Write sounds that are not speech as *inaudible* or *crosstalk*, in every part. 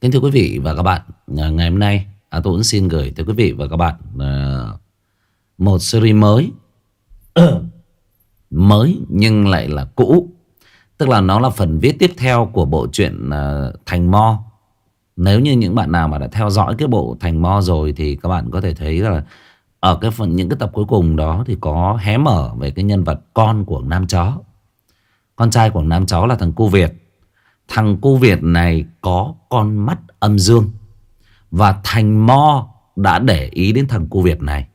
Kính thưa quý vị và các bạn, à, ngày hôm nay à, tôi vẫn xin gửi tới quý vị và các bạn à, một series mới. *clears throat* mới nhưng lại là cũ. Tức là nó là phần viết tiếp theo của bộ truyện à, Thành Mo. Nếu như những bạn nào mà đã theo dõi cái bộ Thành Mo rồi thì các bạn có thể thấy là ở cái phần những cái tập cuối cùng đó thì có hé mở về cái nhân vật con của Nam Chó. Con trai của Nam Chó là thằng cô Việt. Thằng Cu Việt này có con mắt âm dương. Và Thành Mo đã để ý đến thằng Cu Việt này.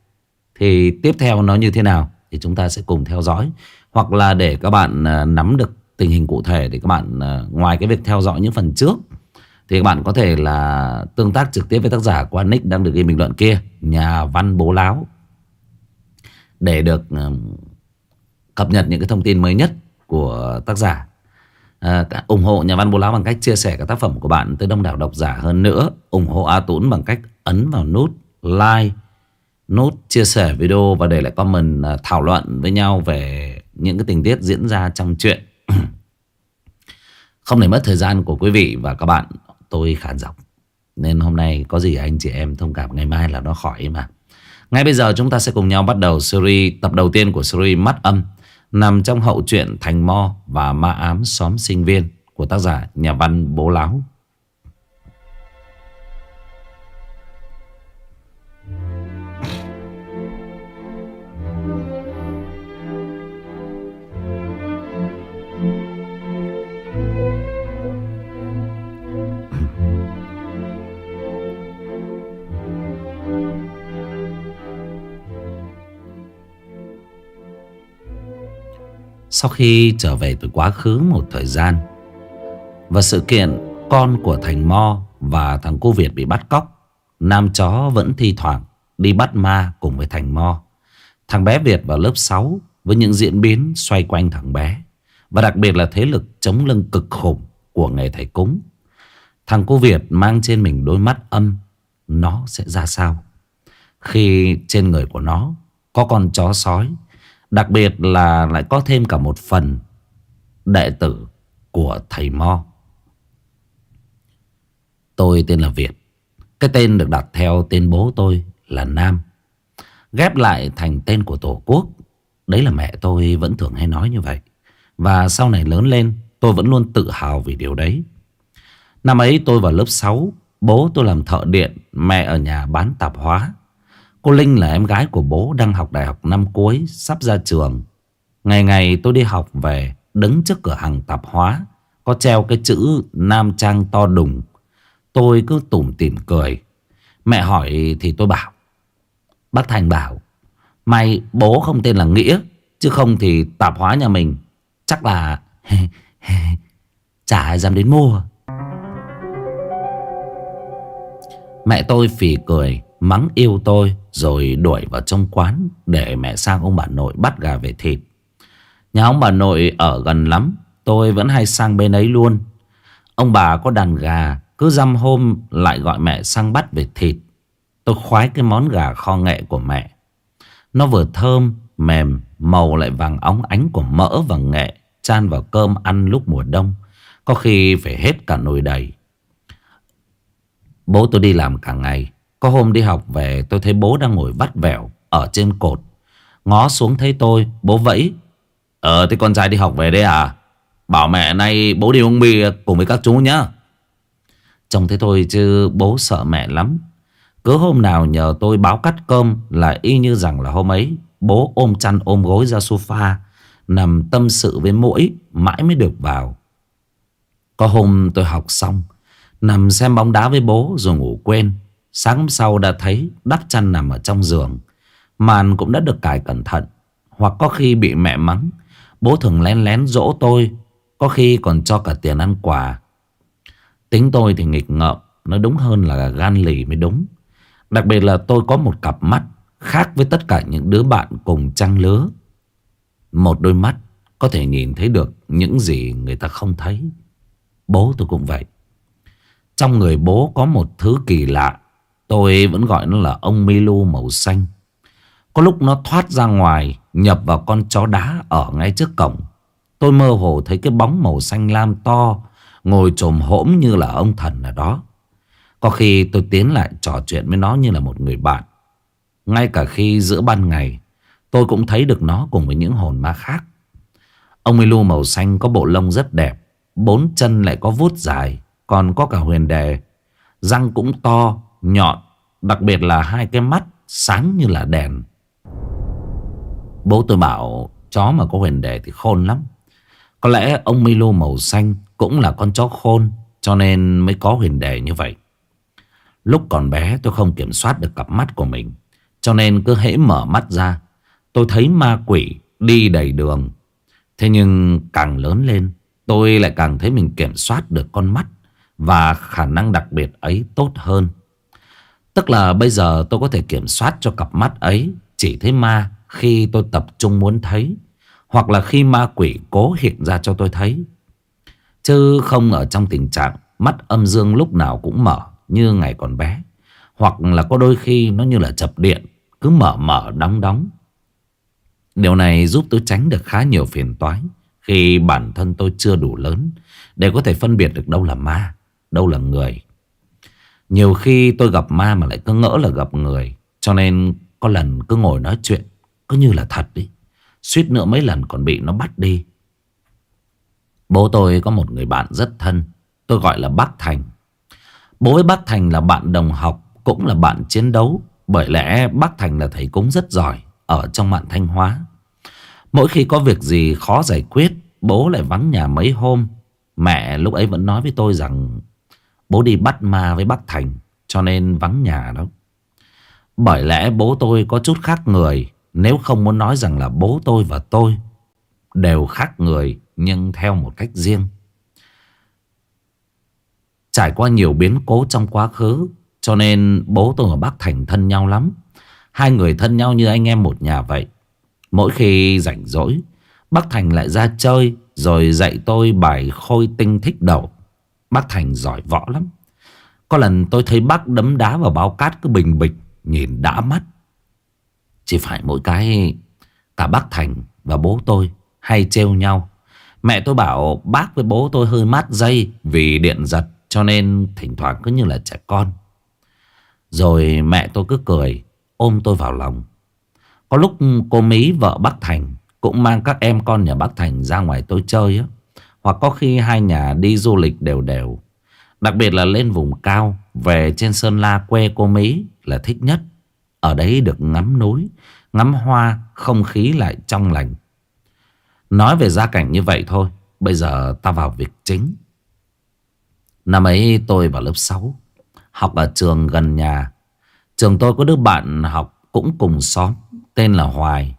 Thì tiếp theo nó như thế nào thì chúng ta sẽ cùng theo dõi. Hoặc là để các bạn à, nắm được tình hình cụ thể thì các bạn à, ngoài cái việc theo dõi những phần trước thì các bạn có thể là tương tác trực tiếp với tác giả qua nick đang được ghi bình luận kia, Nhà văn bố láo Để được cập nhật những cái thông tin mới nhất của tác giả à, ủng hộ nhà văn bố láo bằng cách chia sẻ các tác phẩm của bạn tới đông đảo độc giả hơn nữa. Ủng hộ A Tún bằng cách ấn vào nút like nút chia sẻ video và để lại comment uh, thảo luận với nhau về những cái tình tiết diễn ra trong chuyện. Không để mất thời gian của quý vị và các bạn tôi khản giọng Nên hôm nay có gì anh chị em thông cảm ngày mai là nó khỏi mà. Ngay bây giờ chúng ta sẽ cùng nhau bắt đầu series tập đầu tiên của series Mắt Âm. Nằm trong hậu truyện Thành Mo và Ma Ám Xóm Sinh Viên Của tác giả nhà văn Bố Láo. Sau khi trở về từ quá khứ một thời gian, Và sự kiện con của Thành Mo và thằng cô Việt bị bắt cóc, Nam chó vẫn thi thoảng đi bắt ma cùng với Thành Mo. Thằng bé Việt vào lớp 6 với những diễn biến xoay quanh thằng bé, Và đặc biệt là thế lực chống lưng cực khủng của nghề thầy cúng. Thằng cô Việt mang trên mình đôi mắt âm, Nó sẽ ra sao? Khi trên người của nó có con chó sói Đặc biệt là lại có thêm cả một phần đệ tử của thầy Mo. Tôi tên là Việt. Cái tên được đặt theo tên bố tôi là Nam. Ghép lại thành tên của Tổ quốc. Đấy là mẹ tôi vẫn thường hay nói như vậy. Và sau này lớn lên tôi vẫn luôn tự hào vì điều đấy. Năm ấy tôi vào lớp 6. Bố tôi làm thợ điện, mẹ ở nhà bán tạp hóa. Cô Linh là em gái của bố đang học đại học năm cuối, sắp ra trường. Ngày ngày tôi đi học về, đứng trước cửa hàng tạp hóa, có treo cái chữ Nam Trang to đùng. Tôi cứ tủm tỉm cười. Mẹ hỏi thì tôi bảo. Bác Thành bảo, may bố không tên là Nghĩa, chứ không thì tạp hóa nhà mình chắc là *laughs* chả ai dám đến mua. Mẹ tôi phì cười Mắng yêu tôi Rồi đuổi vào trong quán Để mẹ sang ông bà nội bắt gà về thịt. Nhà ông bà nội ở gần lắm Tôi vẫn hay sang bên ấy luôn. Ông bà có đàn gà Cứ dăm hôm lại gọi mẹ sang bắt về thịt. Tôi khoái cái món gà kho nghệ của mẹ. Nó vừa thơm, mềm Màu lại vàng óng ánh của mỡ và nghệ Chan vào cơm ăn lúc mùa đông Có khi phải hết cả nồi đầy. Bố tôi đi làm cả ngày có hôm đi học về, tôi thấy bố đang ngồi bắt vẻo Ở trên cột. Ngó xuống thấy tôi, Bố vẫy. Ờ thế con trai đi học về đây à? Bảo mẹ nay bố đi uống bia cùng với các chú nhá. Trông thấy tôi chứ bố sợ mẹ lắm. Cứ hôm nào nhờ tôi báo cắt cơm Là y như rằng là hôm ấy, Bố ôm chăn ôm gối ra sofa, Nằm tâm sự với mũi, Mãi mới được vào. Có hôm tôi học xong, Nằm xem bóng đá với bố rồi ngủ quên. Sáng hôm sau đã thấy đắp chăn nằm ở trong giường. Màn cũng đã được cài cẩn thận. Hoặc có khi bị mẹ mắng. Bố thường lén lén dỗ tôi. Có khi còn cho cả tiền ăn quà. Tính tôi thì nghịch ngợm. Nó đúng hơn là gan lì mới đúng. Đặc biệt là tôi có một cặp mắt khác với tất cả những đứa bạn cùng trăng lứa. Một đôi mắt có thể nhìn thấy được những gì người ta không thấy. Bố tôi cũng vậy. Trong người bố có một thứ kỳ lạ Tôi vẫn gọi nó là ông Milu màu xanh. Có lúc nó thoát ra ngoài, nhập vào con chó đá ở ngay trước cổng. Tôi mơ hồ thấy cái bóng màu xanh lam to, ngồi trồm hỗm như là ông thần ở đó. Có khi tôi tiến lại trò chuyện với nó như là một người bạn Ngay cả khi giữa ban ngày Tôi cũng thấy được nó cùng với những hồn ma khác Ông Milu màu xanh có bộ lông rất đẹp Bốn chân lại có vuốt dài Còn có cả huyền đề Răng cũng to, nhọn, Đặc biệt là hai cái mắt sáng như là đèn. Bố tôi bảo, chó mà có huyền đề thì khôn lắm. Có lẽ ông Milo màu xanh cũng là con chó khôn, Cho nên mới có huyền đề như vậy. Lúc còn bé, tôi không kiểm soát được cặp mắt của mình, Cho nên cứ hễ mở mắt ra, Tôi thấy ma quỷ đi đầy đường. Thế nhưng càng lớn lên, Tôi lại càng thấy mình kiểm soát được con mắt Và khả năng đặc biệt ấy tốt hơn. Tức là bây giờ tôi có thể kiểm soát cho cặp mắt ấy Chỉ thấy ma khi tôi tập trung muốn thấy, Hoặc là khi ma quỷ cố hiện ra cho tôi thấy. Chứ không ở trong tình trạng mắt âm dương lúc nào cũng mở như ngày còn bé, Hoặc là có đôi khi nó như là chập điện, Cứ mở mở đóng đóng. Điều này giúp tôi tránh được khá nhiều phiền toái Khi bản thân tôi chưa đủ lớn Để có thể phân biệt được đâu là ma, Đâu là người nhiều khi tôi gặp ma mà lại cứ ngỡ là gặp người. Cho nên có lần cứ ngồi nói chuyện, Cứ như là thật đi. Suýt nữa mấy lần còn bị nó bắt đi. Bố tôi có một người bạn rất thân, Tôi gọi là Bác Thành. Bố với Bác Thành là bạn đồng học, Cũng là bạn chiến đấu. Bởi lẽ Bác Thành là thầy cúng rất giỏi Ở trong mạng Thanh Hóa. Mỗi khi có việc gì khó giải quyết, Bố lại vắng nhà mấy hôm. Mẹ lúc ấy vẫn nói với tôi rằng Bố đi bắt ma với bác Thành, Cho nên vắng nhà đó. Bởi lẽ bố tôi có chút khác người, Nếu không muốn nói rằng là bố tôi và tôi Đều khác người, Nhưng theo một cách riêng. Trải qua nhiều biến cố trong quá khứ, Cho nên bố tôi và bác Thành thân nhau lắm. Hai người thân nhau như anh em một nhà vậy. Mỗi khi rảnh rỗi, Bác Thành lại ra chơi, Rồi dạy tôi bài khôi tinh thích đầu. Bác Thành giỏi võ lắm. Có lần tôi thấy bác đấm đá vào bao cát cứ bình bịch, Nhìn đã mắt. Chỉ phải mỗi cái Cả bác Thành và bố tôi Hay trêu nhau. Mẹ tôi bảo bác với bố tôi hơi mát dây Vì điện giật, Cho nên thỉnh thoảng cứ như là trẻ con. Rồi mẹ tôi cứ cười, Ôm tôi vào lòng. Có lúc cô Mỹ vợ bác Thành Cũng mang các em con nhà bác Thành ra ngoài tôi chơi á. Hoặc có khi hai nhà đi du lịch đều đều. Đặc biệt là lên vùng cao, Về trên Sơn La quê cô Mỹ là thích nhất. Ở đấy được ngắm núi, Ngắm hoa, Không khí lại trong lành. Nói về gia cảnh như vậy thôi, Bây giờ ta vào việc chính. Năm ấy tôi vào lớp 6 Học ở trường gần nhà. Trường tôi có đứa bạn học cũng cùng xóm, Tên là Hoài.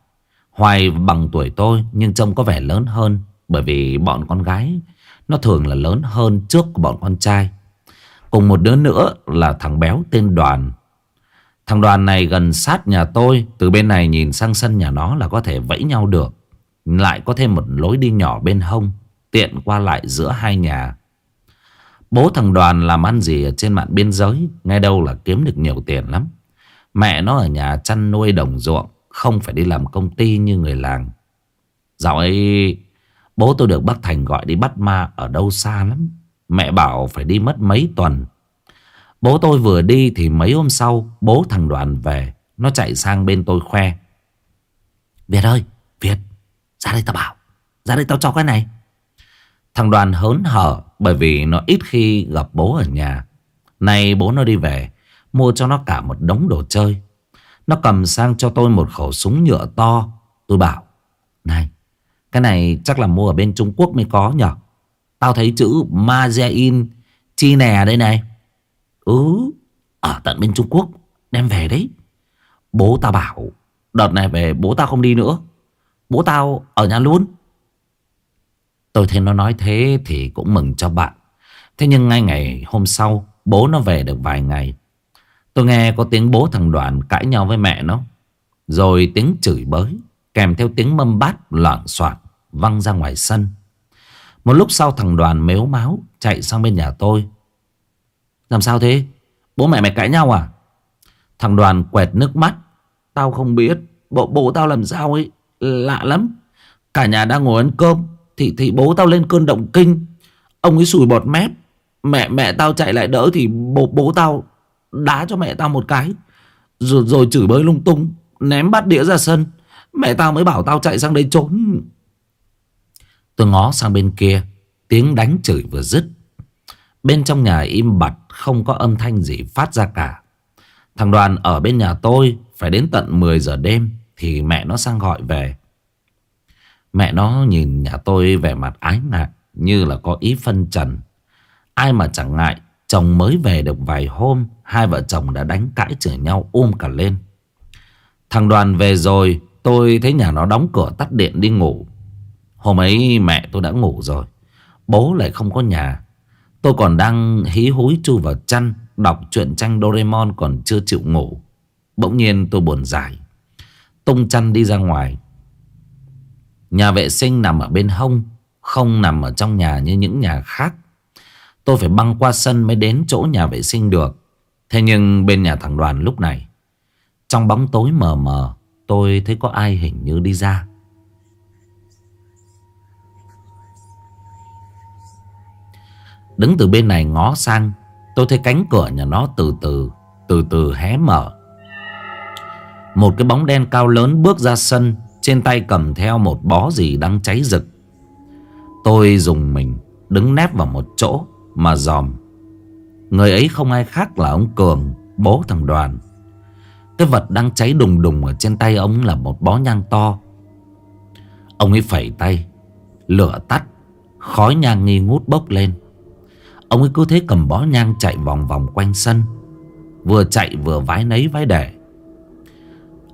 Hoài bằng tuổi tôi nhưng trông có vẻ lớn hơn. Bởi vì bọn con gái, Nó thường là lớn hơn trước của bọn con trai. Cùng một đứa nữa là thằng béo tên Đoàn. Thằng Đoàn này gần sát nhà tôi, Từ bên này nhìn sang sân nhà nó là có thể vẫy nhau được. Lại có thêm một lối đi nhỏ bên hông, Tiện qua lại giữa hai nhà. Bố thằng Đoàn làm ăn gì ở trên mạng biên giới Nghe đâu là kiếm được nhiều tiền lắm. Mẹ nó ở nhà chăn nuôi đồng ruộng, Không phải đi làm công ty như người làng. Dạo ấy Bố tôi được bác Thành gọi đi bắt ma Ở đâu xa lắm. Mẹ bảo phải đi mất mấy tuần. Bố tôi vừa đi thì mấy hôm sau, Bố thằng Đoàn về. Nó chạy sang bên tôi khoe. Việt ơi, Việt, Ra đây tao bảo. Ra đây tao cho cái này. Thằng Đoàn hớn hở Bởi vì nó ít khi gặp bố ở nhà. Nay bố nó đi về, Mua cho nó cả một đống đồ chơi. Nó cầm sang cho tôi một khẩu súng nhựa to. Tôi bảo, Này cái này chắc là mua ở bên Trung Quốc mới có nhở Tao thấy chữ Mazein Chi nè đây này. Ừ Ở tận bên Trung Quốc, Đem về đấy. Bố tao bảo, Đợt này về bố tao không đi nữa. Bố tao ở nhà luôn. Tôi thấy nó nói thế thì cũng mừng cho bạn. Thế nhưng ngay ngày hôm sau, Bố nó về được vài ngày. Tôi nghe có tiếng bố thằng Đoàn cãi nhau với mẹ nó. Rồi tiếng chửi bới. Kèm theo tiếng mâm bát loạn soạn văng ra ngoài sân. Một lúc sau thằng Đoàn mếu máu chạy sang bên nhà tôi. Làm sao thế? Bố mẹ mày cãi nhau à? Thằng Đoàn quẹt nước mắt. Tao không biết. Bộ bố tao làm sao ấy. Lạ lắm. Cả nhà đang ngồi ăn cơm. Thì, thì bố tao lên cơn động kinh. Ông ấy sùi bọt mép. Mẹ mẹ tao chạy lại đỡ thì bố, bố tao đá cho mẹ tao một cái. Rồi, rồi chửi bới lung tung. Ném bát đĩa ra sân. Mẹ tao mới bảo tao chạy sang đây trốn. Tôi ngó sang bên kia. Tiếng đánh chửi vừa dứt. Bên trong nhà im bặt không có âm thanh gì phát ra cả. Thằng đoàn ở bên nhà tôi phải đến tận 10 giờ đêm thì mẹ nó sang gọi về. Mẹ nó nhìn nhà tôi vẻ mặt ái ngại như là có ý phân trần. Ai mà chẳng ngại, chồng mới về được vài hôm, hai vợ chồng đã đánh cãi chửi nhau ôm cả lên. Thằng đoàn về rồi, tôi thấy nhà nó đóng cửa tắt điện đi ngủ. Hôm ấy mẹ tôi đã ngủ rồi, bố lại không có nhà. Tôi còn đang hí húi chui vào chăn Đọc truyện tranh Doraemon còn chưa chịu ngủ. Bỗng nhiên tôi buồn dài Tung chăn đi ra ngoài. Nhà vệ sinh nằm ở bên hông Không nằm ở trong nhà như những nhà khác. Tôi phải băng qua sân mới đến chỗ nhà vệ sinh được. Thế nhưng bên nhà thằng đoàn lúc này Trong bóng tối mờ mờ Tôi thấy có ai hình như đi ra. Đứng từ bên này ngó sang, Tôi thấy cánh cửa nhà nó từ từ Từ từ hé mở. Một cái bóng đen cao lớn bước ra sân, Trên tay cầm theo một bó gì đang cháy rực. Tôi dùng mình, Đứng nép vào một chỗ Mà dòm. Người ấy không ai khác là ông Cường, Bố thằng Đoàn. Cái vật đang cháy đùng đùng ở trên tay ông là một bó nhang to. Ông ấy phẩy tay, Lửa tắt, Khói nhang nghi ngút bốc lên. Ông ấy cứ thế cầm bó nhang chạy vòng vòng quanh sân, Vừa chạy vừa vái nấy vái để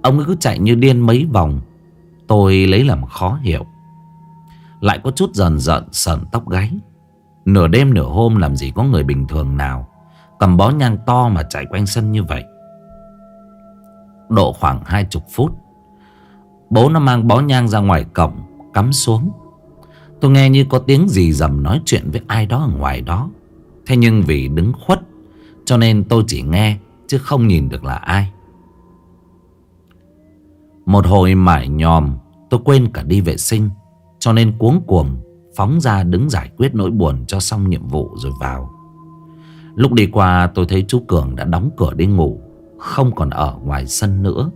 Ông ấy cứ chạy như điên mấy vòng, Tôi lấy làm khó hiểu. Lại có chút dần dần sờn tóc gáy. Nửa đêm nửa hôm làm gì có người bình thường nào Cầm bó nhang to mà chạy quanh sân như vậy. Độ khoảng hai chục phút. Bố nó mang bó nhang ra ngoài cổng, Cắm xuống. Tôi nghe như có tiếng gì dầm nói chuyện với ai đó ở ngoài đó. Thế nhưng vì đứng khuất, Cho nên tôi chỉ nghe, Chứ không nhìn được là ai. Một hồi mải nhòm, Tôi quên cả đi vệ sinh, Cho nên cuống cuồng, Phóng ra đứng giải quyết nỗi buồn cho xong nhiệm vụ rồi vào. Lúc đi qua, tôi thấy chú Cường đã đóng cửa đi ngủ. Không còn ở ngoài sân nữa.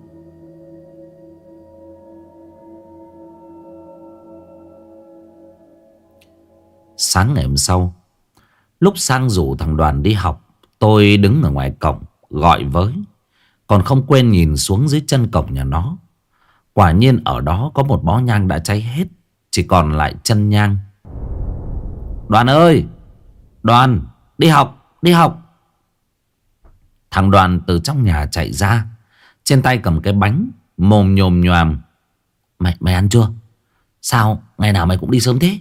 Sáng ngày hôm sau, Lúc sang rủ thằng đoàn đi học, Tôi đứng ở ngoài cổng, Gọi với, Còn không quên nhìn xuống dưới chân cổng nhà nó. Quả nhiên ở đó có một bó nhang đã cháy hết, Chỉ còn lại chân nhang. Đoàn ơi! Đoàn, đi học Đi học! Thằng đoàn từ trong nhà chạy ra. Trên tay cầm cái bánh Mồm nhồm nhòm Mày, mày ăn chưa? Sao ngày nào mày cũng đi sớm thế?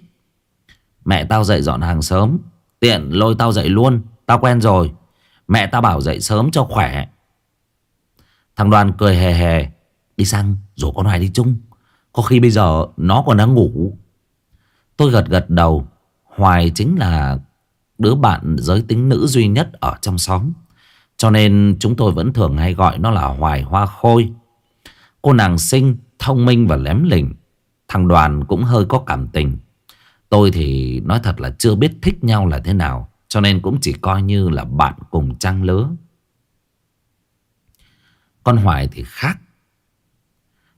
Mẹ tao dậy dọn hàng sớm. Tiện lôi tao dậy luôn. Tao quen rồi. Mẹ tao bảo dậy sớm cho khỏe. Thằng đoàn cười hề hề. Đi sang rủ con Hoài đi chung. Có khi bây giờ nó còn đang ngủ. Tôi gật gật đầu. Hoài chính là đứa bạn giới tính nữ duy nhất ở trong xóm. Cho nên chúng tôi vẫn thường hay gọi nó là Hoài Hoa Khôi. Cô nàng xinh, thông minh và lém lỉnh. Thằng đoàn cũng hơi có cảm tình. Tôi thì nói thật là chưa biết thích nhau là thế nào Cho nên cũng chỉ coi như là bạn cùng trang lứa. Con Hoài thì khác.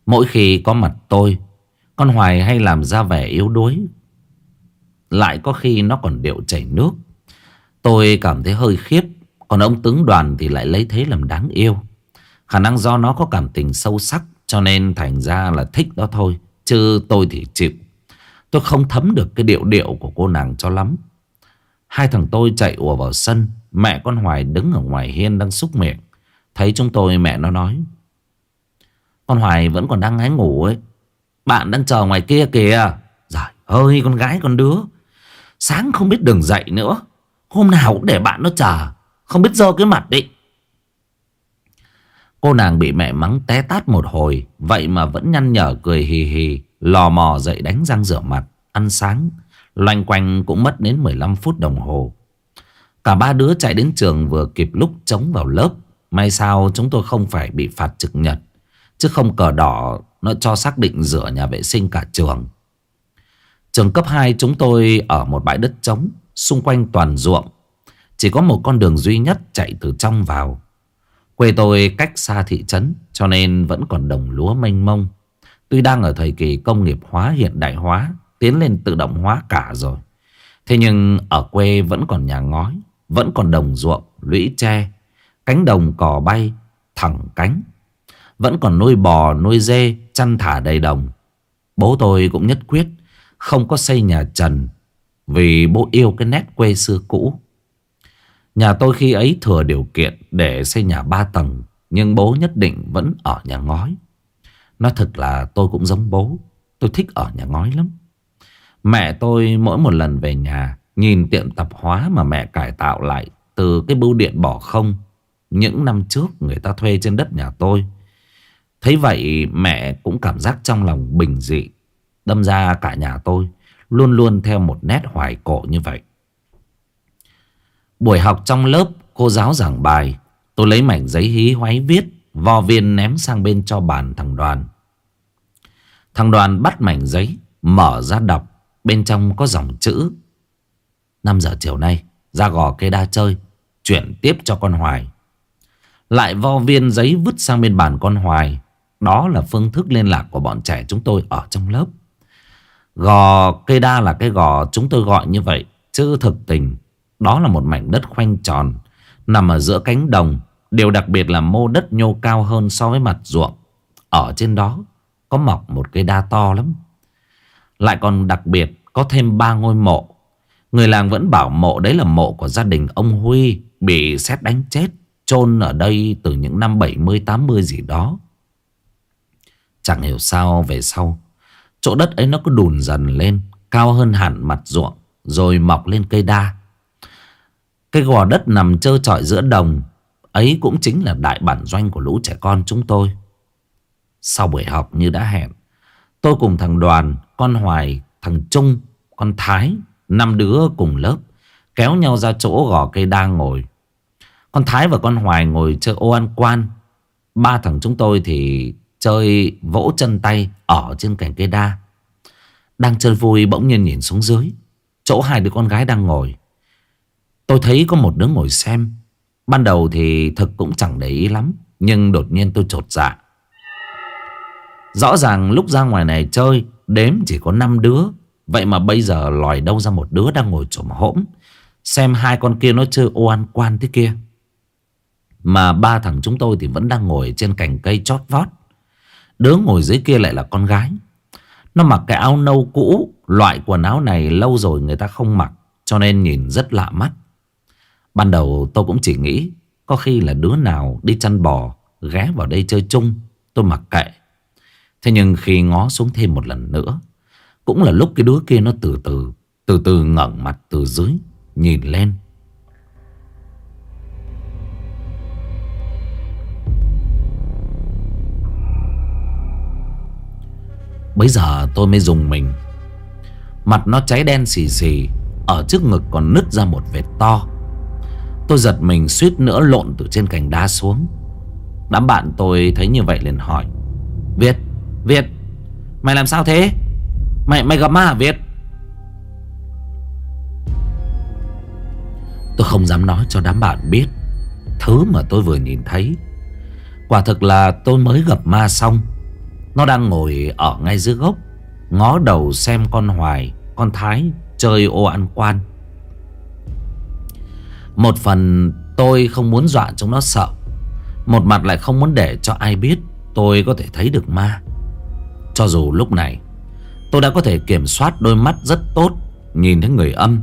Mỗi khi có mặt tôi Con Hoài hay làm ra vẻ yếu đuối. Lại có khi nó còn điệu chảy nước. Tôi cảm thấy hơi khiếp. Còn ông tướng đoàn thì lại lấy thế làm đáng yêu. Khả năng do nó có cảm tình sâu sắc, Cho nên thành ra là thích đó thôi, Chứ tôi thì chịu. Tôi không thấm được cái điệu điệu của cô nàng cho lắm. Hai thằng tôi chạy ùa vào sân, Mẹ con Hoài đứng ở ngoài hiên đang xúc miệng. Thấy chúng tôi, mẹ nó nói, Con Hoài vẫn còn đang ngái ngủ ấy. Bạn đang chờ ngoài kia kìa. Giời ơi, con gái con đứa. Sáng không biết đường dậy nữa. Hôm nào cũng để bạn nó chờ. Không biết dơ cái mặt đi Cô nàng bị mẹ mắng té tát một hồi, Vậy mà vẫn nhăn nhở cười hì hì, Lò mò dậy đánh răng rửa mặt, Ăn sáng. Loanh quanh cũng mất đến 15 phút đồng hồ. Cả ba đứa chạy đến trường vừa kịp lúc chống vào lớp. May sao chúng tôi không phải bị phạt trực nhật, Chứ không cờ đỏ Nó cho xác định rửa nhà vệ sinh cả trường. Trường cấp 2 chúng tôi ở một bãi đất trống, Xung quanh toàn ruộng. Chỉ có một con đường duy nhất chạy từ trong vào. Quê tôi cách xa thị trấn Cho nên vẫn còn đồng lúa mênh mông. Tuy đang ở thời kỳ công nghiệp hóa hiện đại hóa Tiến lên tự động hóa cả rồi. Thế nhưng ở quê vẫn còn nhà ngói Vẫn còn đồng ruộng, lũy tre Cánh đồng cỏ bay, thẳng cánh. Vẫn còn nuôi bò, nuôi dê, chăn thả đầy đồng. Bố tôi cũng nhất quyết Không có xây nhà trần Vì bố yêu cái nét quê xưa cũ. Nhà tôi khi ấy thừa điều kiện Để xây nhà ba tầng, Nhưng bố nhất định vẫn ở nhà ngói. Nói thật là tôi cũng giống bố, Tôi thích ở nhà ngói lắm. Mẹ tôi mỗi một lần về nhà, Nhìn tiệm tạp hóa mà mẹ cải tạo lại Từ cái bưu điện bỏ không, Những năm trước người ta thuê trên đất nhà tôi. Thấy vậy, mẹ cũng cảm giác trong lòng bình dị, Đâm ra cả nhà tôi Luôn luôn theo một nét hoài cổ như vậy. Buổi học trong lớp, Cô giáo giảng bài. Tôi lấy mảnh giấy hí hoáy viết Vò viên ném sang bên cho bàn thằng đoàn. Thằng đoàn bắt mảnh giấy, Mở ra đọc. Bên trong có dòng chữ 5 giờ chiều nay, Ra gò cây đa chơi Chuyển tiếp cho con Hoài. Lại vo viên giấy vứt sang bên bàn con Hoài. Đó là phương thức liên lạc của bọn trẻ chúng tôi ở trong lớp. Gò cây đa là cái gò chúng tôi gọi như vậy Chứ thực tình. Đó là một mảnh đất khoanh tròn, Nằm ở giữa cánh đồng, Điều đặc biệt là mô đất nhô cao hơn so với mặt ruộng. Ở trên đó Có mọc một cây đa to lắm. Lại còn đặc biệt Có thêm ba ngôi mộ. Người làng vẫn bảo mộ đấy là mộ của gia đình ông Huy, Bị xét đánh chết, chôn ở đây từ những năm 70-80 gì đó. Chẳng hiểu sao về sau, Chỗ đất ấy nó cứ đùn dần lên, Cao hơn hẳn mặt ruộng, Rồi mọc lên cây đa. Cái gò đất nằm trơ trọi giữa đồng Ấy cũng chính là đại bản doanh của lũ trẻ con chúng tôi Sau buổi học như đã hẹn Tôi cùng thằng Đoàn, con Hoài, thằng Trung, con Thái Năm đứa cùng lớp Kéo nhau ra chỗ gò cây đa ngồi Con Thái và con Hoài ngồi chơi ô ăn quan Ba thằng chúng tôi thì chơi vỗ chân tay ở trên cành cây đa. Đang chơi vui bỗng nhiên nhìn xuống dưới. Chỗ hai đứa con gái đang ngồi. Tôi thấy có một đứa ngồi xem. Ban đầu thì thực cũng chẳng để ý lắm. Nhưng đột nhiên tôi trột dạ. Rõ ràng lúc ra ngoài này chơi, Đếm chỉ có 5 đứa Vậy mà bây giờ lòi đâu ra một đứa đang ngồi trồm hỗn Xem hai con kia nó chơi ô ăn quan thế kia Mà ba thằng chúng tôi thì vẫn đang ngồi trên cành cây chót vót Đứa ngồi dưới kia lại là con gái Nó mặc cái áo nâu cũ, Loại quần áo này lâu rồi người ta không mặc, Cho nên nhìn rất lạ mắt Ban đầu tôi cũng chỉ nghĩ Có khi là đứa nào đi chăn bò, Ghé vào đây chơi chung, Tôi mặc kệ. Thế nhưng khi ngó xuống thêm một lần nữa, Cũng là lúc cái đứa kia nó từ từ Từ từ ngẩng mặt từ dưới, Nhìn lên. Bây giờ tôi mới dùng mình. Mặt nó cháy đen xì xì, Ở trước ngực còn nứt ra một vệt to. Tôi giật mình suýt nữa lộn từ trên cành đá xuống. Đám bạn tôi thấy như vậy liền hỏi Việt, Việt Mày làm sao thế? Mày mày gặp ma hả Việt? Tôi không dám nói cho đám bạn biết Thứ mà tôi vừa nhìn thấy. Quả thực là tôi mới gặp ma xong. Nó đang ngồi ở ngay dưới gốc Ngó đầu xem con Hoài Con Thái chơi ô ăn quan. Một phần tôi không muốn dọa chúng nó sợ. Một mặt lại không muốn để cho ai biết Tôi có thể thấy được ma. Cho dù lúc này, Tôi đã có thể kiểm soát đôi mắt rất tốt, Nhìn thấy người âm.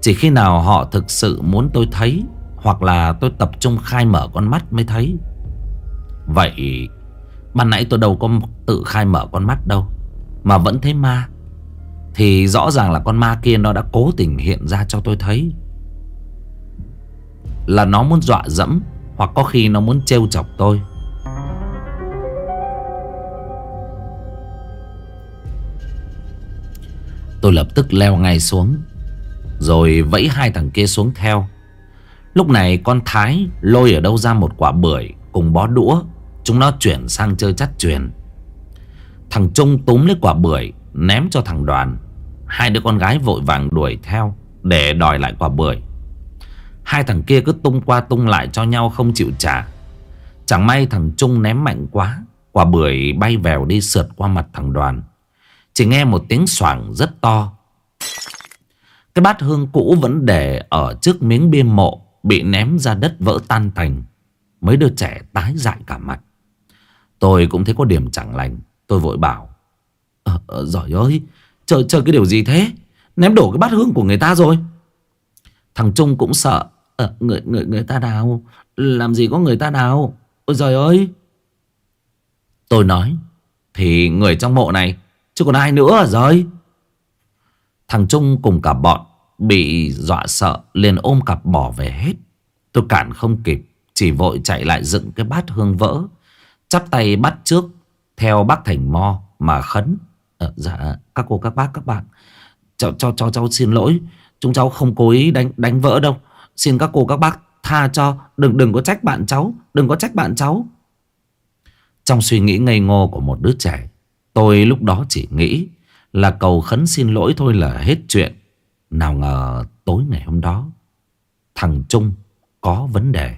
Chỉ khi nào họ thực sự muốn tôi thấy, Hoặc là tôi tập trung khai mở con mắt mới thấy. Vậy, Ban nãy tôi đâu có tự khai mở con mắt đâu, Mà vẫn thấy ma. Thì rõ ràng là con ma kia nó đã cố tình hiện ra cho tôi thấy. Là nó muốn dọa dẫm Hoặc có khi nó muốn trêu chọc tôi. Tôi lập tức leo ngay xuống, Rồi vẫy hai thằng kia xuống theo. Lúc này con Thái lôi ở đâu ra một quả bưởi Cùng bó đũa, Chúng nó chuyển sang chơi chắt chuyền. Thằng Trung túm lấy quả bưởi, Ném cho thằng Đoàn. Hai đứa con gái vội vàng đuổi theo Để đòi lại quả bưởi. Hai thằng kia cứ tung qua tung lại cho nhau không chịu trả. Chẳng may thằng Trung ném mạnh quá Quả bưởi bay vèo đi sượt qua mặt thằng đoàn. Chỉ nghe một tiếng xoảng rất to. Cái bát hương cũ vẫn để ở trước miếng bia mộ Bị ném ra đất vỡ tan thành. Mấy đứa trẻ tái dại cả mặt. Tôi cũng thấy có điểm chẳng lành. Tôi vội bảo Ờ, ờ giỏi ơi Chờ chờ cái điều gì thế? Ném đổ cái bát hương của người ta rồi. Thằng Trung cũng sợ à, người, người, người ta đào. Làm gì có người ta đào? Ôi trời ơi! Tôi nói Thì người trong mộ này Chứ còn ai nữa à rồi Thằng Trung cùng cả bọn Bị dọa sợ liền ôm cặp bỏ về hết. Tôi cản không kịp Chỉ vội chạy lại dựng cái bát hương vỡ. Chắp tay bắt trước Theo bác Thành Mo mà khấn. À, Dạ các cô các bác các bạn. Cho cho cho cháu xin lỗi. Chúng cháu không cố ý đánh đánh vỡ đâu. Xin các cô, các bác tha cho. Đừng đừng có trách bạn cháu. Đừng có trách bạn cháu. Trong suy nghĩ ngây ngô của một đứa trẻ, Tôi lúc đó chỉ nghĩ Là cầu khấn xin lỗi thôi là hết chuyện. Nào ngờ tối ngày hôm đó, Thằng Trung có vấn đề.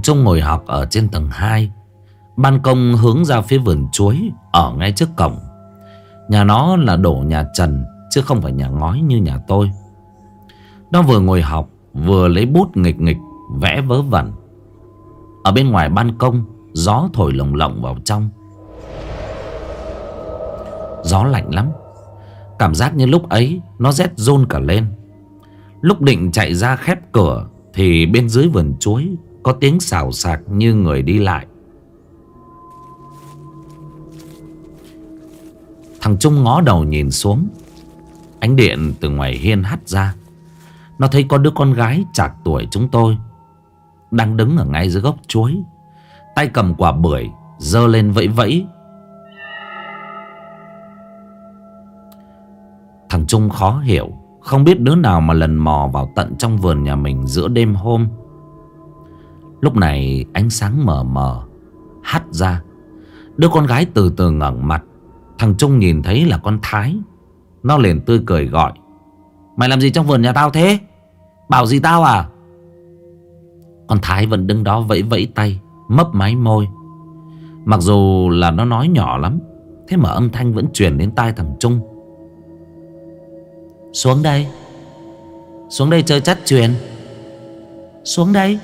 Thằng Trung ngồi học ở trên tầng 2 Ban công hướng ra phía vườn chuối, Ở ngay trước cổng. Nhà nó là đổ nhà trần, Chứ không phải nhà ngói như nhà tôi. Nó vừa ngồi học Vừa lấy bút nghịch nghịch, Vẽ vớ vẩn. Ở bên ngoài ban công, Gió thổi lồng lộng vào trong. Gió lạnh lắm. Cảm giác như lúc ấy, Nó rét run cả lên. Lúc định chạy ra khép cửa, Thì bên dưới vườn chuối có tiếng xào xạc như người đi lại. Thằng Trung ngó đầu nhìn xuống. Ánh điện từ ngoài hiên hắt ra. Nó thấy có đứa con gái chạc tuổi chúng tôi. Đang đứng ở ngay dưới gốc chuối. Tay cầm quả bưởi Dơ lên vẫy vẫy. Thằng Trung khó hiểu. Không biết đứa nào mà lần mò vào tận trong vườn nhà mình giữa đêm hôm. Lúc này ánh sáng mờ mờ, Hắt ra. Đứa con gái từ từ ngẩng mặt, Thằng Trung nhìn thấy là con Thái. Nó liền tươi cười gọi, Mày làm gì trong vườn nhà tao thế? Bảo gì tao à? Con Thái vẫn đứng đó vẫy vẫy tay, Mấp máy môi. Mặc dù là nó nói nhỏ lắm, Thế mà âm thanh vẫn truyền đến tai thằng Trung. Xuống đây Xuống đây chơi chắt truyền. Xuống đây?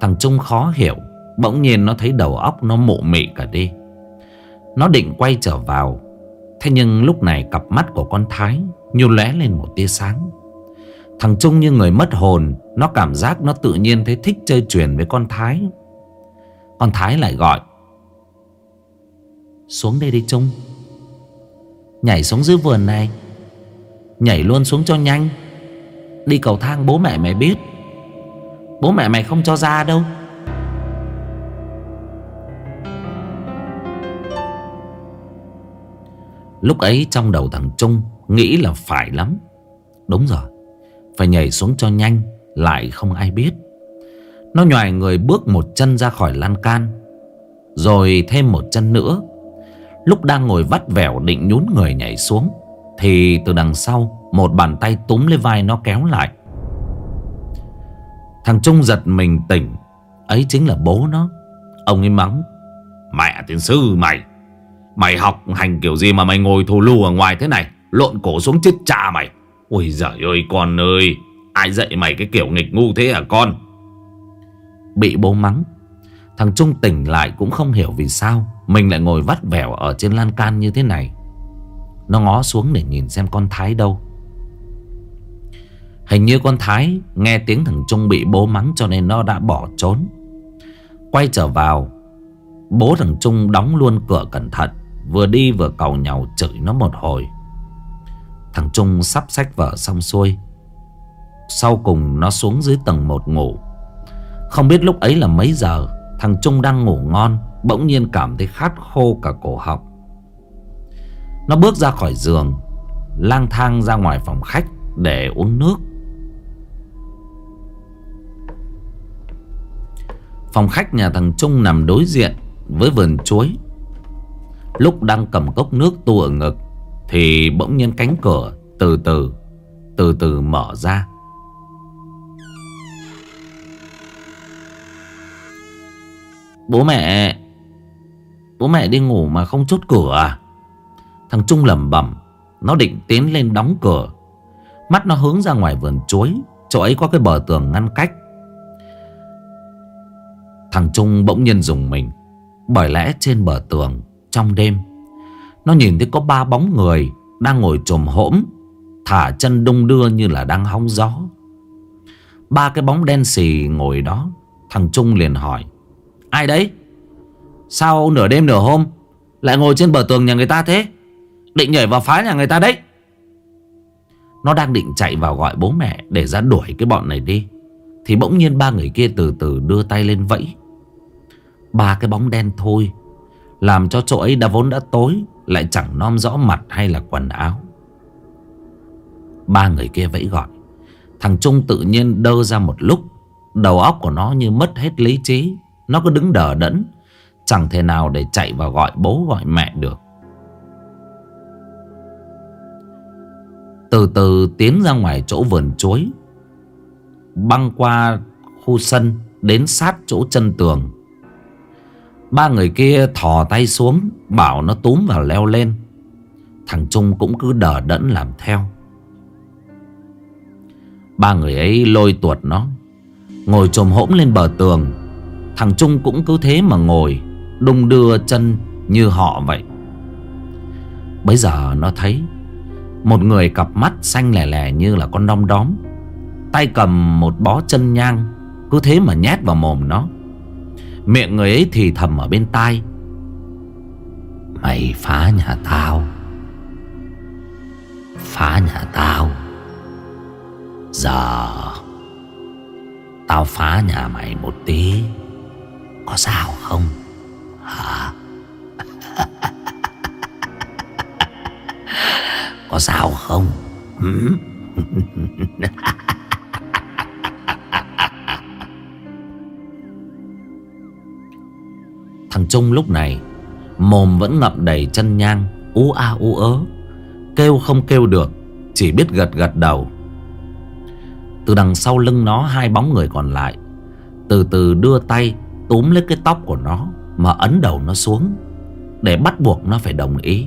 Thằng Trung khó hiểu, Bỗng nhiên nó thấy đầu óc nó mụ mị cả đi. Nó định quay trở vào, Thế nhưng lúc này cặp mắt của con Thái nhô lóe lên một tia sáng. Thằng Trung như người mất hồn, Nó cảm giác nó tự nhiên thấy thích chơi truyền với con Thái. Con Thái lại gọi, Xuống đây đi Trung. Nhảy xuống dưới vườn này. Nhảy luôn xuống cho nhanh. Đi cầu thang bố mẹ mày biết. Bố mẹ mày không cho ra đâu. Lúc ấy trong đầu thằng Trung Nghĩ là phải lắm. Đúng rồi, Phải nhảy xuống cho nhanh, Lại không ai biết. Nó nhòi người bước một chân ra khỏi lan can, Rồi thêm một chân nữa. Lúc đang ngồi vắt vẻo định nhún người nhảy xuống, Thì từ đằng sau Một bàn tay túm lấy vai nó kéo lại. Thằng Trung giật mình tỉnh. Ấy chính là bố nó. Ông ấy mắng. Mẹ tiến sư mày. Mày học hành kiểu gì mà mày ngồi thù lù ở ngoài thế này? Lộn cổ xuống chết cha mày. Ôi giời ơi con ơi. Ai dạy mày cái kiểu nghịch ngu thế hả con? Bị bố mắng. Thằng Trung tỉnh lại cũng không hiểu vì sao Mình lại ngồi vắt vẻo ở trên lan can như thế này. Nó ngó xuống để nhìn xem con Thái đâu. Hình như con Thái nghe tiếng thằng Trung bị bố mắng cho nên nó đã bỏ trốn. Quay trở vào, bố thằng Trung đóng luôn cửa cẩn thận, vừa đi vừa cầu nhau chửi nó một hồi. Thằng Trung sắp sách vở xong xuôi. Sau cùng nó xuống dưới tầng một ngủ, Không biết lúc ấy là mấy giờ Thằng Trung đang ngủ ngon Bỗng nhiên cảm thấy khát khô cả cổ họng Nó bước ra khỏi giường Lang thang ra ngoài phòng khách Để uống nước Phòng khách nhà thằng Trung nằm đối diện Với vườn chuối. Lúc đang cầm cốc nước tu ở ngực, Thì bỗng nhiên cánh cửa Từ từ Từ từ mở ra. Bố mẹ Bố mẹ đi ngủ mà không chốt cửa à? Thằng Trung lẩm bẩm. Nó định tiến lên đóng cửa. Mắt nó hướng ra ngoài vườn chuối, Chỗ ấy có cái bờ tường ngăn cách. Thằng Trung bỗng nhiên dùng mình. Bởi lẽ trên bờ tường, Trong đêm, Nó nhìn thấy có ba bóng người Đang ngồi trồm hỗm Thả chân đung đưa như là đang hóng gió. Ba cái bóng đen xì ngồi đó, Thằng Trung liền hỏi, Ai đấy? Sao nửa đêm nửa hôm Lại ngồi trên bờ tường nhà người ta thế? Định nhảy vào phá nhà người ta đấy. Nó đang định chạy vào gọi bố mẹ Để ra đuổi cái bọn này đi, Thì bỗng nhiên ba người kia từ từ đưa tay lên vẫy. Ba cái bóng đen thôi. Làm cho chỗ ấy đã vốn đã tối, Lại chẳng nom rõ mặt hay là quần áo. Ba người kia vẫy gọi. Thằng Trung tự nhiên đơ ra một lúc. Đầu óc của nó như mất hết lý trí. Nó cứ đứng đờ đẫn. Chẳng thể nào để chạy vào gọi bố, gọi mẹ được. Từ từ tiến ra ngoài chỗ vườn chuối. Băng qua khu sân, Đến sát chỗ chân tường. Ba người kia thò tay xuống, Bảo nó túm vào leo lên. Thằng Trung cũng cứ đờ đẫn làm theo. Ba người ấy lôi tuột nó, Ngồi trồm hỗn lên bờ tường. Thằng Trung cũng cứ thế mà ngồi, Đung đưa chân như họ vậy. Bây giờ nó thấy, Một người cặp mắt xanh lẻ lẻ như là con đom đóm, Tay cầm một bó chân nhang, Cứ thế mà nhét vào mồm nó. Miệng người ấy thì thầm ở bên tai. Mày phá nhà tao. Phá nhà tao. Giờ Tao phá nhà mày một tí. Có sao không? Hả? *laughs* Có sao không? *laughs* *laughs* Thằng Trung lúc này, Mồm vẫn ngậm đầy chân nhang, Ú a ú ớ. Kêu không kêu được, Chỉ biết gật gật đầu. Từ đằng sau lưng nó, Hai bóng người còn lại, Từ từ đưa tay túm lấy cái tóc của nó, Mà ấn đầu nó xuống, Để bắt buộc nó phải đồng ý.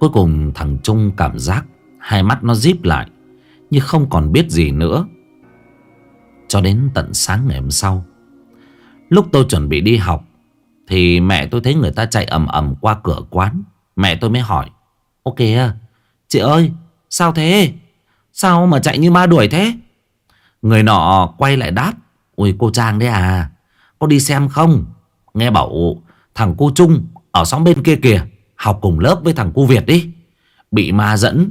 Cuối cùng thằng Trung cảm giác Hai mắt nó díp lại, Như không còn biết gì nữa. Cho đến tận sáng ngày hôm sau, Lúc tôi chuẩn bị đi học, Thì mẹ tôi thấy người ta chạy ầm ầm qua cửa quán. Mẹ tôi mới hỏi Ok à Chị ơi, sao thế? Sao mà chạy như ma đuổi thế? Người nọ quay lại đáp, Ui, cô Trang đấy à Có đi xem không? Nghe bảo thằng cô Trung Ở xóm bên kia kìa. Học cùng lớp với thằng cu Việt đi. Bị ma dẫn.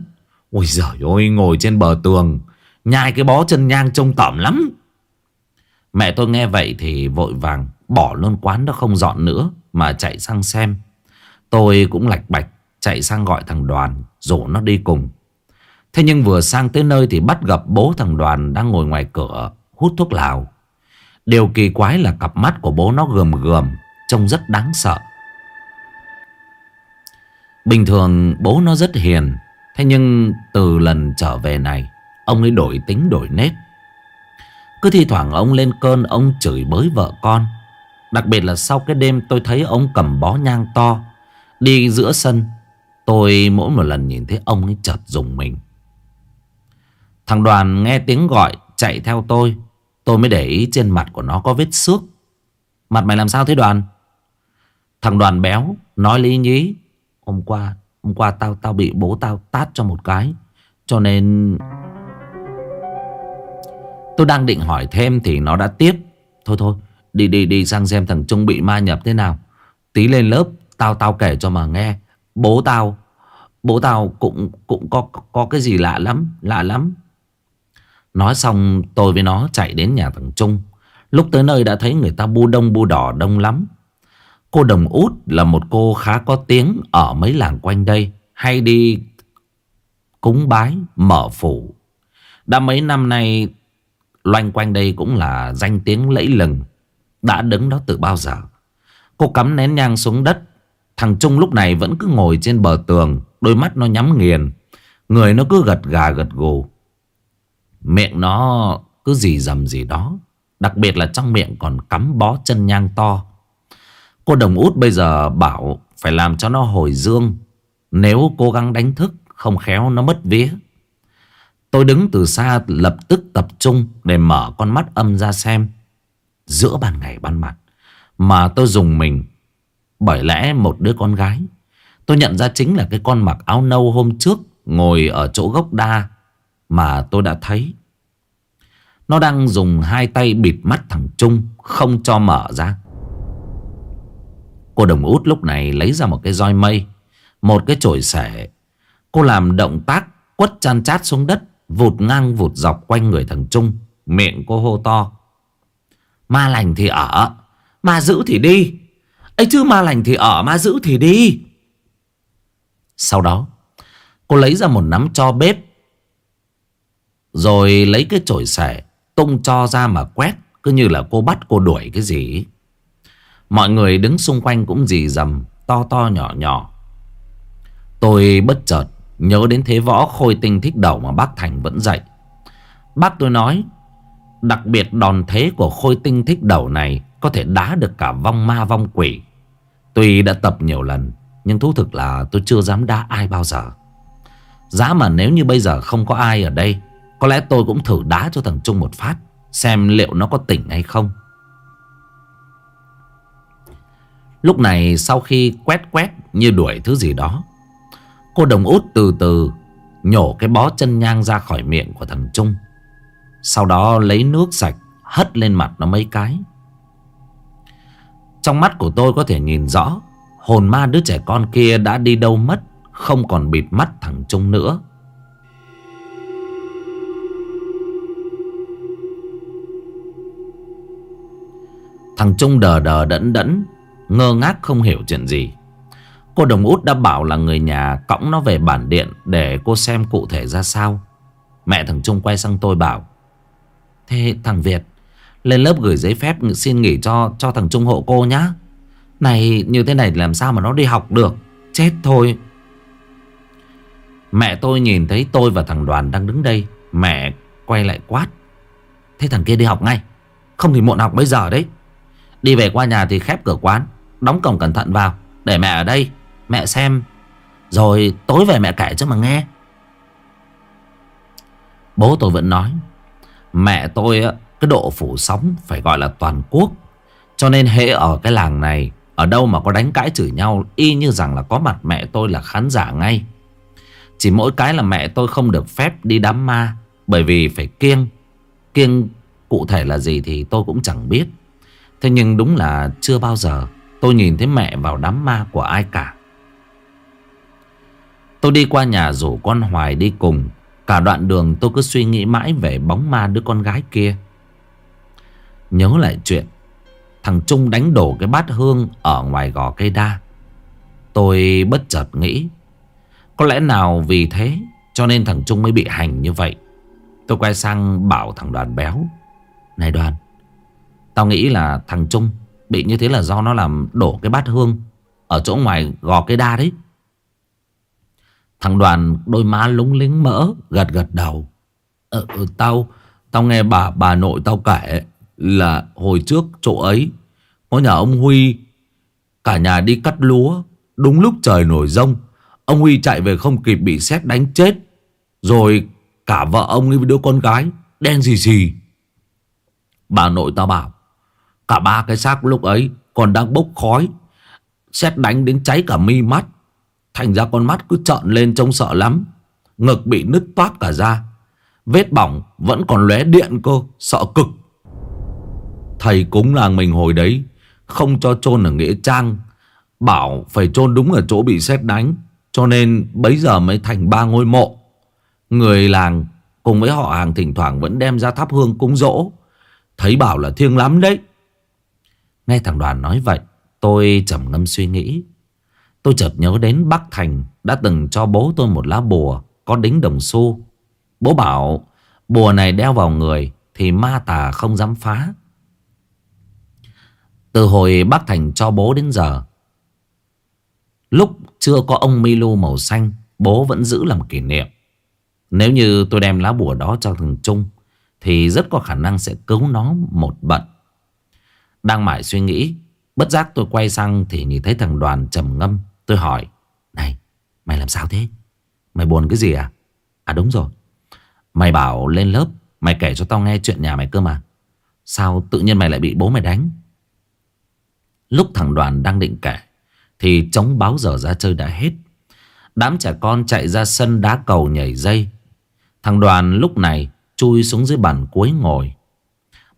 Ôi giời ơi, ngồi trên bờ tường, Nhai cái bó chân nhang trông tỏm lắm. Mẹ tôi nghe vậy thì vội vàng Bỏ luôn quán đó không dọn nữa Mà chạy sang xem. Tôi cũng lạch bạch Chạy sang gọi thằng đoàn, Rủ nó đi cùng. Thế nhưng vừa sang tới nơi thì bắt gặp bố thằng đoàn Đang ngồi ngoài cửa, hút thuốc lào. Điều kỳ quái là cặp mắt của bố nó gườm gườm, Trông rất đáng sợ. Bình thường bố nó rất hiền, Thế nhưng từ lần trở về này, Ông ấy đổi tính đổi nết. Cứ thi thoảng ông lên cơn Ông chửi bới vợ con. Đặc biệt là sau cái đêm tôi thấy ông cầm bó nhang to, Đi giữa sân, Tôi mỗi một lần nhìn thấy ông ấy chợt dùng mình. Thằng đoàn nghe tiếng gọi Chạy theo tôi Tôi mới để ý trên mặt của nó có vết xước. Mặt mày làm sao thế đoàn? Thằng đoàn béo, Nói lý nhí. Hôm qua Hôm qua tao tao bị bố tao tát cho một cái. Cho nên Tôi đang định hỏi thêm Thì nó đã tiếp. Thôi thôi, Đi đi đi sang xem thằng Trung bị ma nhập thế nào. Tí lên lớp, Tao tao kể cho mà nghe. Bố tao Bố tao cũng cũng có có cái gì lạ lắm Lạ lắm. Nói xong, tôi với nó chạy đến nhà thằng Trung. Lúc tới nơi đã thấy người ta bu đông, bu đỏ đông lắm. Cô Đồng Út là một cô khá có tiếng Ở mấy làng quanh đây, Hay đi cúng bái, mở phủ. Đã mấy năm nay, Loanh quanh đây cũng là danh tiếng lẫy lừng, Đã đứng đó từ bao giờ. Cô cắm nén nhang xuống đất, Thằng Trung lúc này vẫn cứ ngồi trên bờ tường, Đôi mắt nó nhắm nghiền, Người nó cứ gật gà gật gù. Miệng nó cứ gì dầm gì đó, Đặc biệt là trong miệng còn cắm bó chân nhang to. Cô đồng út bây giờ bảo Phải làm cho nó hồi dương. Nếu cố gắng đánh thức, Không khéo nó mất vía. Tôi đứng từ xa lập tức tập trung Để mở con mắt âm ra xem. Giữa ban ngày ban mặt Mà tôi dùng mình. Bởi lẽ một đứa con gái, Tôi nhận ra chính là cái con mặc áo nâu hôm trước Ngồi ở chỗ gốc đa Mà tôi đã thấy. Nó đang dùng hai tay bịt mắt thằng Trung, Không cho mở ra. Cô đồng út lúc này lấy ra một cái roi mây, Một cái chổi sẻ Cô làm động tác quất chan chát xuống đất, Vụt ngang vụt dọc quanh người thằng Trung. Miệng cô hô to. Ma lành thì ở, Ma giữ thì đi. Ấy chứ ma lành thì ở, Ma giữ thì đi. Sau đó, Cô lấy ra một nắm cho bếp, Rồi lấy cái chổi sẻ Tung cho ra mà quét, Cứ như là cô bắt cô đuổi cái gì. Mọi người đứng xung quanh cũng dì dầm To to nhỏ nhỏ. Tôi bất chợt Nhớ đến thế võ khôi tinh thích đầu mà bác Thành vẫn dạy. Bác tôi nói, Đặc biệt đòn thế của khôi tinh thích đầu này Có thể đá được cả vong ma vong quỷ. Tuy đã tập nhiều lần, Nhưng thú thực là tôi chưa dám đá ai bao giờ. Giá mà nếu như bây giờ không có ai ở đây, Có lẽ tôi cũng thử đá cho thằng Trung một phát, Xem liệu nó có tỉnh hay không. Lúc này sau khi quét quét như đuổi thứ gì đó, Cô đồng út từ từ nhổ cái bó chân nhang ra khỏi miệng của thằng Trung. Sau đó lấy nước sạch hất lên mặt nó mấy cái. Trong mắt của tôi có thể nhìn rõ, Hồn ma đứa trẻ con kia đã đi đâu mất, Không còn bịt mắt thằng Trung nữa. Thằng Trung đờ đờ đẫn đẫn Ngơ ngác không hiểu chuyện gì Cô đồng út đã bảo là người nhà cõng nó về bản điện để cô xem cụ thể ra sao. Mẹ thằng Trung quay sang tôi bảo. Thế thằng Việt, lên lớp gửi giấy phép xin nghỉ cho cho thằng Trung hộ cô nhá. Này như thế này làm sao mà nó đi học được. Chết thôi. Mẹ tôi nhìn thấy tôi và thằng Đoàn đang đứng đây. Mẹ quay lại quát. Thế thằng kia đi học ngay. Không thì muộn học bây giờ đấy. Đi về qua nhà thì khép cửa quán. Đóng cổng cẩn thận vào. Để mẹ ở đây. Mẹ xem. Rồi tối về mẹ kể cho mà nghe. Bố tôi vẫn nói, Mẹ tôi cái độ phủ sóng phải gọi là toàn quốc. Cho nên hệ ở cái làng này, Ở đâu mà có đánh cãi chửi nhau, Y như rằng là có mặt mẹ tôi là khán giả ngay. Chỉ mỗi cái là mẹ tôi không được phép đi đám ma, Bởi vì phải kiêng. Kiêng cụ thể là gì thì tôi cũng chẳng biết. Thế nhưng đúng là chưa bao giờ Tôi nhìn thấy mẹ vào đám ma của ai cả. Tôi đi qua nhà rủ con Hoài đi cùng. Cả đoạn đường tôi cứ suy nghĩ mãi về bóng ma đứa con gái kia. Nhớ lại chuyện, Thằng Trung đánh đổ cái bát hương ở ngoài gò cây đa. Tôi bất chợt nghĩ, Có lẽ nào vì thế cho nên thằng Trung mới bị hành như vậy. Tôi quay sang bảo thằng đoàn béo, Này đoàn, Tao nghĩ là thằng Trung bị như thế là do nó làm đổ cái bát hương Ở chỗ ngoài gò cái đa đấy. Thằng đoàn đôi má lúng lính mỡ Gật gật đầu. Ờ, ừ, Tao Tao nghe bà bà nội tao kể Là hồi trước chỗ ấy Có nhà ông Huy Cả nhà đi cắt lúa Đúng lúc trời nổi rông Ông Huy chạy về không kịp bị xét đánh chết Rồi cả vợ ông với đứa con gái Đen gì gì Bà nội tao bảo Cả ba cái xác lúc ấy Còn đang bốc khói. Xét đánh đến cháy cả mi mắt. Thành ra con mắt cứ trợn lên trông sợ lắm. Ngực bị nứt toát cả ra. Vết bỏng vẫn còn lóe điện cơ, Sợ cực. Thầy cúng làng mình hồi đấy Không cho chôn ở Nghĩa Trang, Bảo phải chôn đúng ở chỗ bị xét đánh, Cho nên bấy giờ mới thành ba ngôi mộ. Người làng cùng với họ hàng thỉnh thoảng vẫn đem ra thắp hương cúng dỗ. Thấy bảo là thiêng lắm đấy. Nghe thằng đoàn nói vậy, Tôi trầm ngâm suy nghĩ. Tôi chợt nhớ đến Bắc Thành Đã từng cho bố tôi một lá bùa Có đính đồng xu. Bố bảo, bùa này đeo vào người Thì ma tà không dám phá. Từ hồi Bắc Thành cho bố đến giờ, Lúc chưa có ông Milu màu xanh, Bố vẫn giữ làm kỷ niệm. Nếu như tôi đem lá bùa đó cho thằng Trung, Thì rất có khả năng sẽ cứu nó một bận. Đang mãi suy nghĩ, Bất giác tôi quay sang Thì nhìn thấy thằng đoàn trầm ngâm. Tôi hỏi, Này, mày làm sao thế? Mày buồn cái gì à? À đúng rồi. Mày bảo lên lớp, Mày kể cho tao nghe chuyện nhà mày cơ mà. Sao tự nhiên mày lại bị bố mày đánh? Lúc thằng đoàn đang định kể, Thì trống báo giờ ra chơi đã hết. Đám trẻ con chạy ra sân đá cầu nhảy dây. Thằng đoàn lúc này chui xuống dưới bàn cuối ngồi.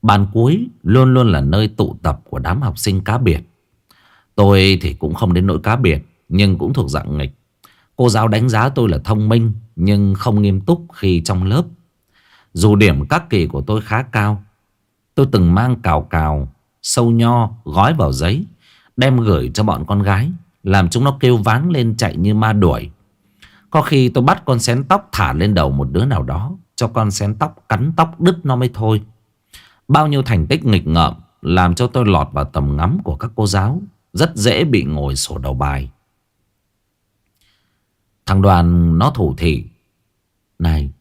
Bàn cuối luôn luôn là nơi tụ tập của đám học sinh cá biệt. Tôi thì cũng không đến nỗi cá biệt, Nhưng cũng thuộc dạng nghịch. Cô giáo đánh giá tôi là thông minh, Nhưng không nghiêm túc khi trong lớp. Dù điểm các kỳ của tôi khá cao, Tôi từng mang cào cào, Sâu nho, gói vào giấy, Đem gửi cho bọn con gái, Làm chúng nó kêu váng lên chạy như ma đuổi. Có khi tôi bắt con xén tóc thả lên đầu một đứa nào đó, Cho con xén tóc cắn tóc đứt nó mới thôi. Bao nhiêu thành tích nghịch ngợm Làm cho tôi lọt vào tầm ngắm của các cô giáo, Rất dễ bị ngồi sổ đầu bài. Thằng đoàn, nó thủ thị. Này,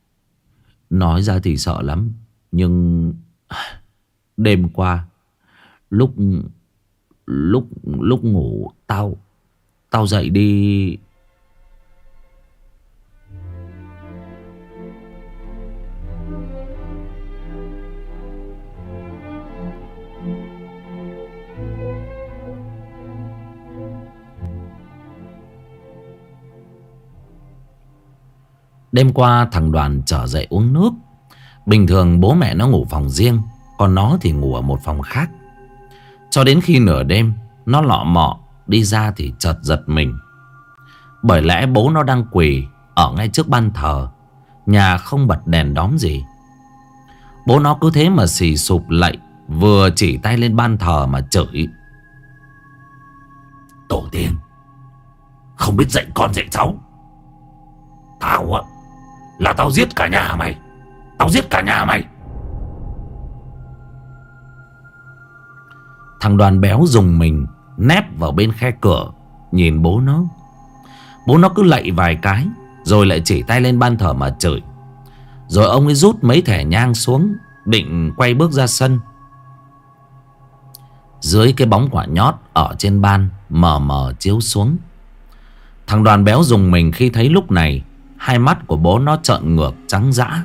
Nói ra thì sợ lắm, Nhưng Đêm qua, Lúc Lúc lúc ngủ Tao Tao dậy đi Đêm qua thằng đoàn trở dậy uống nước. Bình thường bố mẹ nó ngủ phòng riêng, Còn nó thì ngủ ở một phòng khác. Cho đến khi nửa đêm, Nó lọ mọ, đi ra thì chợt giật mình. Bởi lẽ bố nó đang quỳ Ở ngay trước ban thờ, Nhà không bật đèn đóm gì. Bố nó cứ thế mà xì sụp lạy, Vừa chỉ tay lên ban thờ mà chửi. Tổ tiên, Không biết dạy con dạy cháu. Tao á là tao giết cả nhà mày. Tao giết cả nhà mày. Thằng đoàn béo dùng mình, Nép vào bên khe cửa, Nhìn bố nó. Bố nó cứ lạy vài cái, Rồi lại chỉ tay lên ban thờ mà chửi. Rồi ông ấy rút mấy thẻ nhang xuống, Định quay bước ra sân. Dưới cái bóng quả nhót Ở trên ban, Mờ mờ chiếu xuống. Thằng đoàn béo dùng mình khi thấy lúc này Hai mắt của bố nó trợn ngược trắng dã.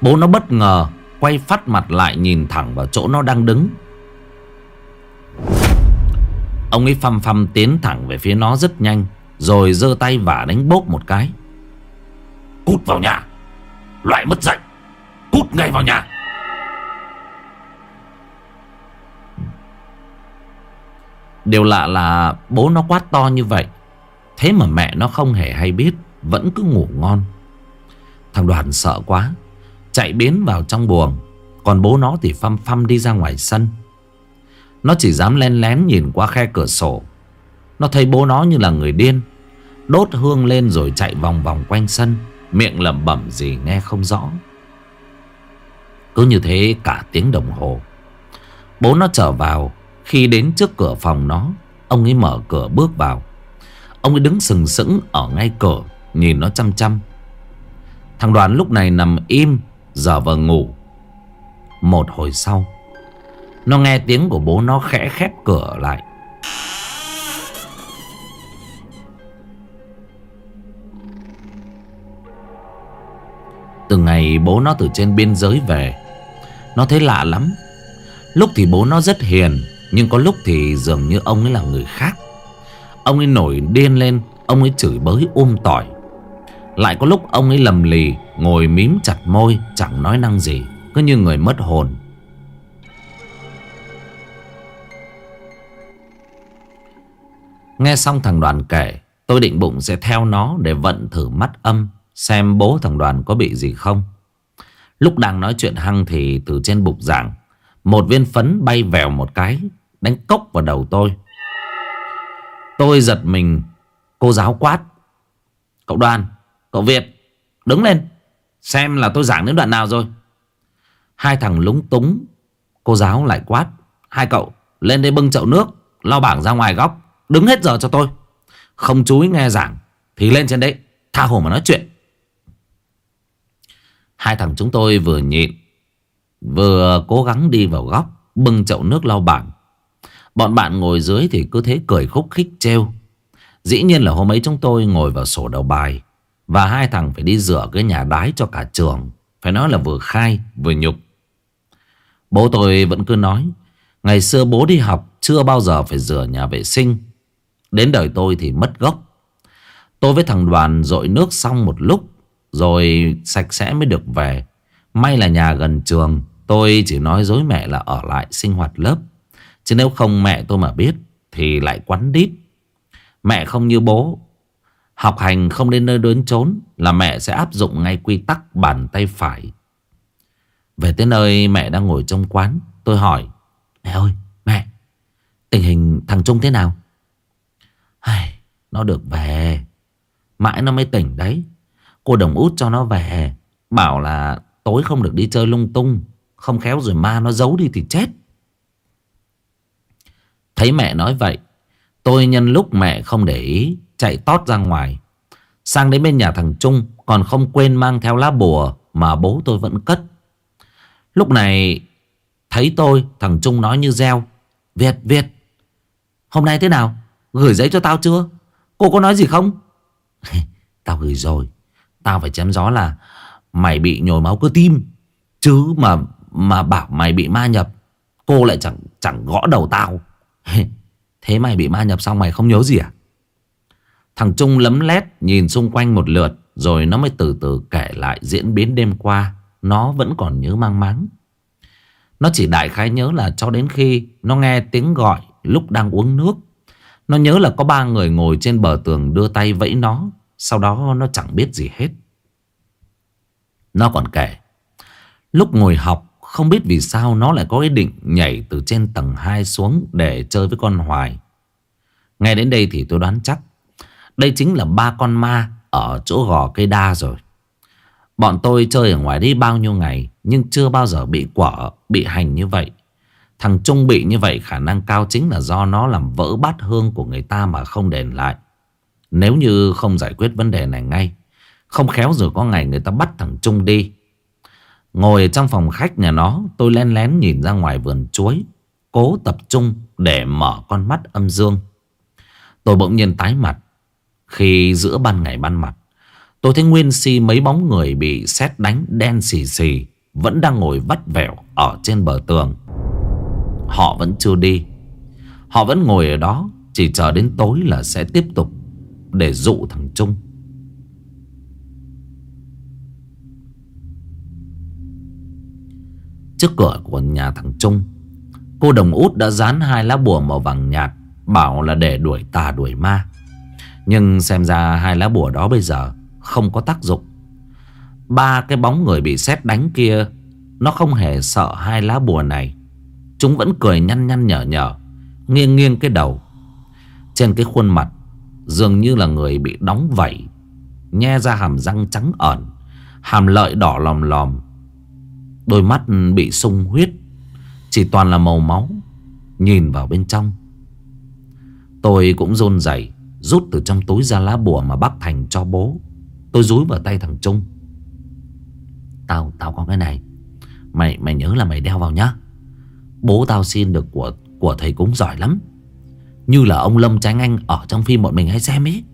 Bố nó bất ngờ, Quay phát mặt lại nhìn thẳng vào chỗ nó đang đứng. Ông ấy phăm phăm tiến thẳng về phía nó rất nhanh, Rồi giơ tay vả đánh bốp một cái. Cút vào nhà! Loại mất dạy! Cút ngay vào nhà! Điều lạ là bố nó quát to như vậy, Thế mà mẹ nó không hề hay biết vẫn cứ ngủ ngon. Thằng đoàn sợ quá, Chạy biến vào trong buồng, Còn bố nó thì phăm phăm đi ra ngoài sân. Nó chỉ dám len lén nhìn qua khe cửa sổ. Nó thấy bố nó như là người điên, Đốt hương lên rồi chạy vòng vòng quanh sân, Miệng lẩm bẩm gì nghe không rõ. Cứ như thế cả tiếng đồng hồ, Bố nó trở vào. Khi đến trước cửa phòng nó, Ông ấy mở cửa bước vào. Ông ấy đứng sừng sững ở ngay cửa. Nhìn nó chăm chăm. Thằng đoàn lúc này nằm im, Giờ vờ ngủ. Một hồi sau, Nó nghe tiếng của bố nó khẽ khép cửa lại. Từ ngày bố nó từ trên biên giới về, Nó thấy lạ lắm. Lúc thì bố nó rất hiền, Nhưng có lúc thì dường như ông ấy là người khác. Ông ấy nổi điên lên, Ông ấy chửi bới um tỏi. Lại có lúc ông ấy lầm lì, Ngồi mím chặt môi, Chẳng nói năng gì, Cứ như người mất hồn. Nghe xong thằng đoàn kể, Tôi định bụng sẽ theo nó để vận thử mắt âm, Xem bố thằng đoàn có bị gì không. Lúc đang nói chuyện hăng thì từ trên bục giảng, Một viên phấn bay vèo một cái, Đánh cốc vào đầu tôi. Tôi giật mình, Cô giáo quát, Cậu đoàn cậu Việt, Đứng lên, Xem là tôi giảng đến đoạn nào rồi. Hai thằng lúng túng, Cô giáo lại quát. Hai cậu, lên đây bưng chậu nước Lau bảng ra ngoài góc, Đứng hết giờ cho tôi. Không chú ý nghe giảng, Thì lên trên đấy, Tha hồ mà nói chuyện. Hai thằng chúng tôi vừa nhịn, Vừa cố gắng đi vào góc, Bưng chậu nước lau bảng. Bọn bạn ngồi dưới thì cứ thế cười khúc khích treo Dĩ nhiên là hôm ấy chúng tôi ngồi vào sổ đầu bài và hai thằng phải đi rửa cái nhà đái cho cả trường. Phải nói là vừa khai, vừa nhục. Bố tôi vẫn cứ nói, Ngày xưa bố đi học chưa bao giờ phải rửa nhà vệ sinh. Đến đời tôi thì mất gốc. Tôi với thằng đoàn dội nước xong một lúc, Rồi sạch sẽ mới được về. May là nhà gần trường, Tôi chỉ nói dối mẹ là ở lại sinh hoạt lớp. Chứ nếu không mẹ tôi mà biết, Thì lại quắn đít. Mẹ không như bố Học hành không đến nơi đến trốn Là mẹ sẽ áp dụng ngay quy tắc bàn tay phải. Về tới nơi mẹ đang ngồi trong quán Tôi hỏi Mẹ ơi mẹ Tình hình thằng Trung thế nào? Ai, Nó được về Mãi nó mới tỉnh đấy. Cô đồng út cho nó về Bảo là tối không được đi chơi lung tung Không khéo rồi ma nó giấu đi thì chết. Thấy mẹ nói vậy Tôi nhân lúc mẹ không để ý Chạy tót ra ngoài. Sang đến bên nhà thằng Trung, Còn không quên mang theo lá bùa Mà bố tôi vẫn cất. Lúc này, Thấy tôi, thằng Trung nói như reo, Việt Việt, Hôm nay thế nào? Gửi giấy cho tao chưa? Cô có nói gì không? *laughs* Tao gửi rồi. Tao phải chém gió là Mày bị nhồi máu cơ tim, Chứ mà mà bảo mày bị ma nhập, Cô lại chẳng chẳng gõ đầu tao. *laughs* Thế mày bị ma nhập xong mày không nhớ gì à? Thằng Trung lấm lét Nhìn xung quanh một lượt, Rồi nó mới từ từ kể lại diễn biến đêm qua Nó vẫn còn nhớ mang máng Nó chỉ đại khái nhớ là cho đến khi Nó nghe tiếng gọi lúc đang uống nước Nó nhớ là có ba người ngồi trên bờ tường đưa tay vẫy nó Sau đó nó chẳng biết gì hết Nó còn kể, Lúc ngồi học, không biết vì sao nó lại có ý định nhảy từ trên tầng 2 xuống để chơi với con Hoài. Ngay đến đây thì tôi đoán chắc. Đây chính là ba con ma ở chỗ gò cây đa rồi. Bọn tôi chơi ở ngoài đi bao nhiêu ngày nhưng chưa bao giờ bị quở, bị hành như vậy. Thằng Trung bị như vậy khả năng cao chính là do nó làm vỡ bát hương của người ta mà không đền lại. Nếu như không giải quyết vấn đề này ngay, không khéo rồi có ngày người ta bắt thằng Trung đi. Ngồi trong phòng khách nhà nó Tôi len lén nhìn ra ngoài vườn chuối Cố tập trung để mở con mắt âm dương Tôi bỗng nhiên tái mặt khi giữa ban ngày ban mặt. Tôi thấy nguyên si mấy bóng người bị sét đánh đen xì xì, Vẫn đang ngồi vắt vẻo ở trên bờ tường. Họ vẫn chưa đi. Họ vẫn ngồi ở đó, Chỉ chờ đến tối là sẽ tiếp tục Để dụ thằng Trung. Trước cửa của nhà thằng Trung, Cô đồng út đã dán hai lá bùa màu vàng nhạt, Bảo là để đuổi tà đuổi ma. Nhưng xem ra hai lá bùa đó bây giờ Không có tác dụng. Ba cái bóng người bị sét đánh kia, Nó không hề sợ hai lá bùa này. Chúng vẫn cười nhăn nhăn nhở nhở, Nghiêng nghiêng cái đầu. Trên cái khuôn mặt, Dường như là người bị đóng vảy, Nhe ra hàm răng trắng ẩn, Hàm lợi đỏ lòm lòm. Đôi mắt bị sung huyết, Chỉ toàn là màu máu, Nhìn vào bên trong. Tôi cũng rôn rẩy Rút từ trong túi ra lá bùa mà bác Thành cho bố. Tôi rúi vào tay thằng Trung. Tao, tao có cái này. Mày mày nhớ là mày đeo vào nhá. Bố tao xin được của của thầy cúng giỏi lắm. Như là ông Lâm Tránh Anh Ở trong phim bọn mình hay xem ấy.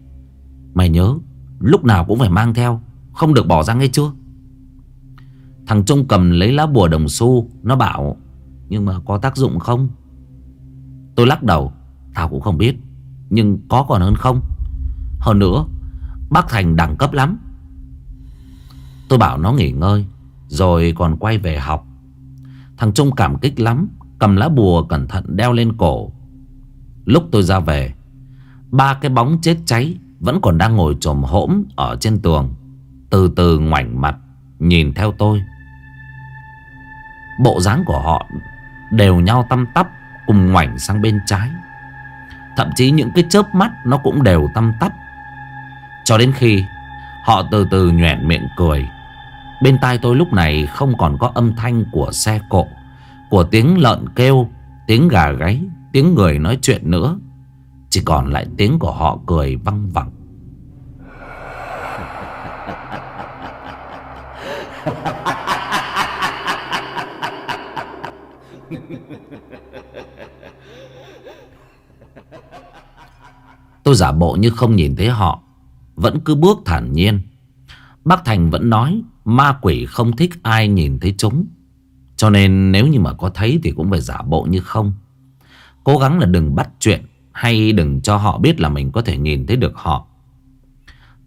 Mày nhớ Lúc nào cũng phải mang theo Không được bỏ ra ngay chưa? Thằng Trung cầm lấy lá bùa đồng xu Nó bảo Nhưng mà có tác dụng không? Tôi lắc đầu Tao cũng không biết. Nhưng có còn hơn không? Hơn nữa, Bác Thành đẳng cấp lắm. Tôi bảo nó nghỉ ngơi, Rồi còn quay về học. Thằng Trung cảm kích lắm, Cầm lá bùa cẩn thận đeo lên cổ. Lúc tôi ra về, Ba cái bóng chết cháy Vẫn còn đang ngồi trồm hỗn Ở trên tường, Từ từ ngoảnh mặt, Nhìn theo tôi. Bộ dáng của họ Đều nhau tăm tắp, Cùng ngoảnh sang bên trái. Thậm chí những cái chớp mắt Nó cũng đều tăm tắp. Cho đến khi Họ từ từ nhoẻn miệng cười. Bên tai tôi lúc này không còn có âm thanh của xe cộ, Của tiếng lợn kêu, Tiếng gà gáy, Tiếng người nói chuyện nữa. Chỉ còn lại tiếng của họ cười văng vẳng. Tôi giả bộ như không nhìn thấy họ. Vẫn cứ bước thản nhiên. Bác Thành vẫn nói, Ma quỷ không thích ai nhìn thấy chúng. Cho nên nếu như mà có thấy Thì cũng phải giả bộ như không. Cố gắng là đừng bắt chuyện, Hay đừng cho họ biết là mình có thể nhìn thấy được họ.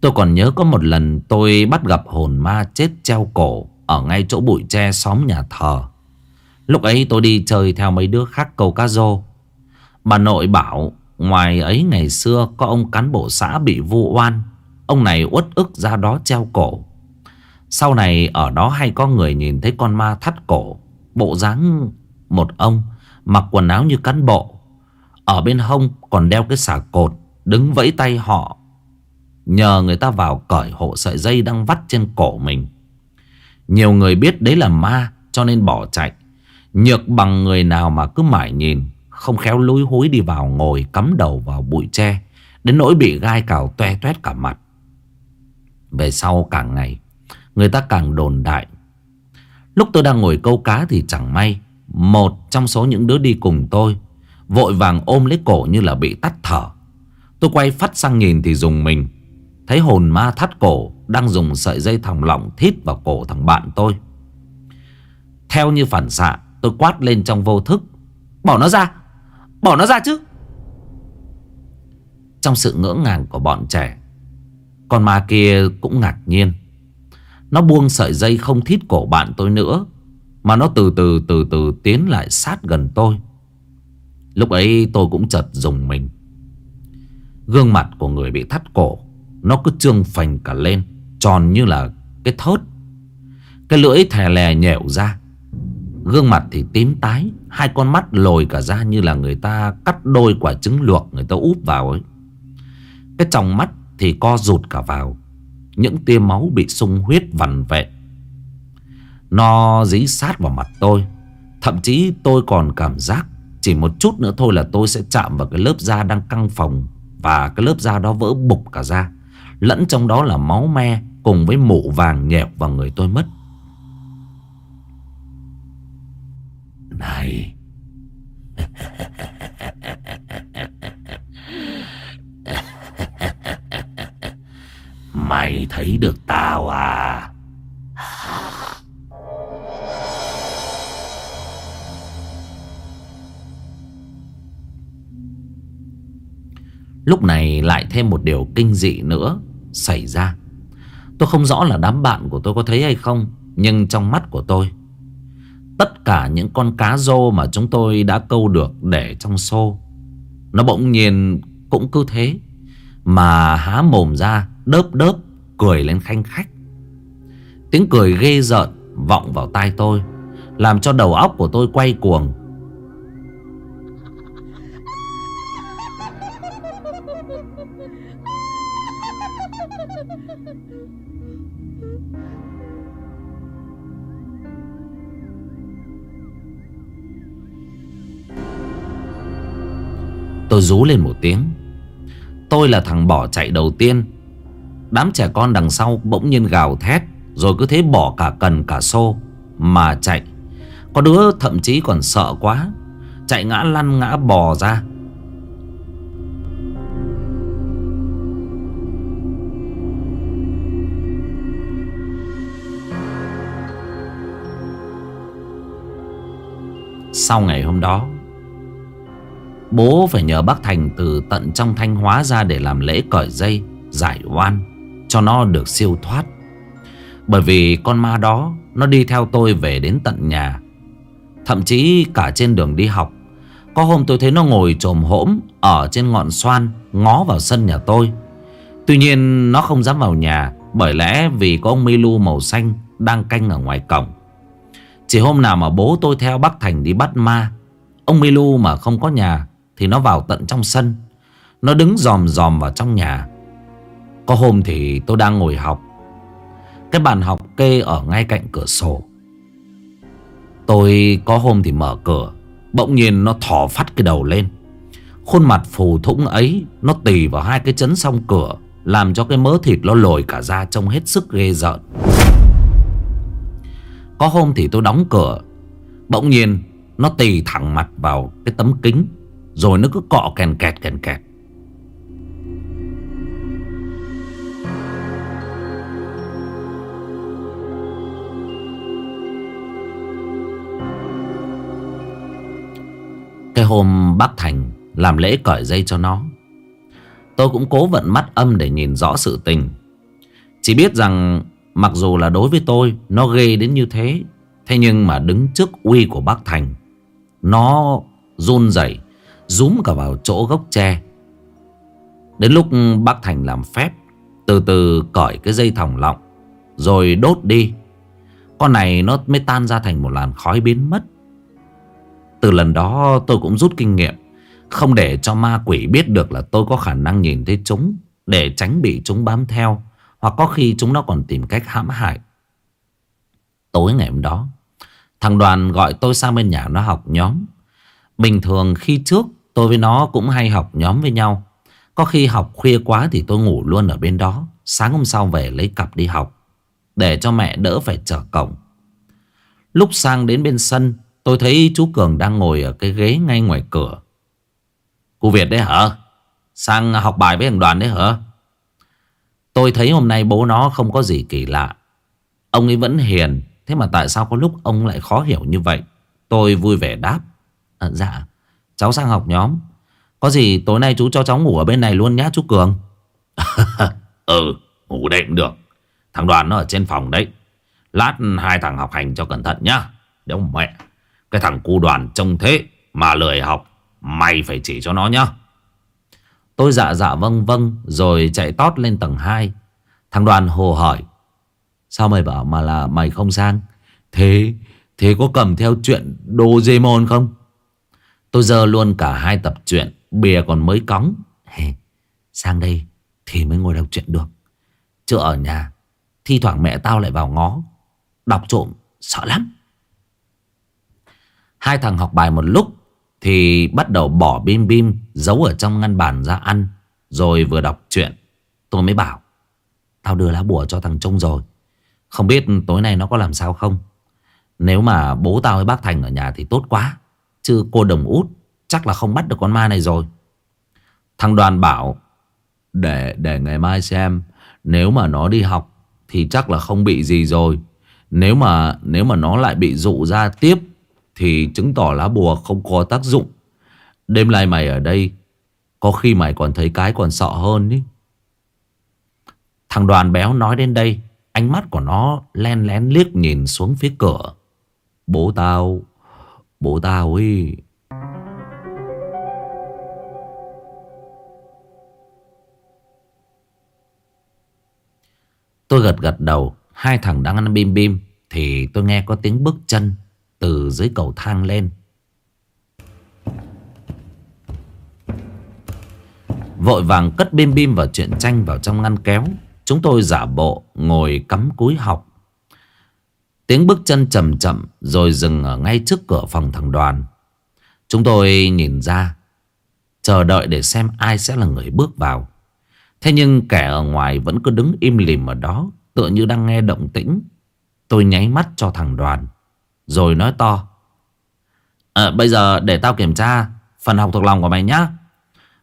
Tôi còn nhớ có một lần tôi bắt gặp hồn ma chết treo cổ Ở ngay chỗ bụi tre xóm nhà thờ. Lúc ấy tôi đi chơi theo mấy đứa khác câu cá rô. Bà nội bảo Ngoài ấy ngày xưa có ông cán bộ xã bị vu oan, Ông này uất ức ra đó treo cổ. Sau này ở đó hay có người nhìn thấy con ma thắt cổ, Bộ dáng một ông, Mặc quần áo như cán bộ. Ở bên hông còn đeo cái xà cột, Đứng vẫy tay họ, Nhờ người ta vào cởi hộ sợi dây đang vắt trên cổ mình. Nhiều người biết đấy là ma, Cho nên bỏ chạy. Nhược bằng người nào mà cứ mãi nhìn. Không khéo lúi húi đi vào ngồi Cắm đầu vào bụi tre, Đến nỗi bị gai cào toe toét cả mặt. Về sau càng ngày, Người ta càng đồn đại. Lúc tôi đang ngồi câu cá thì chẳng may, Một trong số những đứa đi cùng tôi Vội vàng ôm lấy cổ như là bị tắt thở. Tôi quay phát sang nhìn thì dùng mình, Thấy hồn ma thắt cổ Đang dùng sợi dây thòng lọng thít vào cổ thằng bạn tôi. Theo như phản xạ, Tôi quát lên trong vô thức, Bỏ nó ra Bỏ nó ra chứ. Trong sự ngỡ ngàng của bọn trẻ, Con ma kia cũng ngạc nhiên. Nó buông sợi dây không thít cổ bạn tôi nữa, Mà nó từ từ từ từ tiến lại sát gần tôi. Lúc ấy tôi cũng chợt dùng mình. Gương mặt của người bị thắt cổ, Nó cứ trương phành cả lên, Tròn như là cái thớt. Cái lưỡi thè lè nhẻo ra Gương mặt thì tím tái, Hai con mắt lồi cả ra như là người ta cắt đôi quả trứng luộc, người ta úp vào ấy. Cái trong mắt thì co rụt cả vào, Những tia máu bị sung huyết vằn vẹn Nó dí sát vào mặt tôi, Thậm chí tôi còn cảm giác Chỉ một chút nữa thôi là tôi sẽ chạm vào cái lớp da đang căng phòng Và cái lớp da đó vỡ bục cả ra, Lẫn trong đó là máu me Cùng với mụ vàng nhẹp vào người tôi mất. Này. Mày thấy được tao à? Lúc này lại thêm một điều kinh dị nữa xảy ra. Tôi không rõ là đám bạn của tôi có thấy hay không, Nhưng trong mắt của tôi Tất cả những con cá rô mà chúng tôi đã câu được để trong xô. Nó bỗng nhiên cũng cứ thế, Mà há mồm ra, đớp đớp, cười lên khanh khách. Tiếng cười ghê rợn vọng vào tai tôi, Làm cho đầu óc của tôi quay cuồng. Tôi rú lên một tiếng. Tôi là thằng bỏ chạy đầu tiên. Đám trẻ con đằng sau bỗng nhiên gào thét, Rồi cứ thế bỏ cả cần cả xô Mà chạy. Có đứa thậm chí còn sợ quá, Chạy ngã lăn ngã bò ra. Sau ngày hôm đó Bố phải nhờ bác Thành từ tận trong Thanh Hóa ra để làm lễ cởi dây, giải oan, cho nó được siêu thoát. Bởi vì con ma đó, nó đi theo tôi về đến tận nhà. Thậm chí cả trên đường đi học, Có hôm tôi thấy nó ngồi trồm hỗm Ở trên ngọn xoan Ngó vào sân nhà tôi Tuy nhiên nó không dám vào nhà Bởi lẽ vì có ông Milu màu xanh Đang canh ở ngoài cổng Chỉ hôm nào mà bố tôi theo Bắc Thành đi bắt ma Ông Milu mà không có nhà thì nó vào tận trong sân. Nó đứng dòm dòm vào trong nhà. Có hôm thì tôi đang ngồi học. Cái bàn học kê ở ngay cạnh cửa sổ. Tôi có hôm thì mở cửa, Bỗng nhiên nó thỏ phát cái đầu lên. Khuôn mặt phù thủng ấy, Nó tì vào hai cái chấn song cửa, Làm cho cái mớ thịt nó lồi cả ra Trông hết sức ghê rợn. Có hôm thì tôi đóng cửa, Bỗng nhiên Nó tì thẳng mặt vào cái tấm kính. Rồi nó cứ cọ kèn kẹt kèn kẹt. Cái hôm bác Thành làm lễ cởi dây cho nó, Tôi cũng cố vận mắt âm để nhìn rõ sự tình. Chỉ biết rằng mặc dù là đối với tôi, nó ghê đến như thế Thế nhưng mà đứng trước uy của bác Thành, Nó run rẩy Rúm cả vào chỗ gốc tre. Đến lúc bác Thành làm phép, Từ từ cởi cái dây thòng lọng, Rồi đốt đi. Con này nó mới tan ra thành một làn khói biến mất. Từ lần đó tôi cũng rút kinh nghiệm, Không để cho ma quỷ biết được là tôi có khả năng nhìn thấy chúng Để tránh bị chúng bám theo, Hoặc có khi chúng nó còn tìm cách hãm hại. Tối ngày hôm đó, Thằng đoàn gọi tôi sang bên nhà nó học nhóm. Bình thường khi trước tôi với nó cũng hay học nhóm với nhau Có khi học khuya quá thì tôi ngủ luôn ở bên đó Sáng hôm sau về lấy cặp đi học Để cho mẹ đỡ phải chờ cổng Lúc sang đến bên sân Tôi thấy chú Cường đang ngồi ở cái ghế ngay ngoài cửa. Cô Việt đấy hả? Sang học bài với thằng đoàn đấy hả? Tôi thấy hôm nay bố nó không có gì kỳ lạ. Ông ấy vẫn hiền. Thế mà tại sao có lúc ông lại khó hiểu như vậy? Tôi vui vẻ đáp. À, dạ, cháu sang học nhóm. Có gì tối nay chú cho cháu ngủ ở bên này luôn nhá chú Cường. *laughs* ừ, ngủ đây cũng được. Thằng đoàn nó ở trên phòng đấy. Lát hai thằng học hành cho cẩn thận nhá. Đúng mẹ cái thằng cu đoàn trông thế Mà lười học Mày phải chỉ cho nó nhá Tôi dạ dạ vâng vâng Rồi chạy tót lên tầng 2 Thằng đoàn hồ hỏi Sao mày bảo mà là mày không sang Thế Thế có cầm theo chuyện Doraemon không Tôi giờ luôn cả hai tập truyện Bìa còn mới cóng. Hey, Sang đây thì mới ngồi đọc chuyện được. Chứ ở nhà Thi thoảng mẹ tao lại vào ngó. Đọc trộm sợ lắm. Hai thằng học bài một lúc Thì bắt đầu bỏ bim bim Giấu ở trong ngăn bàn ra ăn Rồi vừa đọc chuyện Tôi mới bảo Tao đưa lá bùa cho thằng Trung rồi. Không biết tối nay nó có làm sao không? Nếu mà bố tao với bác Thành ở nhà thì tốt quá. Chứ cô đồng út, Chắc là không bắt được con ma này rồi. Thằng đoàn bảo, Để để ngày mai xem, Nếu mà nó đi học Thì chắc là không bị gì rồi. Nếu mà nếu mà nó lại bị dụ ra tiếp thì chứng tỏ lá bùa không có tác dụng. Đêm nay mày ở đây, Có khi mày còn thấy cái còn sợ hơn ý. Thằng đoàn béo nói đến đây, Ánh mắt của nó len lén liếc nhìn xuống phía cửa. Bố tao Bố tao ấy Tôi gật gật đầu, Hai thằng đang ăn bim bim, Thì tôi nghe có tiếng bước chân từ dưới cầu thang lên. Vội vàng cất bim bim và chuyện tranh vào trong ngăn kéo. Chúng tôi giả bộ ngồi cắm cúi học. Tiếng bước chân chậm chậm rồi dừng ở ngay trước cửa phòng thằng đoàn. Chúng tôi nhìn ra, chờ đợi để xem ai sẽ là người bước vào. Thế nhưng kẻ ở ngoài vẫn cứ đứng im lìm ở đó, tựa như đang nghe động tĩnh. Tôi nháy mắt cho thằng đoàn. Rồi nói to à, Bây giờ để tao kiểm tra Phần học thuộc lòng của mày nhá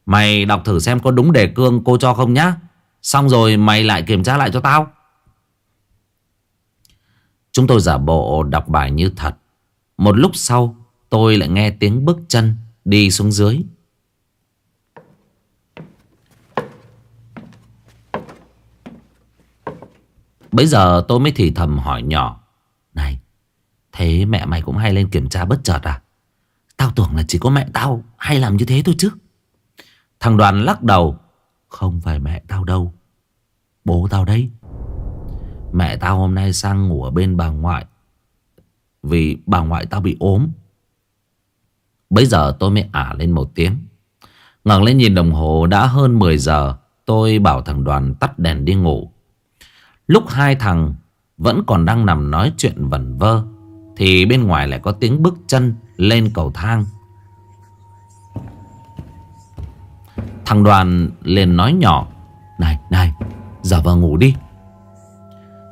Mày đọc thử xem có đúng đề cương cô cho không nhá Xong rồi mày lại kiểm tra lại cho tao Chúng tôi giả bộ đọc bài như thật. Một lúc sau, Tôi lại nghe tiếng bước chân Đi xuống dưới. Bây giờ tôi mới thì thầm hỏi nhỏ, Này, Thế mẹ mày cũng hay lên kiểm tra bất chợt à? Tao tưởng là chỉ có mẹ tao hay làm như thế thôi chứ. Thằng đoàn lắc đầu, Không phải mẹ tao đâu, Bố tao đấy. Mẹ tao hôm nay sang ngủ ở bên bà ngoại. Vì bà ngoại tao bị ốm. Bây giờ tôi mới ả lên một tiếng. Ngẩng lên nhìn đồng hồ, đã hơn 10 giờ, Tôi bảo thằng đoàn tắt đèn đi ngủ. Lúc hai thằng vẫn còn đang nằm nói chuyện vẩn vơ, Thì bên ngoài lại có tiếng bước chân lên cầu thang. Thằng đoàn liền nói nhỏ, Này này, Giờ vào ngủ đi.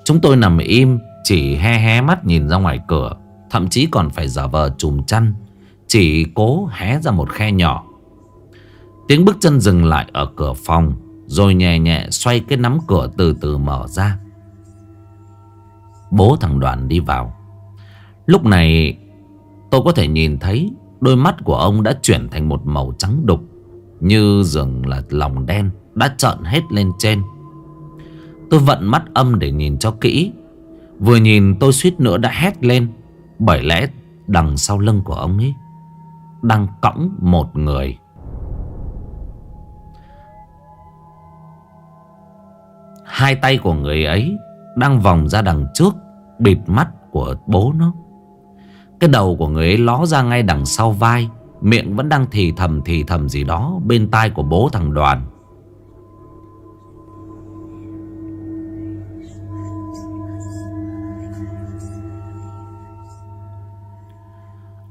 Chúng tôi nằm im, Chỉ he hé mắt nhìn ra ngoài cửa, Thậm chí còn phải giả vờ chùm chăn, Chỉ cố hé ra một khe nhỏ. Tiếng bước chân dừng lại ở cửa phòng, Rồi nhẹ nhẹ xoay cái nắm cửa từ từ mở ra. Bố thằng đoàn đi vào. Lúc này, tôi có thể nhìn thấy Đôi mắt của ông đã chuyển thành một màu trắng đục, Như dường là lòng đen Đã trợn hết lên trên. Tôi vận mắt âm để nhìn cho kỹ. Vừa nhìn, tôi suýt nữa đã hét lên. Bởi lẽ, đằng sau lưng của ông ấy, Đang cõng một người. Hai tay của người ấy Đang vòng ra đằng trước, Bịt mắt của bố nó. Cái đầu của người ấy ló ra ngay đằng sau vai, Miệng vẫn đang thì thầm thì thầm gì đó Bên tai của bố thằng đoàn.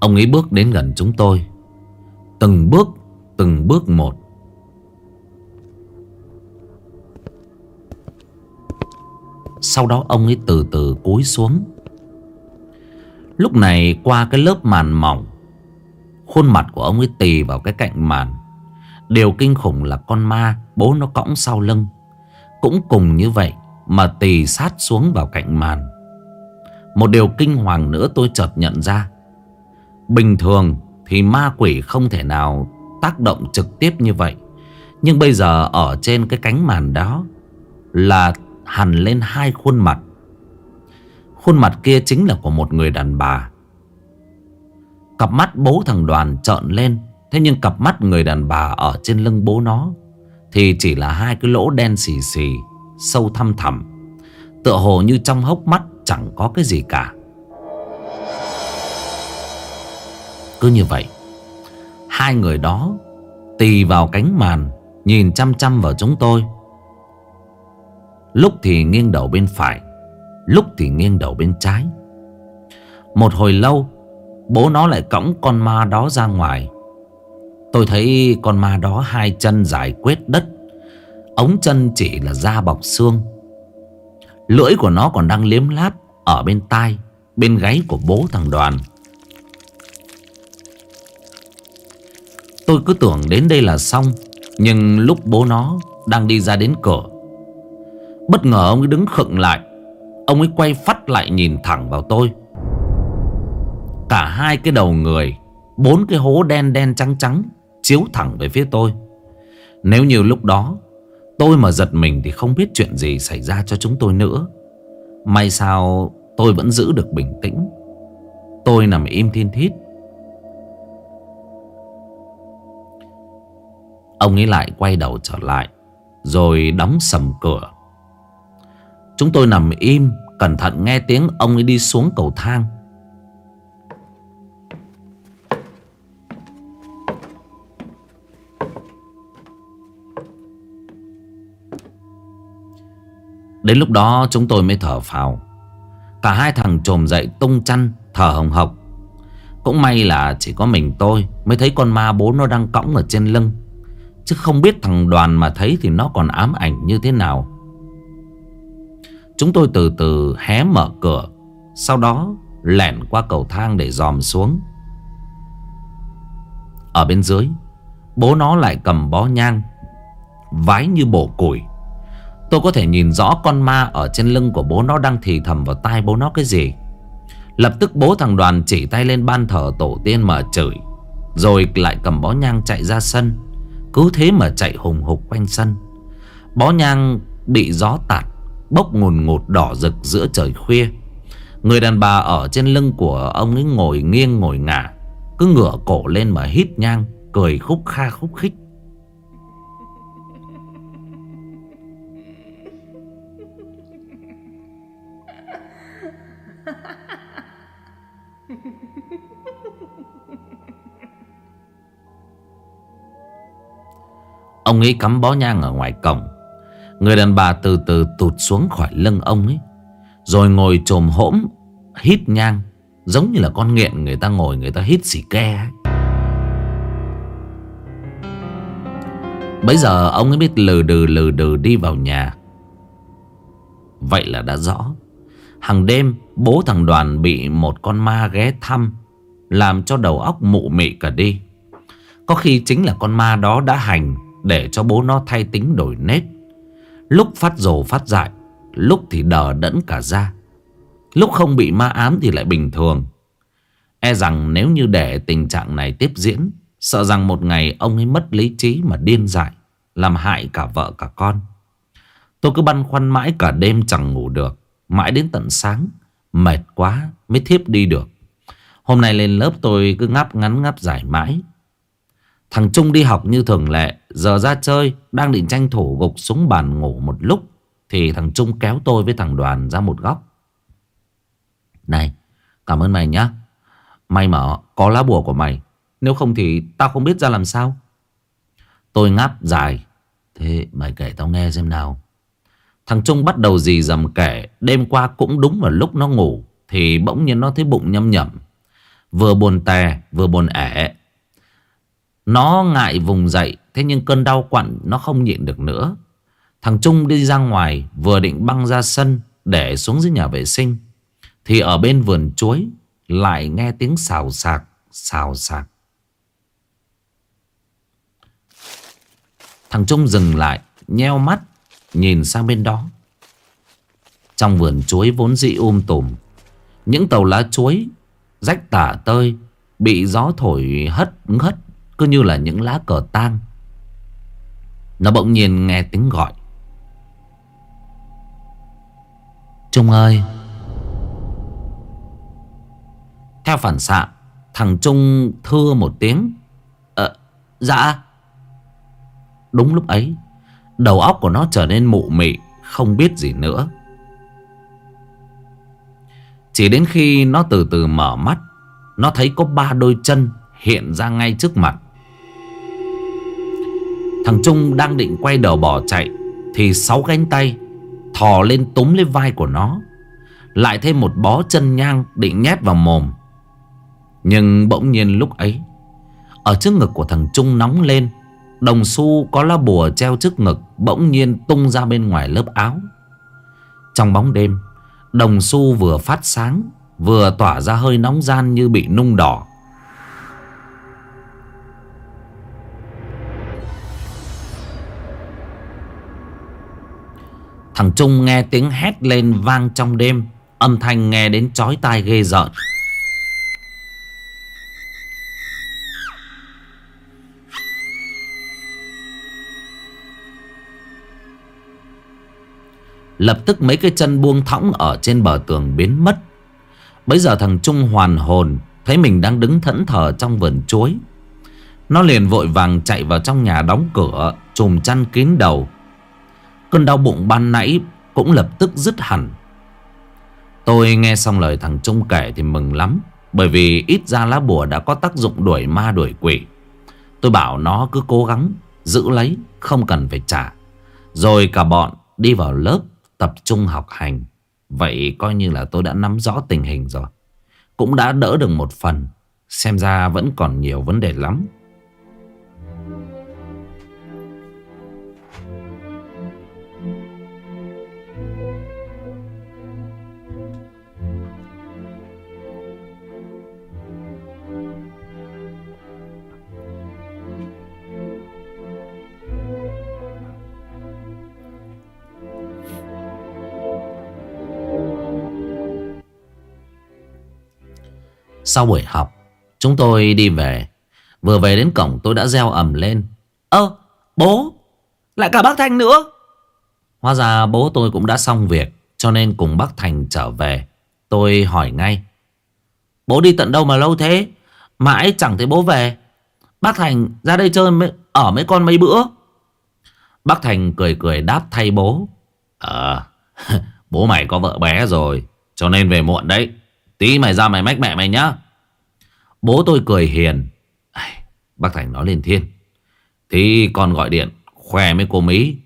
Ông ấy bước đến gần chúng tôi. Từng bước Từng bước một. Sau đó ông ấy từ từ cúi xuống. Lúc này qua cái lớp màn mỏng, Khuôn mặt của ông ấy tì vào cái cạnh màn. Điều kinh khủng là con ma, Bố nó cõng sau lưng. Cũng cùng như vậy Mà tì sát xuống vào cạnh màn. Một điều kinh hoàng nữa tôi chợt nhận ra. Bình thường thì ma quỷ không thể nào tác động trực tiếp như vậy. Nhưng bây giờ ở trên cái cánh màn đó Là hằn lên hai khuôn mặt. Khuôn mặt kia chính là của một người đàn bà. Cặp mắt bố thằng đoàn trợn lên. Thế nhưng cặp mắt người đàn bà ở trên lưng bố nó Thì chỉ là hai cái lỗ đen xì xì, Sâu thăm thẳm. Tựa hồ như trong hốc mắt chẳng có cái gì cả. Cứ như vậy. Hai người đó Tì vào cánh màn, Nhìn chăm chăm vào chúng tôi. Lúc thì nghiêng đầu bên phải, Lúc thì nghiêng đầu bên trái. Một hồi lâu, Bố nó lại cõng con ma đó ra ngoài. Tôi thấy con ma đó hai chân dài quét đất, Ống chân chỉ là da bọc xương. Lưỡi của nó còn đang liếm láp Ở bên tai, Bên gáy của bố thằng đoàn. Tôi cứ tưởng đến đây là xong, Nhưng lúc bố nó đang đi ra đến cửa, Bất ngờ ông ấy đứng khựng lại. Ông ấy quay phát lại nhìn thẳng vào tôi. Cả hai cái đầu người, Bốn cái hố đen đen trắng trắng Chiếu thẳng về phía tôi. Nếu như lúc đó Tôi mà giật mình thì không biết chuyện gì xảy ra cho chúng tôi nữa. May sao tôi vẫn giữ được bình tĩnh. Tôi nằm im thiên thít Ông ấy lại quay đầu trở lại, Rồi đóng sầm cửa. Chúng tôi nằm im, Cẩn thận nghe tiếng ông ấy đi xuống cầu thang. Đến lúc đó, chúng tôi mới thở phào. Cả hai thằng trồm dậy tung chăn, Thở hồng hộc. Cũng may là chỉ có mình tôi Mới thấy con ma bố nó đang cõng ở trên lưng. Chứ không biết thằng đoàn mà thấy Thì nó còn ám ảnh như thế nào. Chúng tôi từ từ hé mở cửa, Sau đó lẻn qua cầu thang để dòm xuống. Ở bên dưới, Bố nó lại cầm bó nhang, Vái như bổ củi. Tôi có thể nhìn rõ con ma ở trên lưng của bố nó đang thì thầm vào tai bố nó cái gì. Lập tức bố thằng đoàn chỉ tay lên ban thờ tổ tiên mà chửi, Rồi lại cầm bó nhang chạy ra sân. Cứ thế mà chạy hùng hục quanh sân. Bó nhang bị gió tạt, Bốc ngùn ngụt đỏ rực giữa trời khuya. Người đàn bà ở trên lưng của ông ấy ngồi nghiêng ngồi ngả, Cứ ngửa cổ lên mà hít nhang, Cười khúc kha khúc khích. Ông ấy cắm bó nhang ở ngoài cổng. Người đàn bà từ từ tụt xuống khỏi lưng ông ấy, Rồi ngồi trồm hỗm Hít nhang, Giống như là con nghiện người ta ngồi người ta hít xì ke ấy. Bây giờ ông ấy biết lừ đừ lừ đừ đi vào nhà. Vậy là đã rõ. Hàng đêm, bố thằng đoàn bị một con ma ghé thăm, Làm cho đầu óc mụ mị cả đi. Có khi chính là con ma đó đã hành để cho bố nó thay tính đổi nết Lúc phát rồ phát dại, Lúc thì đờ đẫn cả ra Lúc không bị ma ám thì lại bình thường. E rằng nếu như để tình trạng này tiếp diễn, Sợ rằng một ngày ông ấy mất lý trí mà điên dại, Làm hại cả vợ cả con. Tôi cứ băn khoăn mãi cả đêm chẳng ngủ được, Mãi đến tận sáng, Mệt quá mới thiếp đi được. Hôm nay lên lớp tôi cứ ngáp ngắn ngáp dài mãi. Thằng Trung đi học như thường lệ Giờ ra chơi, Đang định tranh thủ gục xuống bàn ngủ một lúc, Thì thằng Trung kéo tôi với thằng Đoàn ra một góc. Này, Cảm ơn mày nhá. May mà có lá bùa của mày, Nếu không thì tao không biết ra làm sao. Tôi ngáp dài. Thế mày kể tao nghe xem nào. Thằng Trung bắt đầu dì dầm kể, Đêm qua cũng đúng vào lúc nó ngủ, Thì bỗng nhiên nó thấy bụng nhâm nhẩm Vừa buồn tè, vừa buồn ẻ nó ngại vùng dậy, Thế nhưng cơn đau quặn nó không nhịn được nữa. Thằng Trung đi ra ngoài, Vừa định băng ra sân Để xuống dưới nhà vệ sinh, Thì ở bên vườn chuối Lại nghe tiếng xào xạc Xào xạc. Thằng Trung dừng lại, Nheo mắt, Nhìn sang bên đó. Trong vườn chuối vốn dĩ um tùm, Những tàu lá chuối Rách tả tơi Bị gió thổi hất hất cứ như là những lá cờ tang. Nó bỗng nhiên nghe tiếng gọi. Trung ơi! Theo phản xạ, Thằng Trung thưa một tiếng. Ờ dạ. Đúng lúc ấy, Đầu óc của nó trở nên mụ mị, Không biết gì nữa. Chỉ đến khi nó từ từ mở mắt, Nó thấy có ba đôi chân Hiện ra ngay trước mặt. Thằng Trung đang định quay đầu bỏ chạy, Thì sáu cánh tay Thò lên túm lên vai của nó. Lại thêm một bó chân nhang Định nhét vào mồm. Nhưng bỗng nhiên lúc ấy, Ở trước ngực của thằng Trung nóng lên, Đồng xu có lá bùa treo trước ngực Bỗng nhiên tung ra bên ngoài lớp áo. Trong bóng đêm, Đồng xu vừa phát sáng, Vừa tỏa ra hơi nóng gian như bị nung đỏ. Thằng Trung nghe tiếng hét lên vang trong đêm, Âm thanh nghe đến chói tai ghê rợn. Lập tức mấy cái chân buông thõng ở trên bờ tường biến mất. Bây giờ thằng Trung hoàn hồn, Thấy mình đang đứng thẫn thờ trong vườn chuối. Nó liền vội vàng chạy vào trong nhà đóng cửa, Chùm chăn kín đầu Cơn đau bụng ban nãy cũng lập tức dứt hẳn Tôi nghe xong lời thằng Trung kể thì mừng lắm, Bởi vì ít ra lá bùa đã có tác dụng đuổi ma đuổi quỷ Tôi bảo nó cứ cố gắng, giữ lấy, Không cần phải trả Rồi cả bọn đi vào lớp tập trung học hành. Vậy coi như là tôi đã nắm rõ tình hình rồi. Cũng đã đỡ được một phần. Xem ra vẫn còn nhiều vấn đề lắm. Sau buổi học Chúng tôi đi về. Vừa về đến cổng tôi đã reo ầm lên. Ơ bố Lại cả bác Thành nữa. Hóa ra bố tôi cũng đã xong việc Cho nên cùng bác Thành trở về. Tôi hỏi ngay Bố đi tận đâu mà lâu thế? Mãi chẳng thấy bố về. Bác Thành ra đây chơi mấy, ở mấy con mấy bữa. Bác Thành cười cười đáp thay bố Ờ *laughs* Bố mày có vợ bé rồi Cho nên về muộn đấy. Tí, mày ra mày mách mẹ mày nhá. Bố tôi cười hiền. Bác Thành nói lên thiên. Thì con gọi điện, Khoe với cô Mỹ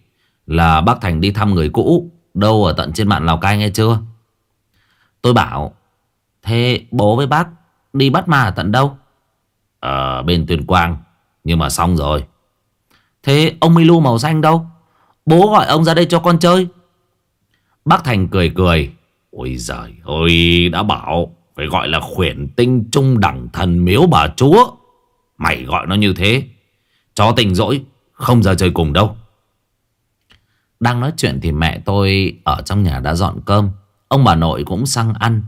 Là bác Thành đi thăm người cũ, Đâu ở tận trên mạng Lào Cai nghe chưa? Tôi bảo, Thế bố với bác đi bắt ma ở tận đâu? Ở bên Tuyên Quang, Nhưng mà xong rồi. Thế ông Milu màu xanh đâu? Bố gọi ông ra đây cho con chơi. Bác Thành cười cười. Ôi giời ơi, đã bảo Phải gọi là khuyển tinh trung đẳng thần miếu bà chúa. Mày gọi nó như thế, Chó tình dỗi, Không ra chơi cùng đâu. Đang nói chuyện thì mẹ tôi Ở trong nhà đã dọn cơm. Ông bà nội cũng sang ăn.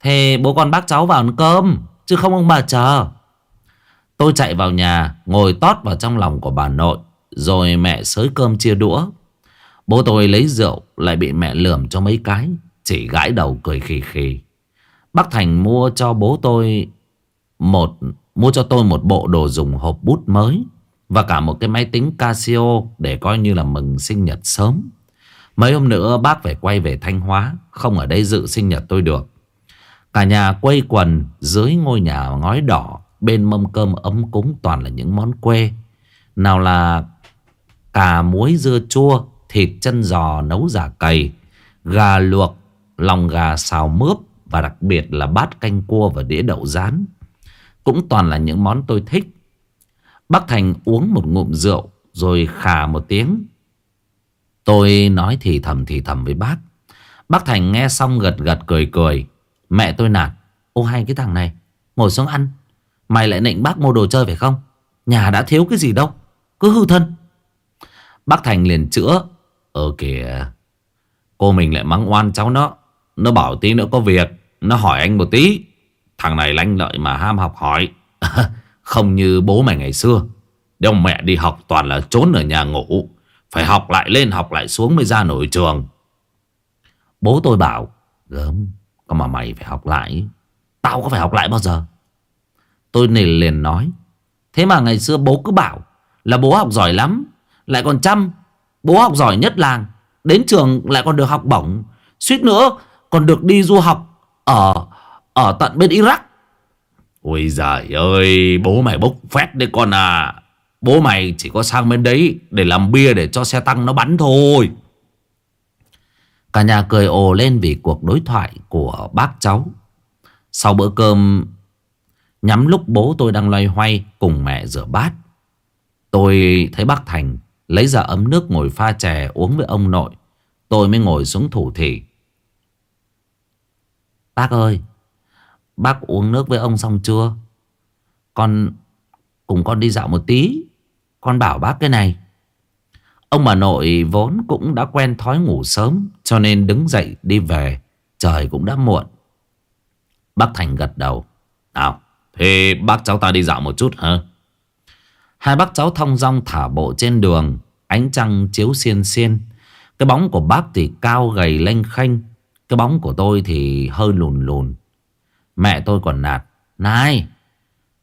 Thế bố con bác cháu vào ăn cơm, Chứ không ông bà chờ. Tôi chạy vào nhà, Ngồi tót vào trong lòng của bà nội, Rồi mẹ xới cơm chia đũa. Bố tôi lấy rượu, Lại bị mẹ lườm cho mấy cái. Chỉ gãi đầu cười khì khì. Bác Thành mua cho bố tôi Một, Mua cho tôi một bộ đồ dùng hộp bút mới Và cả một cái máy tính Casio Để coi như là mừng sinh nhật sớm. Mấy hôm nữa bác phải quay về Thanh Hóa, Không ở đây dự sinh nhật tôi được. Cả nhà quây quần dưới ngôi nhà ngói đỏ, Bên mâm cơm ấm cúng toàn là những món quê. Nào là cà muối dưa chua, Thịt chân giò nấu giả cầy, Gà luộc Lòng gà xào mướp Và đặc biệt là bát canh cua và đĩa đậu rán. Cũng toàn là những món tôi thích. Bác Thành uống một ngụm rượu Rồi khà một tiếng. Tôi nói thì thầm thì thầm với bác. Bác Thành nghe xong gật gật cười cười. Mẹ tôi nạt, Ô hay cái thằng này, Ngồi xuống ăn. Mày lại nịnh bác mua đồ chơi phải không? Nhà đã thiếu cái gì đâu, Cứ hư thân. Bác Thành liền chữa Ờ kìa, Cô mình lại mắng oan cháu nó. Nó bảo tí nữa có việc. Nó hỏi anh một tí. Thằng này lanh lợi mà, ham học hỏi. *laughs* Không như bố mày ngày xưa. Để ông mẹ đi học toàn là trốn ở nhà ngủ. Phải học lại lên, học lại xuống mới ra nổi trường. Bố tôi bảo, Gớm Còn mà mày phải học lại. Tao có phải học lại bao giờ? Tôi nề liền nói, Thế mà ngày xưa bố cứ bảo Là bố học giỏi lắm, Lại còn chăm. Bố học giỏi nhất làng, Đến trường lại còn được học bổng. Suýt nữa còn được đi du học Ở ở tận bên Iraq. Ôi giời ơi Bố mày bốc phét đấy con à. Bố mày chỉ có sang bên đấy Để làm bia để cho xe tăng nó bắn thôi. Cả nhà cười ồ lên vì cuộc đối thoại của bác cháu. Sau bữa cơm Nhắm lúc bố tôi đang loay hoay cùng mẹ rửa bát Tôi thấy bác Thành lấy ra ấm nước ngồi pha chè uống với ông nội. Tôi mới ngồi xuống thủ thị Bác ơi, Bác uống nước với ông xong chưa? Con Cùng con đi dạo một tí. Con bảo bác cái này. Ông bà nội vốn cũng đã quen thói ngủ sớm, Cho nên đứng dậy đi về. Trời cũng đã muộn. Bác Thành gật đầu. Nào, Thế bác cháu ta đi dạo một chút hả? Hai bác cháu thong dong thả bộ trên đường, Ánh trăng chiếu xiên xiên. Cái bóng của bác thì cao gầy lênh khênh. Cái bóng của tôi thì hơi lùn lùn. Mẹ tôi còn nạt, Này,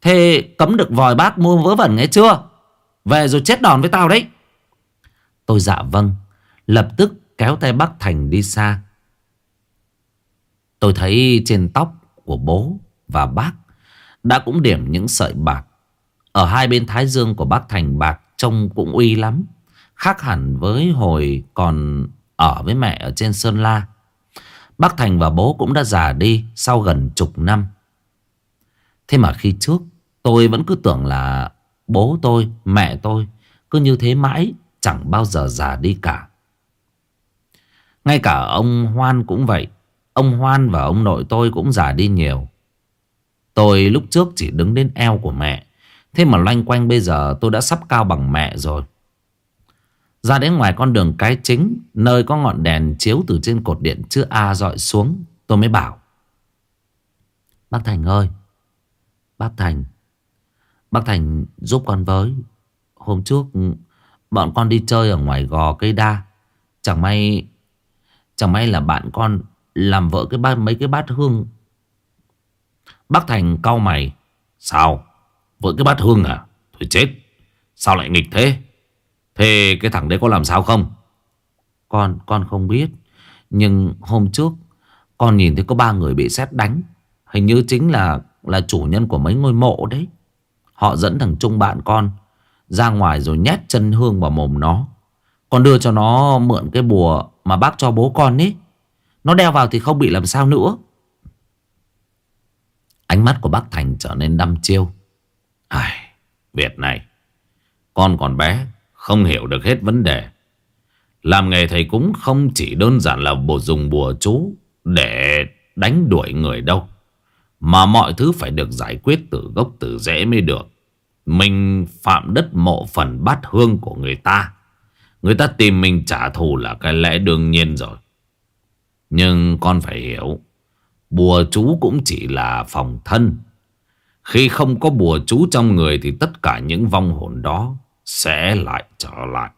Thế cấm được vòi bác mua vớ vẩn nghe chưa? Về rồi chết đòn với tao đấy. Tôi dạ vâng Lập tức kéo tay bác Thành đi xa. Tôi thấy trên tóc của bố và bác Đã cũng điểm những sợi bạc. Ở hai bên thái dương của bác Thành, bạc Trông cũng uy lắm, Khác hẳn với hồi còn ở với mẹ ở trên Sơn La. Bác Thành và bố cũng đã già đi Sau gần chục năm. Thế mà khi trước Tôi vẫn cứ tưởng là Bố tôi, mẹ tôi Cứ như thế mãi Chẳng bao giờ già đi cả. Ngay cả ông Hoan cũng vậy Ông Hoan và ông nội tôi cũng già đi nhiều. Tôi lúc trước chỉ đứng đến eo của mẹ Thế mà loanh quanh bây giờ tôi đã sắp cao bằng mẹ rồi. Ra đến ngoài con đường cái chính, Nơi có ngọn đèn chiếu từ trên cột điện chữ A dọi xuống, Tôi mới bảo. Bác Thành ơi, Bác Thành Bác Thành giúp con với. Hôm trước, Bọn con đi chơi ở ngoài gò cây đa. Chẳng may Chẳng may là bạn con Làm vợ cái bát, mấy cái bát hương. Bác Thành cau mày, Sao? Vỡ cái bát hương à? Thôi chết, Sao lại nghịch thế? Thế cái thằng đấy có làm sao không? Con con không biết. Nhưng hôm trước Con nhìn thấy có ba người bị xét đánh. Hình như chính là là chủ nhân của mấy ngôi mộ đấy. Họ dẫn thằng Trung bạn con Ra ngoài rồi nhét chân hương vào mồm nó. Con đưa cho nó mượn cái bùa Mà bác cho bố con ấy Nó đeo vào thì không bị làm sao nữa. Ánh mắt của bác Thành trở nên đăm chiêu. Ai, Việt này Con còn bé. Không hiểu được hết vấn đề. Làm nghề thầy cũng không chỉ đơn giản là bùa dùng bùa chú Để đánh đuổi người đâu, Mà mọi thứ phải được giải quyết từ gốc từ rễ mới được. Mình phạm đất mộ phần bát hương của người ta Người ta tìm mình trả thù là cái lẽ đương nhiên rồi. Nhưng con phải hiểu, Bùa chú cũng chỉ là phòng thân. Khi không có bùa chú trong người Thì tất cả những vong hồn đó sẽ lại trở lại.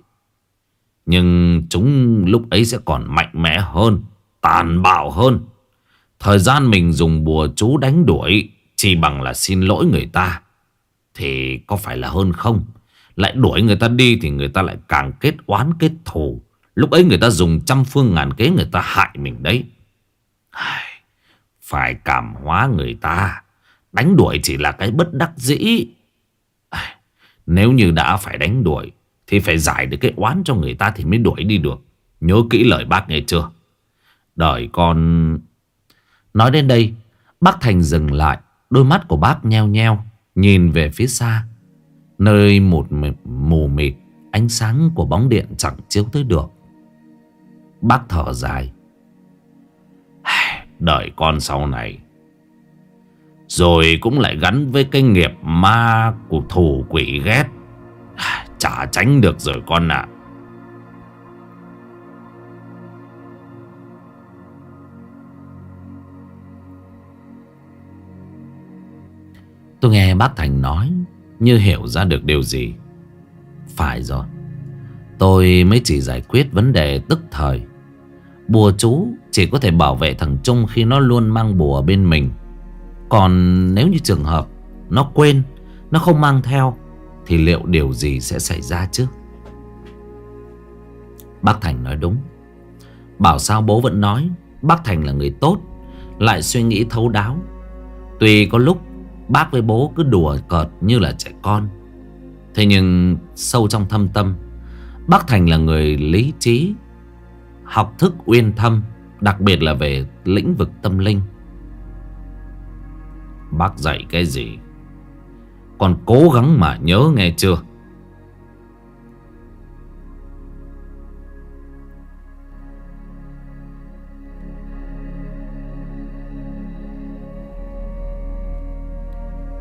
Nhưng chúng lúc ấy sẽ còn mạnh mẽ hơn, Tàn bạo hơn. Thời gian mình dùng bùa chú đánh đuổi Chỉ bằng là xin lỗi người ta Thì có phải là hơn không? Lại đuổi người ta đi Thì người ta lại càng kết oán, kết thù. Lúc ấy người ta dùng trăm phương ngàn kế Người ta hại mình đấy. Phải cảm hóa người ta. Đánh đuổi chỉ là cái bất đắc dĩ. Nếu như đã phải đánh đuổi, Thì phải giải được cái oán cho người ta Thì mới đuổi đi được. Nhớ kỹ lời bác nghe chưa? Đời con Nói đến đây, Bác Thành dừng lại, Đôi mắt của bác nheo nheo, Nhìn về phía xa. Nơi một mù mịt, Ánh sáng của bóng điện chẳng chiếu tới được. Bác thở dài. *sighs* Đời con sau này rồi cũng lại gắn với cái nghiệp ma của thủ quỷ ghét. Chả tránh được rồi con ạ. Tôi nghe bác Thành nói, Như hiểu ra được điều gì. Phải rồi. Tôi mới chỉ giải quyết vấn đề tức thời. Bùa chú chỉ có thể bảo vệ thằng Trung khi nó luôn mang bùa bên mình. Còn nếu như trường hợp Nó quên, Nó không mang theo, Thì liệu điều gì sẽ xảy ra chứ? Bác Thành nói đúng. Bảo sao bố vẫn nói, Bác Thành là người tốt, Lại suy nghĩ thấu đáo. Tuy có lúc Bác với bố cứ đùa cợt như là trẻ con, Thế nhưng sâu trong thâm tâm, Bác Thành là người lý trí, Học thức uyên thâm, Đặc biệt là về lĩnh vực tâm linh. Bác dạy cái gì? Còn cố gắng mà nhớ nghe chưa?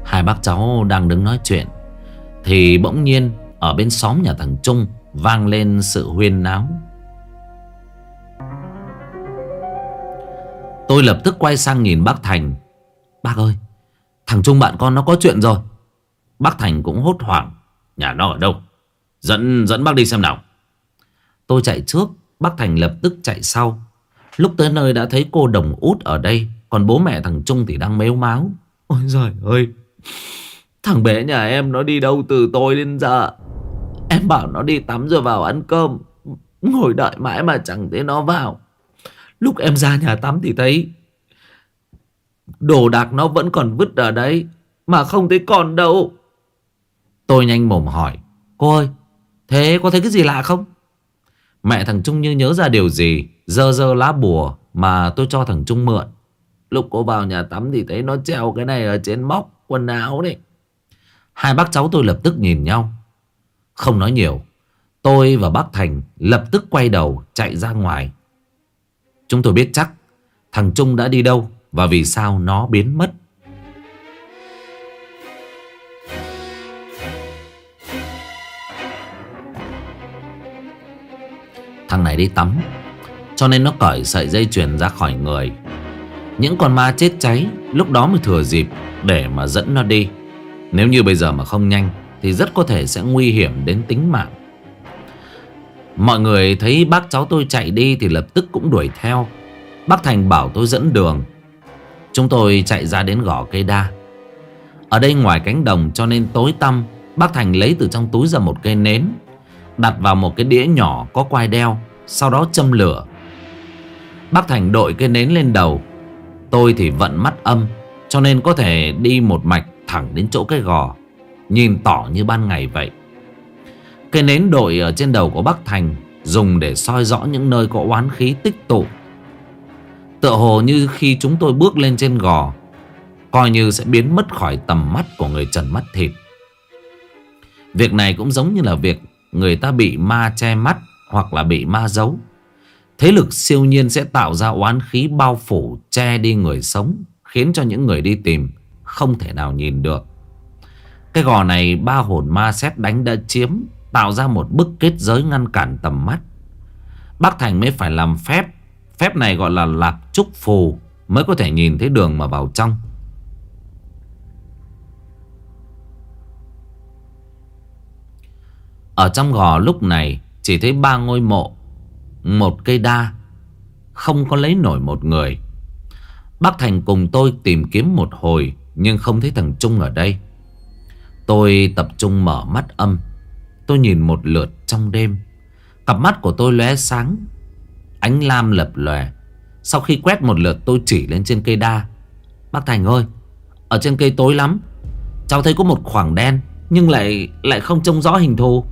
Hai bác cháu đang đứng nói chuyện, Thì bỗng nhiên Ở bên xóm nhà thằng Trung Vang lên sự huyên náo. Tôi lập tức quay sang nhìn bác Thành. Bác ơi Thằng Trung bạn con nó có chuyện rồi. Bác Thành cũng hốt hoảng. Nhà nó ở đâu? Dẫn dẫn bác đi xem nào. Tôi chạy trước, Bác Thành lập tức chạy sau. Lúc tới nơi đã thấy cô đồng út ở đây, Còn bố mẹ thằng Trung thì đang mếu máu Ôi giời ơi, Thằng bé nhà em nó đi đâu từ tôi đến giờ? Em bảo nó đi tắm rồi vào ăn cơm. Ngồi đợi mãi mà chẳng thấy nó vào. Lúc em ra nhà tắm thì thấy Đồ đạc nó vẫn còn vứt ở đấy, Mà không thấy còn đâu. Tôi nhanh mồm hỏi, Cô ơi, Thế có thấy cái gì lạ không? Mẹ thằng Trung như nhớ ra điều gì, Dơ dơ lá bùa Mà tôi cho thằng Trung mượn. Lúc cô vào nhà tắm thì thấy nó treo cái này ở trên móc quần áo đấy. Hai bác cháu tôi lập tức nhìn nhau. Không nói nhiều, Tôi và bác Thành lập tức quay đầu chạy ra ngoài. Chúng tôi biết chắc thằng Trung đã đi đâu và vì sao nó biến mất. Thằng này đi tắm, Cho nên nó cởi sợi dây chuyền ra khỏi người Những con ma chết cháy, Lúc đó mới thừa dịp Để mà dẫn nó đi Nếu như bây giờ mà không nhanh, Thì rất có thể sẽ nguy hiểm đến tính mạng Mọi người thấy bác cháu tôi chạy đi thì lập tức cũng đuổi theo. Bác Thành bảo tôi dẫn đường. Chúng tôi chạy ra đến gò cây đa. Ở đây ngoài cánh đồng cho nên tối tăm, Bác Thành lấy từ trong túi ra một cây nến, Đặt vào một cái đĩa nhỏ có quai đeo, Sau đó châm lửa. Bác Thành đội cây nến lên đầu. Tôi thì vận mắt âm, Cho nên có thể đi một mạch thẳng đến chỗ cái gò. Nhìn tỏ như ban ngày vậy. Cây nến đội ở trên đầu của bác Thành Dùng để soi rõ những nơi có oán khí tích tụ. Tựa hồ như khi chúng tôi bước lên trên gò, Coi như sẽ biến mất khỏi tầm mắt của người trần mắt thịt. Việc này cũng giống như là việc người ta bị ma che mắt hoặc là bị ma giấu. Thế lực siêu nhiên sẽ tạo ra oán khí bao phủ che đi người sống, Khiến cho những người đi tìm không thể nào nhìn được. Cái gò này ba hồn ma xét đánh đã chiếm, Tạo ra một bức kết giới ngăn cản tầm mắt. Bác Thành mới phải làm phép Phép này gọi là lạc trúc phù Mới có thể nhìn thấy đường mà vào trong. Ở trong gò lúc này, Chỉ thấy ba ngôi mộ, Một cây đa, Không có lấy nổi một người. Bác Thành cùng tôi tìm kiếm một hồi, Nhưng không thấy thằng Trung ở đây. Tôi tập trung mở mắt âm. Tôi nhìn một lượt trong đêm. Cặp mắt của tôi lóe sáng Ánh lam lập lòe. Sau khi quét một lượt tôi chỉ lên trên cây đa. Bác Thành ơi, Ở trên cây tối lắm. Cháu thấy có một khoảng đen, Nhưng lại lại không trông rõ hình thù.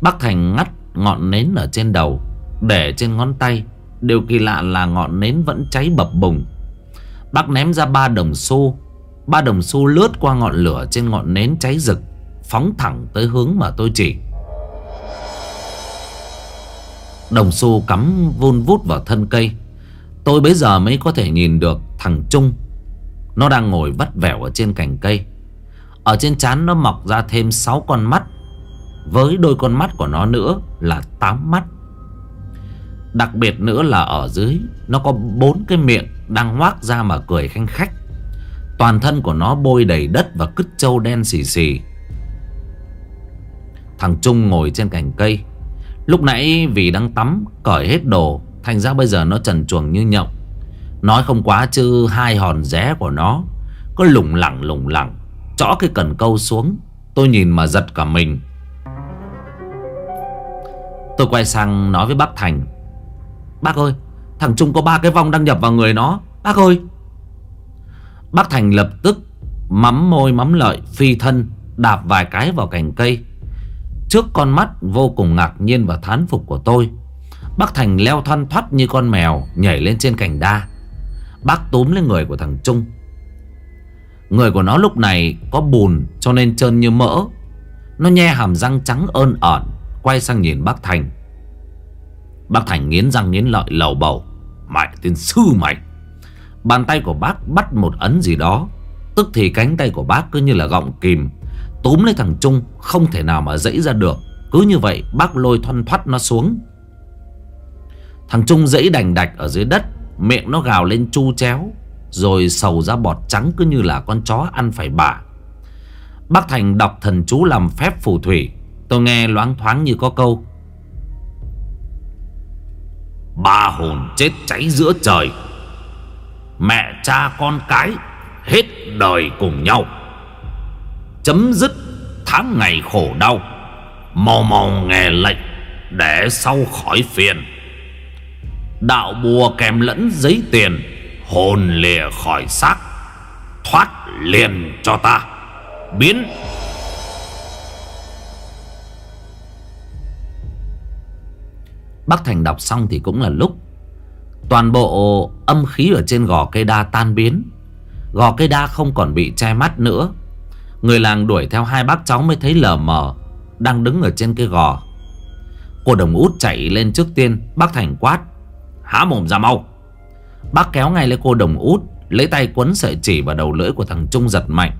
Bác Thành ngắt ngọn nến ở trên đầu, Để trên ngón tay. Điều kỳ lạ là ngọn nến vẫn cháy bập bùng. Bác ném ra ba đồng xu. Ba đồng xu lướt qua ngọn lửa trên ngọn nến cháy rực, Phóng thẳng tới hướng mà tôi chỉ. Đồng xu cắm vun vút vào thân cây. Tôi bây giờ mới có thể nhìn được thằng Trung. Nó đang ngồi vắt vẻo ở trên cành cây. Ở trên trán nó mọc ra thêm 6 con mắt. Với đôi con mắt của nó nữa là 8 mắt. Đặc biệt nữa là ở dưới, Nó có bốn cái miệng đang hoác ra mà cười khanh khách. Toàn thân của nó bôi đầy đất và cứt trâu đen xì xì. Thằng Trung ngồi trên cành cây. Lúc nãy vì đang tắm, Cởi hết đồ, Thành ra bây giờ nó trần chuồng như nhộng. Nói không quá chứ hai hòn ré của nó Có lủng lẳng lủng lẳng, Chõ cái cần câu xuống. Tôi nhìn mà giật cả mình. Tôi quay sang nói với bác Thành. Bác ơi, Thằng Trung có ba cái vong đang nhập vào người nó. Bác ơi! Bác Thành lập tức Mắm môi mắm lợi, phi thân, Đạp vài cái vào cành cây. Trước con mắt vô cùng ngạc nhiên và thán phục của tôi, Bác Thành leo thoăn thoắt như con mèo Nhảy lên trên cành đa. Bác túm lên người của thằng Trung. Người của nó lúc này có bùn cho nên trơn như mỡ. Nó nhe hàm răng trắng ơn ẩn Quay sang nhìn bác Thành. Bác Thành nghiến răng nghiến lợi lầu bầu. Mày, tên sư mày. Bàn tay của bác bắt một ấn gì đó, Tức thì cánh tay của bác cứ như là gọng kìm. Túm lấy thằng Trung, Không thể nào mà dẫy ra được. Cứ như vậy, bác lôi thoăn thoắt nó xuống. Thằng Trung dẫy đành đạch ở dưới đất, Miệng nó gào lên chu chéo, Rồi sầu ra bọt trắng cứ như là con chó ăn phải bả. Bác Thành đọc thần chú làm phép phù thủy. Tôi nghe loáng thoáng như có câu, Ba hồn chết cháy giữa trời, Mẹ cha con cái Hết đời cùng nhau. Chấm dứt tháng ngày khổ đau. Mau mau nghe lệnh Để sau khỏi phiền. Đạo bùa kèm lẫn giấy tiền, Hồn lìa khỏi xác, Thoát liền cho ta. Biến. Bác Thành đọc xong thì cũng là lúc. Toàn bộ âm khí ở trên gò cây đa tan biến. Gò cây đa không còn bị che mắt nữa. Người làng đuổi theo hai bác cháu mới thấy lờ mờ, Đang đứng ở trên cái gò. Cô đồng út chạy lên trước tiên, Bác Thành quát, Há mồm ra mau. Bác kéo ngay lấy cô đồng út, Lấy tay quấn sợi chỉ vào đầu lưỡi của thằng Trung giật mạnh.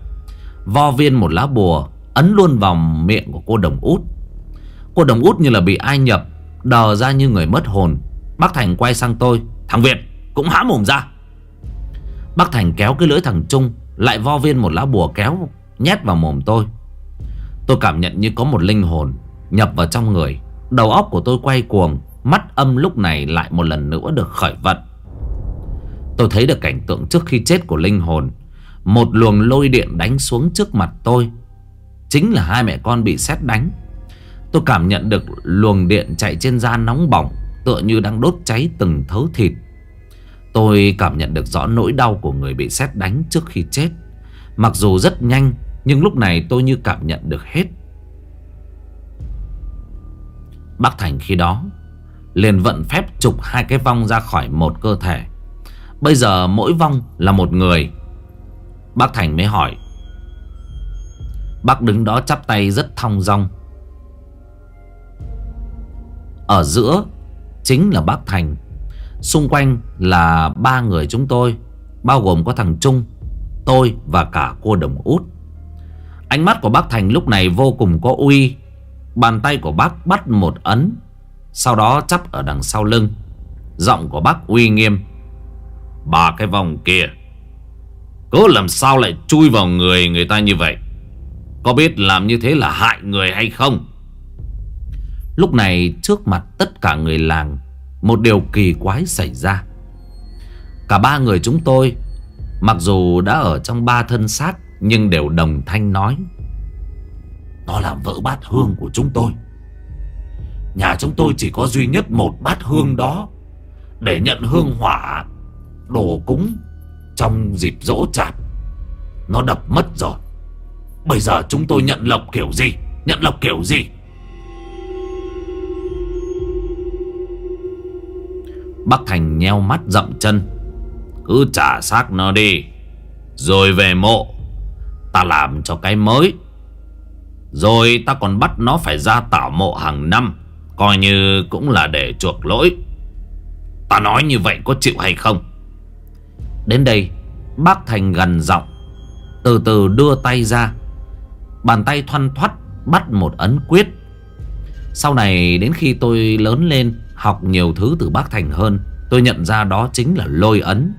Vo viên một lá bùa, Ấn luôn vào miệng của cô đồng út. Cô đồng út như là bị ai nhập, Đờ ra như người mất hồn. Bác Thành quay sang tôi, Thằng Việt, cũng há mồm ra. Bác Thành kéo cái lưỡi thằng Trung, Lại vo viên một lá bùa kéo Nhét vào mồm tôi. Tôi cảm nhận như có một linh hồn Nhập vào trong người. Đầu óc của tôi quay cuồng, Mắt âm lúc này lại một lần nữa được khởi vận. Tôi thấy được cảnh tượng trước khi chết của linh hồn. Một luồng lôi điện đánh xuống trước mặt tôi. Chính là hai mẹ con bị sét đánh. Tôi cảm nhận được luồng điện chạy trên da nóng bỏng, Tựa như đang đốt cháy từng thớ thịt. Tôi cảm nhận được rõ nỗi đau của người bị sét đánh trước khi chết. Mặc dù rất nhanh nhưng lúc này tôi như cảm nhận được hết. Bác Thành khi đó liền vận phép trục hai cái vong ra khỏi một cơ thể. Bây giờ mỗi vong là một người. Bác Thành mới hỏi. Bác đứng đó chắp tay rất thong dong. Ở giữa chính là bác Thành. Xung quanh là ba người chúng tôi, Bao gồm có thằng Trung, Tôi và cả cô đồng út. Ánh mắt của bác Thành lúc này vô cùng có uy. Bàn tay của bác bắt một ấn, Sau đó chắp ở đằng sau lưng. Giọng của bác uy nghiêm. Ba cái vòng kia, Cứ làm sao lại chui vào người người ta như vậy? Có biết làm như thế là hại người hay không? Lúc này trước mặt tất cả người làng, Một điều kỳ quái xảy ra. Cả ba người chúng tôi, Mặc dù đã ở trong ba thân xác nhưng đều đồng thanh nói Nó là vợ bát hương của chúng tôi. Nhà chúng tôi chỉ có duy nhất một bát hương đó Để nhận hương hỏa, Đồ cúng Trong dịp dỗ chạp. Nó đập mất rồi. Bây giờ chúng tôi nhận lộc kiểu gì? Nhận lộc kiểu gì? Bắc Thành nheo mắt dậm chân, Cứ trả xác nó đi, Rồi về mộ. Ta làm cho cái mới. Rồi ta còn bắt nó phải ra tảo mộ hàng năm, Coi như cũng là để chuộc lỗi. Ta nói như vậy có chịu hay không? Đến đây, Bác Thành gần giọng, Từ từ đưa tay ra. Bàn tay thoăn thoắt, Bắt một ấn quyết. Sau này, đến khi tôi lớn lên, Học nhiều thứ từ bác Thành hơn, Tôi nhận ra đó chính là lôi ấn.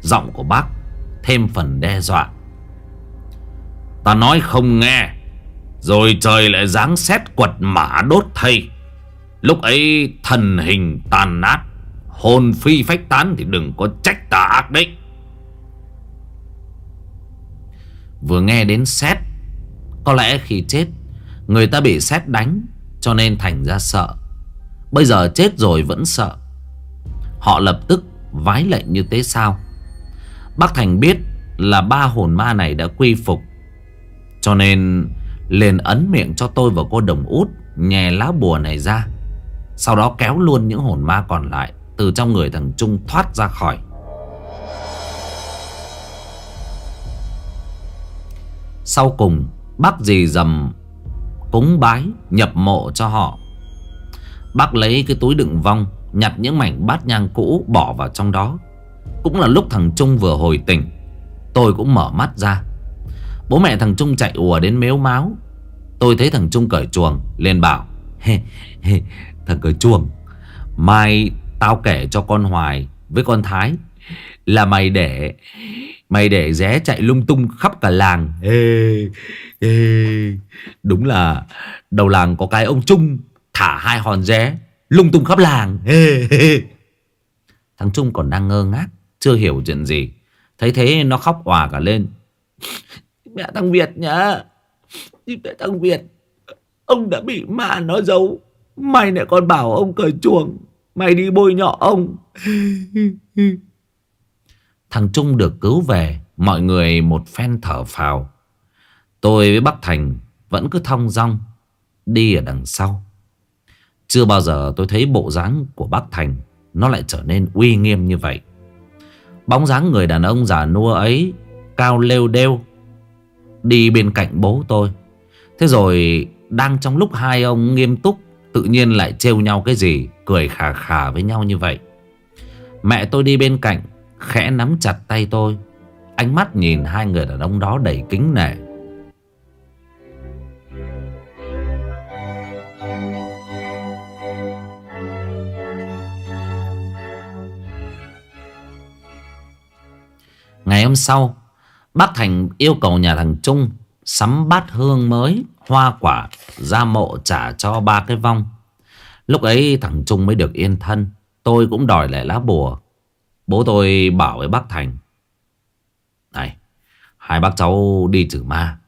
Giọng của bác Thêm phần đe dọa. Ta nói không nghe. Rồi trời lại giáng xét quật mã đốt thây Lúc ấy thần hình tàn nát, Hồn phi phách tán thì đừng có trách ta ác đấy. Vừa nghe đến xét, Có lẽ khi chết, Người ta bị xét đánh Cho nên thành ra sợ. Bây giờ chết rồi vẫn sợ. Họ lập tức vái lệnh như thế sao? Bác Thành biết là ba hồn ma này đã quy phục cho nên liền ấn miệng cho tôi và cô đồng út Nhè lá bùa này ra. Sau đó kéo luôn những hồn ma còn lại Từ trong người thằng Trung thoát ra khỏi. Sau cùng, Bác dì dầm Cúng bái nhập mộ cho họ. Bác lấy cái túi đựng vong, Nhặt những mảnh bát nhang cũ bỏ vào trong đó. Cũng là lúc thằng Trung vừa hồi tỉnh, Tôi cũng mở mắt ra. Bố mẹ thằng Trung chạy ùa đến mếu máu. Tôi thấy thằng Trung cởi chuồng liền bảo hey, hey, Thằng cởi chuồng Mai tao kể cho con Hoài Với con Thái Là mày để Mày để ré chạy lung tung khắp cả làng. Ê, ê. Đúng là Đầu làng có cái ông Trung Thả hai hòn ré Lung tung khắp làng. Thằng Trung còn đang ngơ ngác Chưa hiểu chuyện gì. Thấy thế nó khóc òa cả lên. Mẹ thằng Việt nhá. Mẹ thằng Việt, Ông đã bị mạ nó giấu. Mày lại còn bảo ông cởi chuồng, Mày đi bôi nhọ ông. *laughs* Thằng Trung được cứu về, Mọi người một phen thở phào. Tôi với Bắc Thành Vẫn cứ thong dong, Đi ở đằng sau. Chưa bao giờ tôi thấy bộ dáng của Bắc Thành Nó lại trở nên uy nghiêm như vậy. Bóng dáng người đàn ông già nua ấy Cao lêu đêu Đi bên cạnh bố tôi. Thế rồi đang trong lúc hai ông nghiêm túc, Tự nhiên lại trêu nhau cái gì, Cười khà khà với nhau như vậy. Mẹ tôi đi bên cạnh, Khẽ nắm chặt tay tôi. Ánh mắt nhìn hai người đàn ông đó đầy kính nể. Ngày hôm sau Bác Thành yêu cầu nhà thằng Trung Sắm bát hương mới, Hoa quả ra mộ trả cho ba cái vong. Lúc ấy thằng Trung mới được yên thân. Tôi cũng đòi lại lá bùa. Bố tôi bảo với bác Thành, Này, Hai bác cháu đi trừ ma.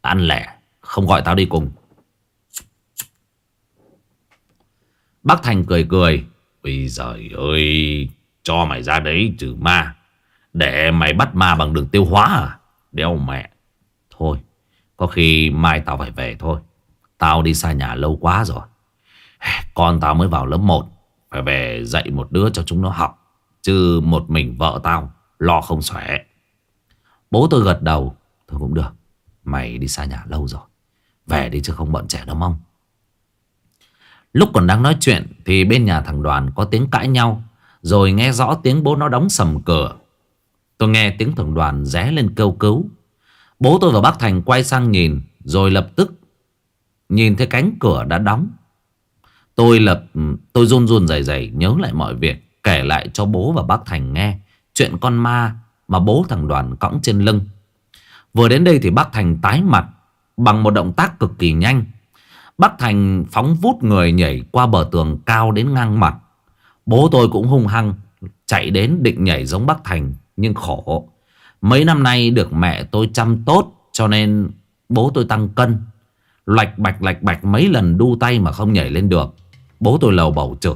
Ăn lẻ Không gọi tao đi cùng. Bác Thành cười cười, Ôi giời ơi, Cho mày ra đấy trừ ma. Để mày bắt ma bằng đường tiêu hóa à? Đeo mẹ. Thôi, Có khi mai tao phải về thôi. Tao đi xa nhà lâu quá rồi. Con tao mới vào lớp 1 Phải về dạy một đứa cho chúng nó học. Chứ một mình vợ tao, Lo không khỏe Bố tôi gật đầu. Thôi cũng được, Mày đi xa nhà lâu rồi. Về đi chứ không bọn trẻ nó mong. Lúc còn đang nói chuyện Thì bên nhà thằng đoàn có tiếng cãi nhau, Rồi nghe rõ tiếng bố nó đóng sầm cửa. Tôi nghe tiếng thằng đoàn ré lên kêu cứu. Bố tôi và bác Thành quay sang nhìn, Rồi lập tức Nhìn thấy cánh cửa đã đóng. Tôi lập, Tôi run run rẩy rẩy nhớ lại mọi việc, Kể lại cho bố và bác Thành nghe Chuyện con ma mà bố thằng đoàn cõng trên lưng. Vừa đến đây thì bác Thành tái mặt Bằng một động tác cực kỳ nhanh. Bác Thành phóng vút người nhảy qua bờ tường cao đến ngang mặt. Bố tôi cũng hung hăng Chạy đến định nhảy giống bác Thành. Nhưng khổ. Mấy năm nay được mẹ tôi chăm tốt Cho nên bố tôi tăng cân. Lạch bạch lạch bạch mấy lần đu tay mà không nhảy lên được. Bố tôi lầu bầu chửi.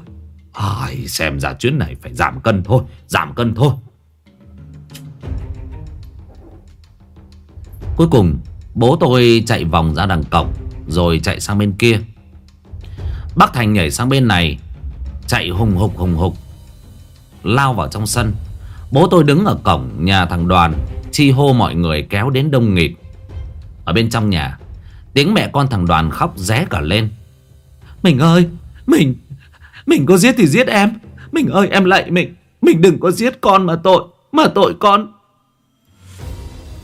Ai, Xem ra chuyến này phải giảm cân thôi Giảm cân thôi. Cuối cùng bố tôi chạy vòng ra đằng cổng Rồi chạy sang bên kia. Bác Thành nhảy sang bên này Chạy hùng hục hùng hục Lao vào trong sân. Bố tôi đứng ở cổng nhà thằng đoàn, Chi hô mọi người kéo đến đông nghịt. Ở bên trong nhà, Tiếng mẹ con thằng đoàn khóc ré cả lên. Mình ơi, Mình Mình có giết thì giết em. Mình ơi, em lạy mình Mình đừng có giết con mà tội Mà tội con.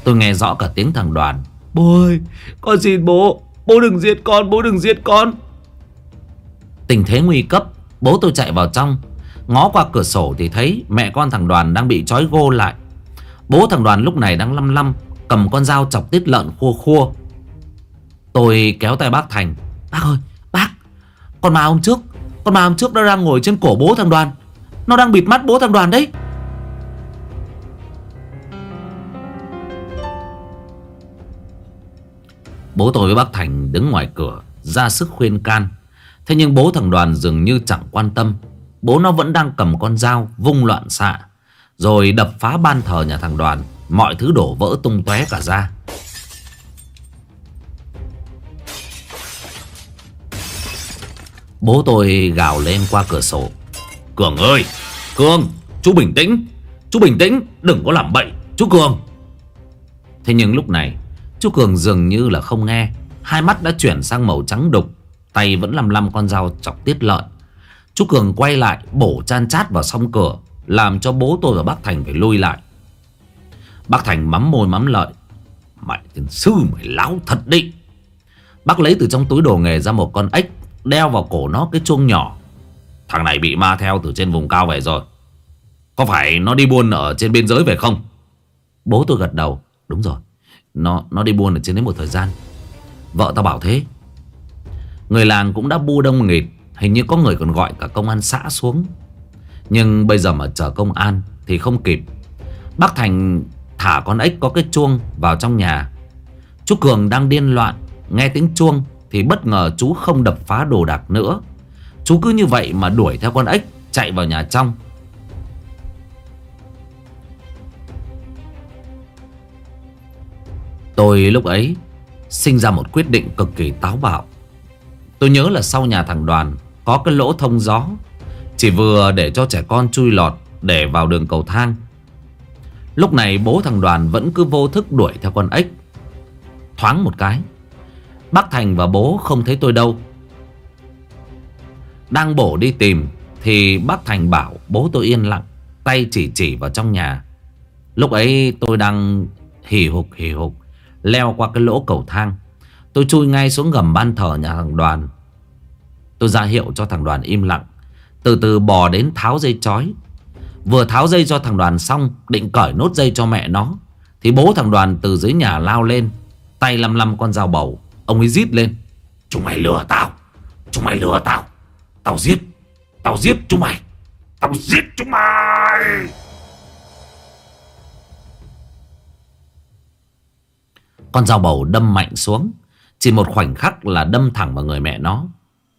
Tôi nghe rõ cả tiếng thằng đoàn. Bố ơi Con xin bố? Bố đừng giết con, Bố đừng giết con. Tình thế nguy cấp, Bố tôi chạy vào trong. Ngó qua cửa sổ thì thấy mẹ con thằng đoàn đang bị trói gô lại. Bố thằng đoàn lúc này đang lăm lăm, Cầm con dao chọc tiết lợn khua khua. Tôi kéo tay bác Thành, Bác ơi, bác, Con ma hôm trước, Con ma hôm trước nó đang ngồi trên cổ bố thằng đoàn. Nó đang bịt mắt bố thằng đoàn đấy. Bố tôi với bác Thành đứng ngoài cửa, Ra sức khuyên can. Thế nhưng bố thằng đoàn dường như chẳng quan tâm. Bố nó vẫn đang cầm con dao, Vung loạn xạ, Rồi đập phá ban thờ nhà thằng đoàn. Mọi thứ đổ vỡ tung tóe cả ra. Bố tôi gào lên qua cửa sổ. Cường ơi! Cường! Chú bình tĩnh! Chú bình tĩnh! Đừng có làm bậy! Chú Cường! Thế nhưng lúc này, Chú Cường dường như là không nghe. Hai mắt đã chuyển sang màu trắng đục, Tay vẫn lăm lăm con dao chọc tiết lợn. Chú Cường quay lại, Bổ chan chát vào song cửa, Làm cho bố tôi và bác Thành phải lui lại. Bác Thành mắm môi mắm lợi. Mày tiền sư, mày láo thật đi. Bác lấy từ trong túi đồ nghề ra một con ếch, Đeo vào cổ nó cái chuông nhỏ. Thằng này bị ma theo từ trên vùng cao về rồi. Có phải nó đi buôn ở trên biên giới về không? Bố tôi gật đầu. Đúng rồi, Nó nó đi buôn ở trên đấy một thời gian. Vợ tao bảo thế. Người làng cũng đã bu đông nghịt Hình như có người còn gọi cả công an xã xuống. Nhưng bây giờ mà chờ công an Thì không kịp. Bác Thành thả con ếch có cái chuông vào trong nhà. Chú Cường đang điên loạn, Nghe tiếng chuông Thì bất ngờ chú không đập phá đồ đạc nữa. Chú cứ như vậy mà đuổi theo con ếch Chạy vào nhà trong. Tôi lúc ấy Sinh ra một quyết định cực kỳ táo bạo. Tôi nhớ là sau nhà thằng đoàn có cái lỗ thông gió. Chỉ vừa để cho trẻ con chui lọt Để vào đường cầu thang. Lúc này bố thằng đoàn vẫn cứ vô thức đuổi theo con ếch. Thoáng một cái, Bác Thành và bố không thấy tôi đâu. Đang bổ đi tìm Thì bác Thành bảo bố tôi yên lặng, Tay chỉ chỉ vào trong nhà. Lúc ấy tôi đang hì hục hì hục, Leo qua cái lỗ cầu thang. Tôi chui ngay xuống gầm ban thờ nhà thằng đoàn. Tôi ra hiệu cho thằng đoàn im lặng. Từ từ bò đến tháo dây chói. Vừa tháo dây cho thằng đoàn xong, Định cởi nốt dây cho mẹ nó, Thì bố thằng đoàn từ dưới nhà lao lên, Tay lăm lăm con dao bầu. Ông ấy rít lên. Chúng mày lừa tao! Chúng mày lừa tao! Tao giết! Tao giết chúng mày! Tao giết chúng mày! Con dao bầu đâm mạnh xuống. Chỉ một khoảnh khắc là đâm thẳng vào người mẹ nó.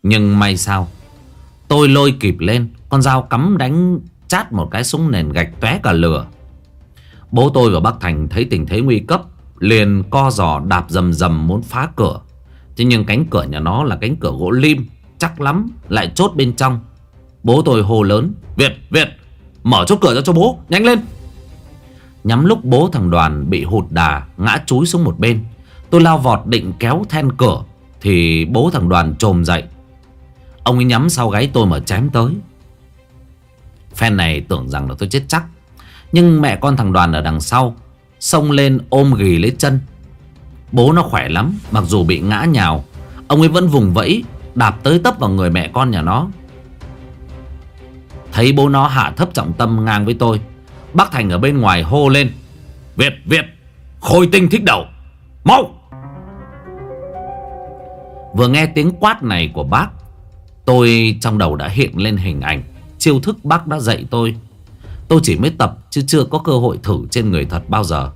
Nhưng may sao, Tôi lôi kịp lên, Con dao cắm đánh chát một cái súng nền gạch tóe cả lửa. Bố tôi và bác Thành thấy tình thế nguy cấp, Liền co giò đạp dầm dầm muốn phá cửa. Thế nhưng cánh cửa nhà nó là cánh cửa gỗ lim, Chắc lắm Lại chốt bên trong. Bố tôi hô lớn, Việt Việt, Mở chốt cửa ra cho bố, Nhanh lên. Nhắm lúc bố thằng đoàn bị hụt đà, Ngã chúi xuống một bên, Tôi lao vọt định kéo then cửa, Thì bố thằng đoàn trồm dậy. Ông ấy nhắm sau gáy tôi mà chém tới. Phen này tưởng rằng là tôi chết chắc. Nhưng mẹ con thằng đoàn ở đằng sau Xông lên ôm ghì lấy chân. Bố nó khỏe lắm, Mặc dù bị ngã nhào. Ông ấy vẫn vùng vẫy, Đạp tới tấp vào người mẹ con nhà nó. Thấy bố nó hạ thấp trọng tâm ngang với tôi, Bác Thành ở bên ngoài hô lên, Việt Việt, Khôi tinh thích đầu, Mau! Vừa nghe tiếng quát này của bác Tôi trong đầu đã hiện lên hình ảnh. Chiêu thức bác đã dạy tôi. Tôi chỉ mới tập, chứ chưa có cơ hội thử trên người thật bao giờ.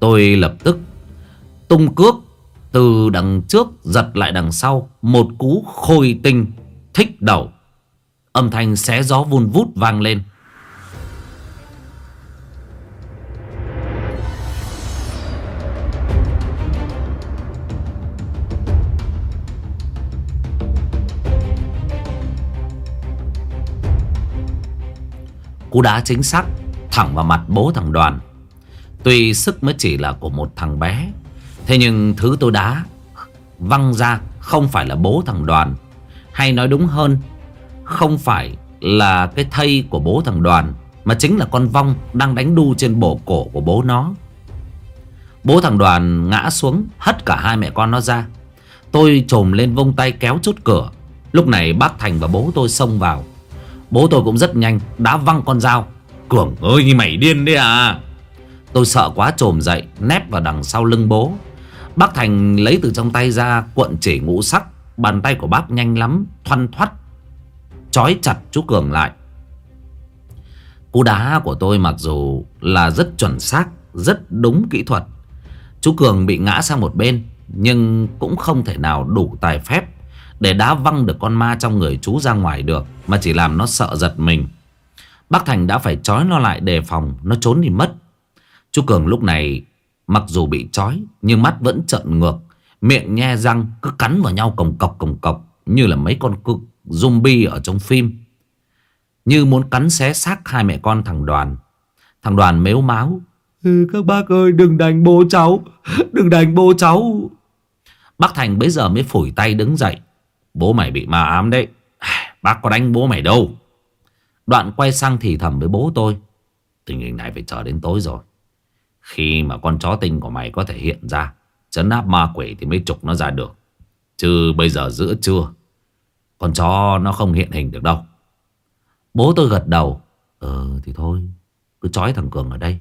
Tôi lập tức tung cước từ đằng trước, giật lại đằng sau. Một cú khôi tinh thích đầu. Âm thanh xé gió vun vút vang lên. Cú đá chính xác, Thẳng vào mặt bố thằng đoàn. Tuy sức mới chỉ là của một thằng bé, Thế nhưng thứ tôi đá Văng ra không phải là bố thằng đoàn. Hay nói đúng hơn, Không phải là cái thây của bố thằng đoàn, Mà chính là con vong Đang đánh đu trên bổ cổ của bố nó. Bố thằng đoàn ngã xuống, Hất cả hai mẹ con nó ra. Tôi trồm lên vông tay kéo chốt cửa. Lúc này bác Thành và bố tôi xông vào. Bố tôi cũng rất nhanh Đá văng con dao. Cường ơi mày điên đấy à? Tôi sợ quá trồm dậy Nép vào đằng sau lưng bố. Bác Thành lấy từ trong tay ra cuộn chỉ ngũ sắc. Bàn tay của bác nhanh lắm Thoăn thoắt Chói chặt chú Cường lại. Cú đá của tôi mặc dù là rất chuẩn xác Rất đúng kỹ thuật. Chú Cường bị ngã sang một bên Nhưng cũng không thể nào đủ tài phép để đá văng được con ma trong người chú ra ngoài được Mà chỉ làm nó sợ giật mình. Bác Thành đã phải trói nó lại đề phòng Nó trốn đi mất. Chú Cường lúc này mặc dù bị trói Nhưng mắt vẫn trợn ngược Miệng nhe răng cứ cắn vào nhau cồng cọc cồng cọc Như là mấy con cực zombie ở trong phim. Như muốn cắn xé xác hai mẹ con thằng đoàn. Thằng đoàn mếu máu ừ, Các bác ơi đừng đánh bố cháu Đừng đánh bố cháu. Bác Thành bây giờ mới phủi tay đứng dậy. Bố mày bị ma ám đấy. Bác có đánh bố mày đâu. Đoạn quay sang thì thầm với bố tôi. Tình hình này phải chờ đến tối rồi. Khi mà con chó tinh của mày có thể hiện ra, Chấn áp ma quỷ thì mới trục nó ra được. Chứ bây giờ giữa trưa, Con chó nó không hiện hình được đâu. Bố tôi gật đầu. Ờ thì thôi, Cứ trói thằng Cường ở đây,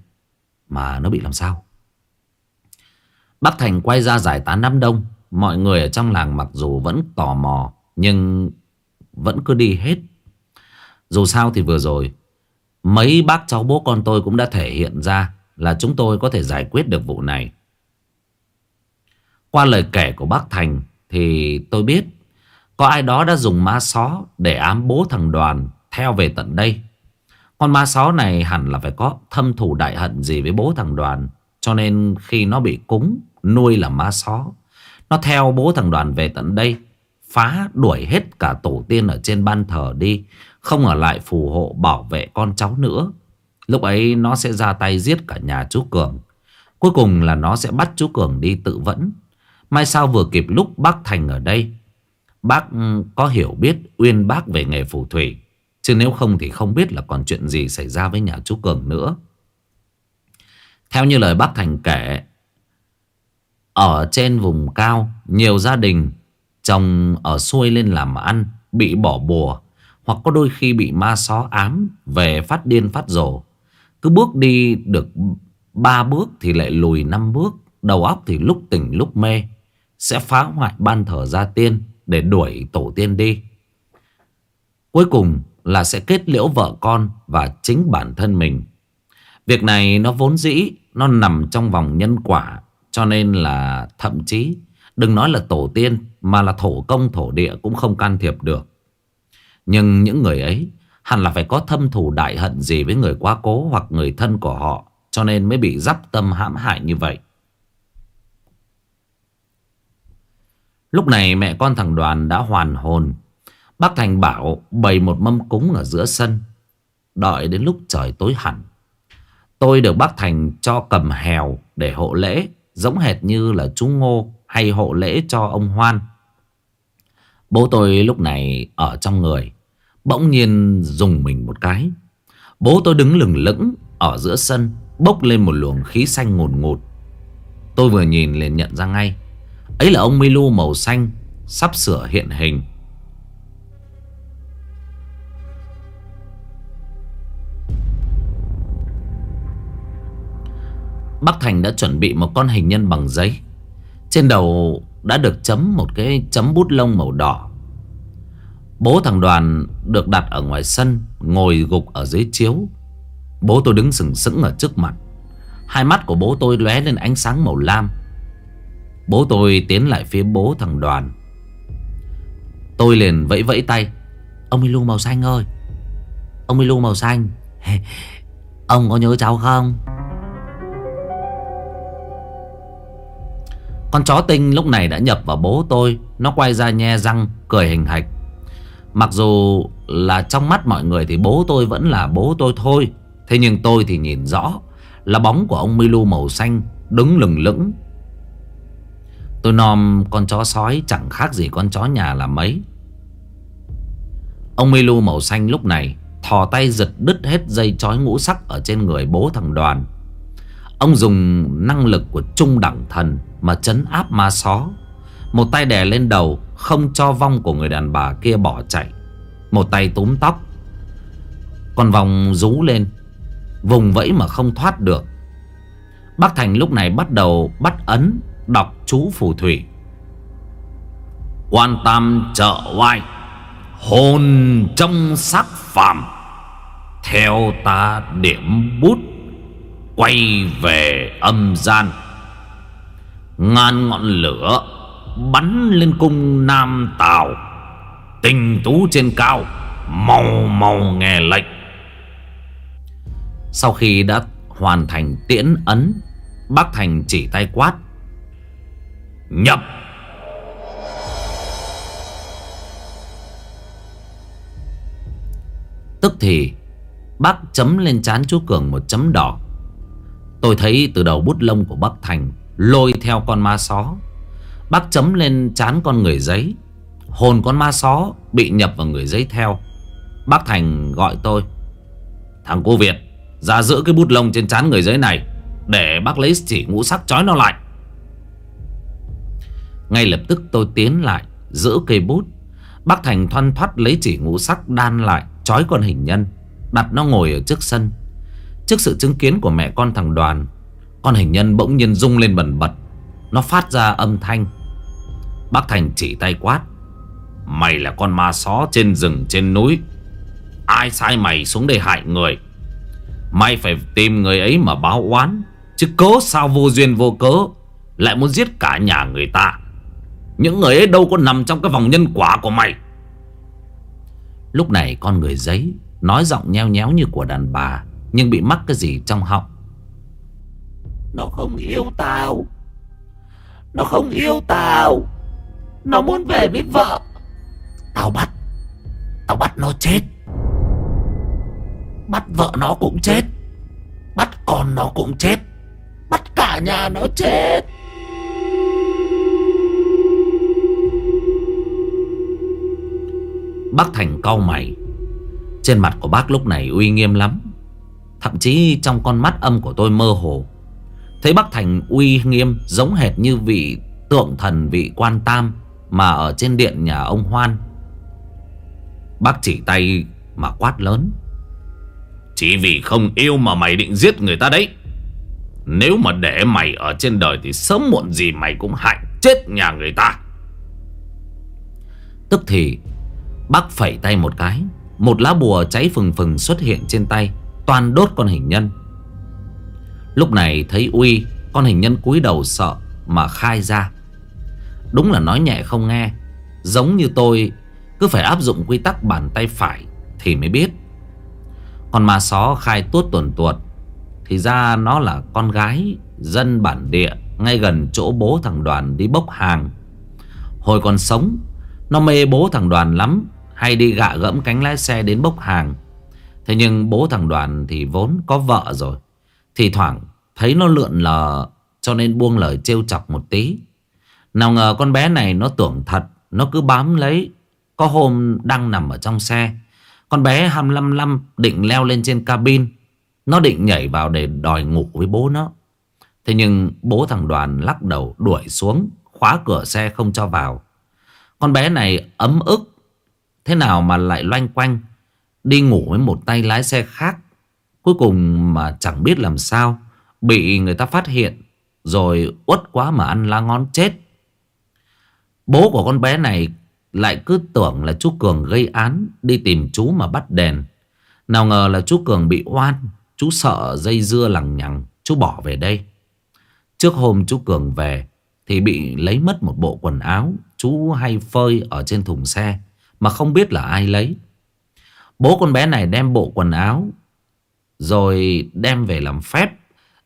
Mà nó bị làm sao? Bác Thành quay ra giải tán đám đông. Mọi người ở trong làng mặc dù vẫn tò mò, Nhưng vẫn cứ đi hết. Dù sao thì vừa rồi, Mấy bác cháu bố con tôi cũng đã thể hiện ra Là chúng tôi có thể giải quyết được vụ này. Qua lời kể của bác Thành Thì tôi biết Có ai đó đã dùng ma só Để ám bố thằng đoàn Theo về tận đây. Con ma só này hẳn là phải có thâm thù đại hận gì với bố thằng đoàn, Cho nên khi nó bị cúng, Nuôi là ma só nó theo bố thằng đoàn về tận đây, Phá đuổi hết cả tổ tiên ở trên ban thờ đi, Không ở lại phù hộ bảo vệ con cháu nữa. Lúc ấy nó sẽ ra tay giết cả nhà chú Cường. Cuối cùng là nó sẽ bắt chú Cường đi tự vẫn. Mai sao vừa kịp lúc bác Thành ở đây, Bác ừ, có hiểu biết uyên bác về nghề phù thủy, Chứ nếu không thì không biết là còn chuyện gì xảy ra với nhà chú Cường nữa. Theo như lời bác Thành kể ở trên vùng cao, Nhiều gia đình Chồng ở xuôi lên làm ăn, Bị bỏ bùa, Hoặc có đôi khi bị ma só ám, Về phát điên phát rồ. Cứ bước đi được ba bước Thì lại lùi năm bước, Đầu óc thì lúc tỉnh lúc mê, Sẽ phá hoại ban thờ gia tiên Để đuổi tổ tiên đi. Cuối cùng là sẽ kết liễu vợ con Và chính bản thân mình. Việc này nó vốn dĩ, Nó nằm trong vòng nhân quả cho nên là thậm chí, Đừng nói là tổ tiên, Mà là thổ công, thổ địa cũng không can thiệp được. Nhưng những người ấy Hẳn là phải có thâm thù đại hận gì với người quá cố Hoặc người thân của họ, Cho nên mới bị dắp tâm hãm hại như vậy. Lúc này mẹ con thằng đoàn đã hoàn hồn. Bác Thành bảo bày một mâm cúng ở giữa sân, Đợi đến lúc trời tối hẳn. Tôi được bác Thành cho cầm hèo để hộ lễ. Giống hệt như là chú Ngô hay hộ lễ cho ông Hoan. Bố tôi lúc này ở trong người, Bỗng nhiên dùng mình một cái. Bố tôi đứng lừng lững ở giữa sân, Bốc lên một luồng khí xanh ngột ngột. Tôi vừa nhìn liền nhận ra ngay, Ấy là ông Milu màu xanh, Sắp sửa hiện hình. Bắc Thành đã chuẩn bị một con hình nhân bằng giấy. Trên đầu đã được chấm một cái chấm bút lông màu đỏ. Bố thằng đoàn được đặt ở ngoài sân, Ngồi gục ở dưới chiếu. Bố tôi đứng sừng sững ở trước mặt. Hai mắt của bố tôi lóe lên ánh sáng màu lam. Bố tôi tiến lại phía bố thằng đoàn. Tôi liền vẫy vẫy tay. Ông Milu màu xanh ơi. Ông Milu màu xanh. *laughs* Ông có nhớ cháu không? Con chó tinh lúc này đã nhập vào bố tôi. Nó quay ra nhe răng, Cười hình hạch. Mặc dù là trong mắt mọi người Thì bố tôi vẫn là bố tôi thôi. Thế nhưng tôi thì nhìn rõ, Là bóng của ông Milu màu xanh, Đứng lừng lững. Tôi nom con chó sói, Chẳng khác gì con chó nhà là mấy. Ông Milu màu xanh lúc này Thò tay giật đứt hết dây chói ngũ sắc Ở trên người bố thằng đoàn. Ông dùng năng lực của trung đẳng thần mà chấn áp ma só. Một tay đè lên đầu, Không cho vong của người đàn bà kia bỏ chạy. Một tay túm tóc. Còn vòng rú lên, Vùng vẫy mà không thoát được. Bác Thành lúc này bắt đầu bắt ấn, Đọc chú phù thủy. Quan tam trợ oai, Hồn trong sắc phàm. Theo ta điểm bút, Quay về âm gian. Ngàn ngọn lửa Bắn lên cung Nam Tào. Tình tú trên cao, Màu màu nghe lệnh Sau khi đã hoàn thành tiễn ấn, Bác Thành chỉ tay quát. Nhập! Tức thì, Bác chấm lên chán chú Cường một chấm đỏ. Tôi thấy từ đầu bút lông của bắc Thành Lôi theo con ma só. Bác chấm lên chán con người giấy. Hồn con ma só Bị nhập vào người giấy theo. Bác Thành gọi tôi, Thằng cô Việt, Ra giữ cái bút lông trên chán người giấy này Để bác lấy chỉ ngũ sắc chói nó lại. Ngay lập tức tôi tiến lại, Giữ cây bút. Bác Thành thoăn thoắt lấy chỉ ngũ sắc đan lại, Chói con hình nhân, Đặt nó ngồi ở trước sân. Trước sự chứng kiến của mẹ con thằng đoàn con hình nhân bỗng nhiên rung lên bẩn bật. Nó phát ra âm thanh. Bác Thành chỉ tay quát. Mày là con ma só trên rừng, trên núi. Ai sai mày xuống đây hại người? Mày phải tìm người ấy mà báo oán. Chứ cố sao vô duyên vô cớ Lại muốn giết cả nhà người ta? Những người ấy đâu có nằm trong cái vòng nhân quả của mày. Lúc này con người giấy Nói giọng nheo nhéo như của đàn bà, Nhưng bị mắc cái gì trong họng. Nó không yêu tao. Nó không yêu tao. Nó muốn về với vợ. Tao bắt. Tao bắt nó chết. Bắt vợ nó cũng chết. Bắt con nó cũng chết. Bắt cả nhà nó chết. Bác Thành cau mày. Trên mặt của bác lúc này uy nghiêm lắm. Thậm chí trong con mắt âm của tôi mơ hồ. Thấy bác Thành uy nghiêm, Giống hệt như vị tượng thần, vị quan tam Mà ở trên điện nhà ông Hoan. Bác chỉ tay mà quát lớn. Chỉ vì không yêu mà mày định giết người ta đấy. Nếu mà để mày ở trên đời Thì sớm muộn gì mày cũng hại chết nhà người ta. Tức thì, Bác phẩy tay một cái, Một lá bùa cháy phừng phừng xuất hiện trên tay, Toàn đốt con hình nhân. Lúc này thấy Uy, Con hình nhân cúi đầu sợ Mà khai ra. Đúng là nói nhẹ không nghe, Giống như tôi Cứ phải áp dụng quy tắc bàn tay phải Thì mới biết. Còn mà xó khai tuốt tuần tuột, Thì ra nó là con gái Dân bản địa Ngay gần chỗ bố thằng đoàn đi bốc hàng. Hồi còn sống, Nó mê bố thằng đoàn lắm, Hay đi gạ gẫm cánh lái xe đến bốc hàng. Thế nhưng bố thằng đoàn thì vốn có vợ rồi thì thoảng thấy nó lượn lờ, Cho nên buông lời trêu chọc một tí. Nào ngờ con bé này nó tưởng thật, Nó cứ bám lấy. Có hôm đang nằm ở trong xe, Con bé 25 năm định leo lên trên cabin. Nó định nhảy vào để đòi ngủ với bố nó. Thế nhưng bố thằng đoàn lắc đầu đuổi xuống, Khóa cửa xe không cho vào. Con bé này ấm ức, Thế nào mà lại loanh quanh, Đi ngủ với một tay lái xe khác. Cuối cùng mà chẳng biết làm sao, Bị người ta phát hiện, Rồi uất quá mà ăn lá ngón chết. Bố của con bé này Lại cứ tưởng là chú Cường gây án, Đi tìm chú mà bắt đèn Nào ngờ là chú Cường bị oan, Chú sợ dây dưa lằng nhằng, Chú bỏ về đây. Trước hôm chú Cường về, Thì bị lấy mất một bộ quần áo, Chú hay phơi ở trên thùng xe, Mà không biết là ai lấy. Bố con bé này đem bộ quần áo rồi đem về làm phép,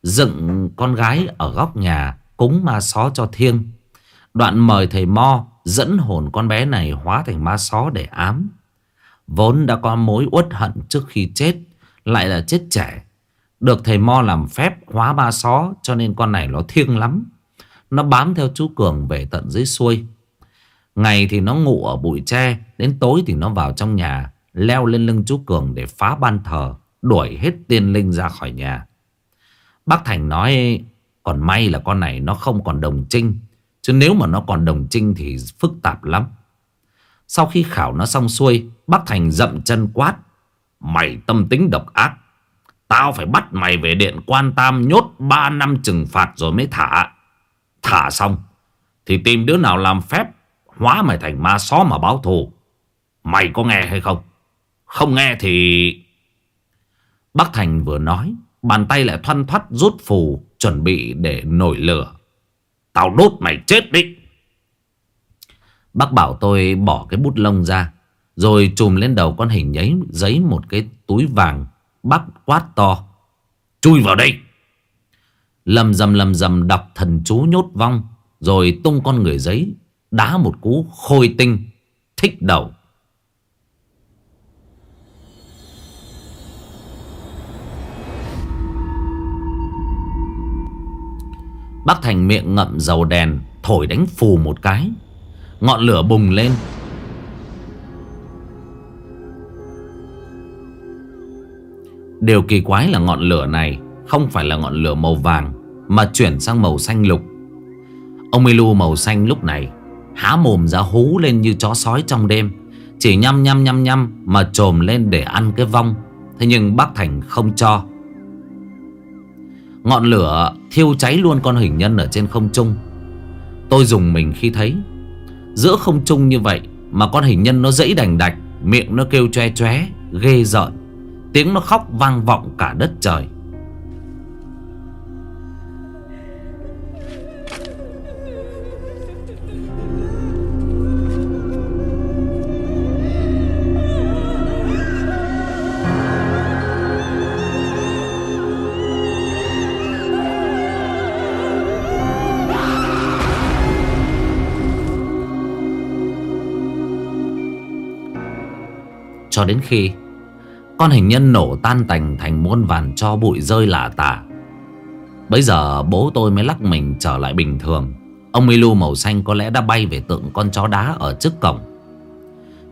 Dựng con gái ở góc nhà Cúng ma só cho thiêng. Đoạn mời thầy Mo Dẫn hồn con bé này hóa thành ma só để ám. Vốn đã có mối uất hận trước khi chết, Lại là chết trẻ. Được thầy Mo làm phép hóa ma só, Cho nên con này nó thiêng lắm. Nó bám theo chú Cường về tận dưới xuôi. Ngày thì nó ngủ ở bụi tre, Đến tối thì nó vào trong nhà, Leo lên lưng chú Cường để phá ban thờ. Đuổi hết tiên linh ra khỏi nhà. Bác Thành nói, Còn may là con này nó không còn đồng trinh, Chứ nếu mà nó còn đồng trinh Thì phức tạp lắm. Sau khi khảo nó xong xuôi, Bác Thành dậm chân quát, Mày tâm tính độc ác, Tao phải bắt mày về điện quan tam Nhốt 3 năm trừng phạt rồi mới thả. Thả xong, Thì tìm đứa nào làm phép, Hóa mày thành ma só mà báo thù. Mày có nghe hay không? Không nghe thì... Bác Thành vừa nói, Bàn tay lại thoăn thoắt rút phù Chuẩn bị để nổi lửa. Tao đốt mày chết đi. Bác bảo tôi bỏ cái bút lông ra, Rồi chùm lên đầu con hình giấy Giấy một cái túi vàng. Bác quát to, Chui vào đây. Lầm dầm lầm dầm đọc thần chú nhốt vong, Rồi tung con người giấy, Đá một cú khôi tinh, Thích đầu. Bác Thành miệng ngậm dầu đèn, Thổi đánh phù một cái. Ngọn lửa bùng lên. Điều kỳ quái là ngọn lửa này Không phải là ngọn lửa màu vàng, Mà chuyển sang màu xanh lục. Ông Milu màu xanh lúc này Há mồm ra hú lên như chó sói trong đêm, Chỉ nhăm nhăm nhăm nhăm Mà trồm lên để ăn cái vong. Thế nhưng bác Thành không cho. Ngọn lửa thiêu cháy luôn con hình nhân ở trên không trung. Tôi dùng mình khi thấy. Giữa không trung như vậy Mà con hình nhân nó dẫy đành đạch, Miệng nó kêu choe choé Ghê rợn. Tiếng nó khóc vang vọng cả đất trời. Cho đến khi Con hình nhân nổ tan tành thành muôn vàn cho bụi rơi lả tả. Bây giờ bố tôi mới lắc mình trở lại bình thường. Ông Milu màu xanh có lẽ đã bay về tượng con chó đá ở trước cổng.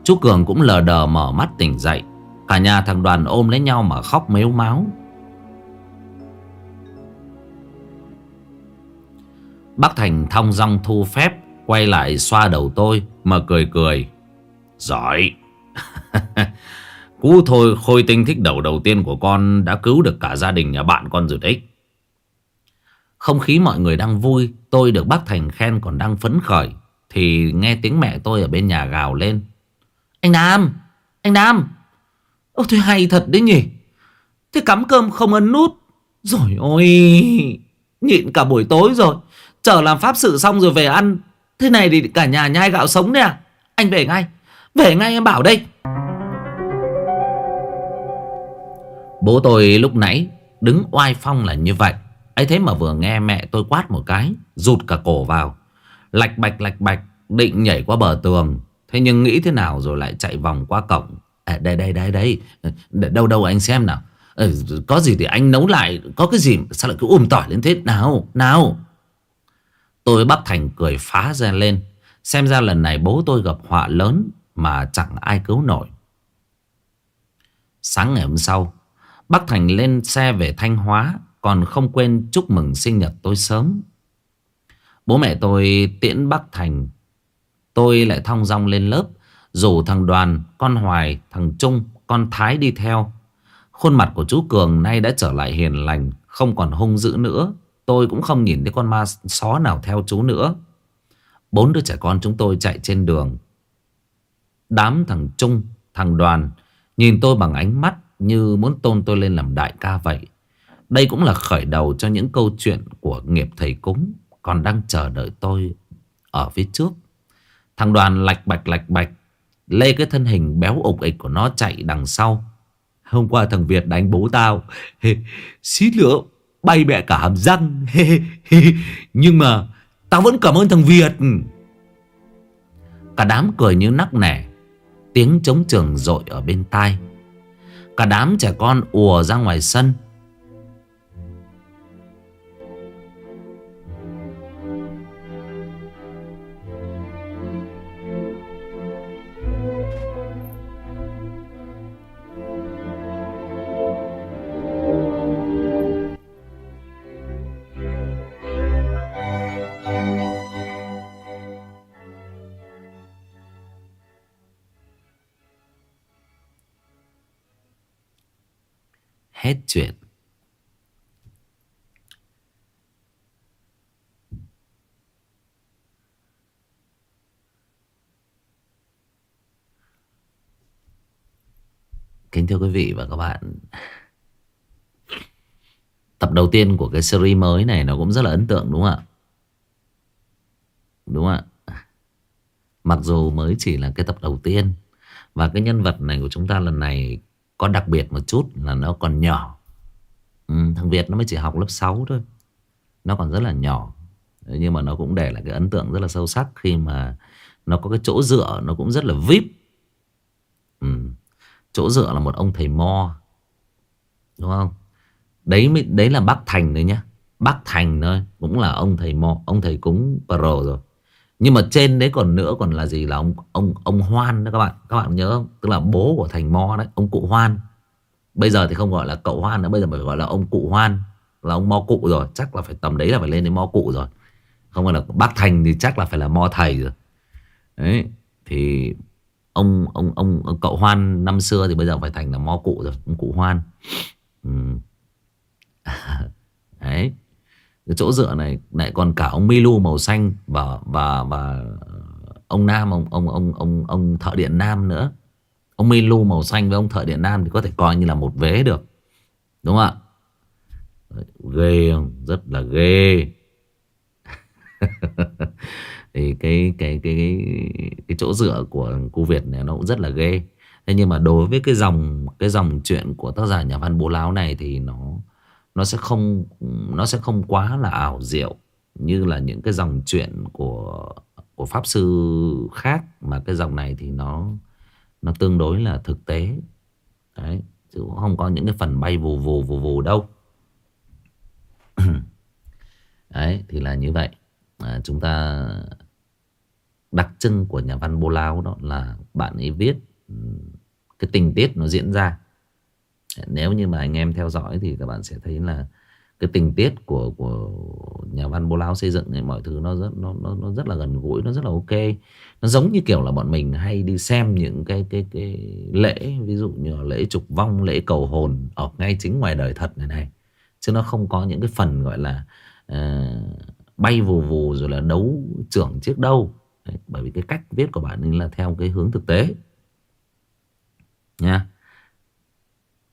Chú Cường cũng lờ đờ mở mắt tỉnh dậy. Cả nhà thằng đoàn ôm lấy nhau mà khóc mếu máu. Bác Thành thong dong thu phép, Quay lại xoa đầu tôi, Mà cười cười. Giỏi. *laughs* Cú thôi khôi tinh thích đầu đầu tiên của con đã cứu được cả gia đình nhà bạn con rồi đấy. Không khí mọi người đang vui, tôi được bác Thành khen còn đang phấn khởi. Thì nghe tiếng mẹ tôi ở bên nhà gào lên. Anh Nam! Anh Nam! ô thế hay thật đấy nhỉ! Thế cắm cơm không ấn nút. Rồi ôi Nhịn cả buổi tối rồi Chờ làm pháp sự xong rồi về ăn Thế này thì cả nhà nhai gạo sống đấy à Anh về ngay về ngay em bảo đây. Bố tôi lúc nãy đứng oai phong là như vậy. Ấy thế mà vừa nghe mẹ tôi quát một cái Rụt cả cổ vào. Lạch bạch lạch bạch Định nhảy qua bờ tường. Thế nhưng nghĩ thế nào rồi lại chạy vòng qua cổng. À, Đây đây đây đây. Đâu đâu anh xem nào. À, Có gì thì anh nấu lại Có cái gì sao lại cứ ùm tỏi lên thế? Nào nào. Tôi bắt Thành cười phá ra lên. Xem ra lần này bố tôi gặp họa lớn mà chẳng ai cứu nổi. Sáng ngày hôm sau Bác Thành lên xe về Thanh Hóa Còn không quên chúc mừng sinh nhật tôi sớm. Bố mẹ tôi tiễn bác Thành. Tôi lại thong dong lên lớp Rủ thằng Đoàn, con Hoài, thằng Trung, con Thái đi theo. Khuôn mặt của chú Cường nay đã trở lại hiền lành Không còn hung dữ nữa. Tôi cũng không nhìn thấy con ma só nào theo chú nữa. Bốn đứa trẻ con chúng tôi chạy trên đường. Đám thằng Trung, thằng Đoàn Nhìn tôi bằng ánh mắt như muốn tôn tôi lên làm đại ca vậy. Đây cũng là khởi đầu cho những câu chuyện của nghiệp thầy cúng Còn đang chờ đợi tôi ở phía trước. Thằng đoàn lạch bạch lạch bạch Lê cái thân hình béo ục ịch của nó chạy đằng sau. Hôm qua thằng Việt đánh bố tao. *laughs* Xít lửa bay mẹ cả hàm răng. *laughs* Nhưng mà Tao vẫn cảm ơn thằng Việt. Cả đám cười như nắc nẻ. Tiếng trống trường rội ở bên tai. Cả đám trẻ con ùa ra ngoài sân hết chuyện. Kính thưa quý vị và các bạn, Tập đầu tiên của cái series mới này Nó cũng rất là ấn tượng, đúng không ạ Đúng không ạ Mặc dù mới chỉ là cái tập đầu tiên, Và cái nhân vật này của chúng ta lần này có đặc biệt một chút là nó còn nhỏ. Ừ, Thằng Việt nó mới chỉ học lớp 6 thôi. Nó còn rất là nhỏ. Nhưng mà nó cũng để lại cái ấn tượng rất là sâu sắc Khi mà nó có cái chỗ dựa Nó cũng rất là vip. Ừ. Chỗ dựa là một ông thầy mo Đúng không? Đấy mới, đấy là bác Thành đấy nhá. Bác Thành thôi Cũng là ông thầy mo Ông thầy cúng pro rồi nhưng mà trên đấy còn nữa còn là gì là ông ông ông Hoan đó các bạn. Các bạn nhớ không? Tức là bố của thành Mo đấy ông cụ Hoan. Bây giờ thì không gọi là cậu Hoan nữa bây giờ phải gọi là ông cụ Hoan. Là ông Mo cụ rồi chắc là phải tầm đấy là phải lên đến Mo cụ rồi. Không phải là bác Thành thì chắc là phải là Mo thầy rồi. Đấy thì ông ông ông, ông cậu Hoan năm xưa thì bây giờ phải thành là Mo cụ rồi ông cụ Hoan. Ừ. *laughs* đấy cái chỗ dựa này lại còn cả ông Milu màu xanh và và và ông Nam, ông ông ông ông ông thợ điện Nam nữa. Ông Milu màu xanh với ông thợ điện Nam thì có thể coi như là một vế được. Đúng không ạ? Ghê không? Rất là ghê. *laughs* thì cái cái cái cái cái chỗ dựa của cô Việt này nó cũng rất là ghê. Thế nhưng mà đối với cái dòng cái dòng chuyện của tác giả nhà văn Bố Láo này thì nó nó sẽ không nó sẽ không quá là ảo diệu như là những cái dòng truyện của của pháp sư khác mà cái dòng này thì nó nó tương đối là thực tế. Đấy chứ không có những cái phần bay vù vù vù vù đâu. *clears throat* Đấy thì là như vậy. À, chúng ta đặc trưng của nhà văn bô lao đó là bạn ấy viết ừ, cái tình tiết nó diễn ra nếu như mà anh em theo dõi thì các bạn sẽ thấy là cái tình tiết của của nhà văn Bố Lao xây dựng này mọi thứ nó rất nó nó nó rất là gần gũi, nó rất là ok. Nó giống như kiểu là bọn mình hay đi xem những cái cái cái lễ ví dụ như là lễ trục vong, lễ cầu hồn ở ngay chính ngoài đời thật này này. Chứ nó không có những cái phần gọi là uh, bay vù vù rồi là đấu trưởng trước đâu. Đấy, bởi vì cái cách viết của bạn ấy là theo cái hướng thực tế. Nha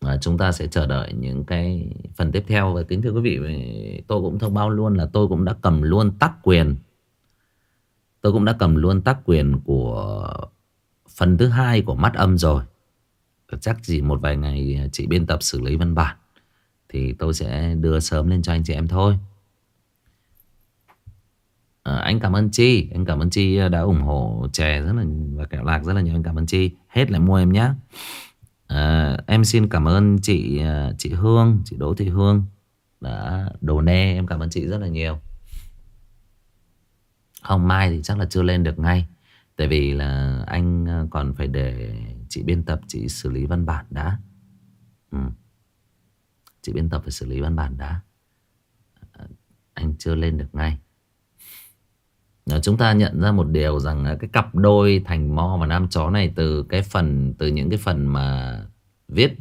và chúng ta sẽ chờ đợi những cái phần tiếp theo. Và kính thưa quý vị tôi cũng thông báo luôn là tôi cũng đã cầm luôn tác quyền. Tôi cũng đã cầm luôn tác quyền của phần thứ hai của mắt âm rồi. Chắc chỉ một vài ngày chị biên tập xử lý văn bản thì tôi sẽ đưa sớm lên cho anh chị em thôi. À, anh cảm ơn chi. Anh cảm ơn chi đã ủng hộ chè rất là và kẹo lạc rất là nhiều. Anh cảm ơn chi. Hết lại mua em nhé à, em xin cảm ơn chị à, chị Hương chị Đỗ Thị Hương đã đồ nê. Em cảm ơn chị rất là nhiều. Không mai thì chắc là chưa lên được ngay. Tại vì là anh à, còn phải để chị biên tập chị xử lý văn bản đã. Ừ. chị biên tập phải xử lý văn bản đã. À, anh chưa lên được ngay. Ờ, chúng ta nhận ra một điều rằng cái cặp đôi thành mo và nam chó này từ cái phần, từ những cái phần mà viết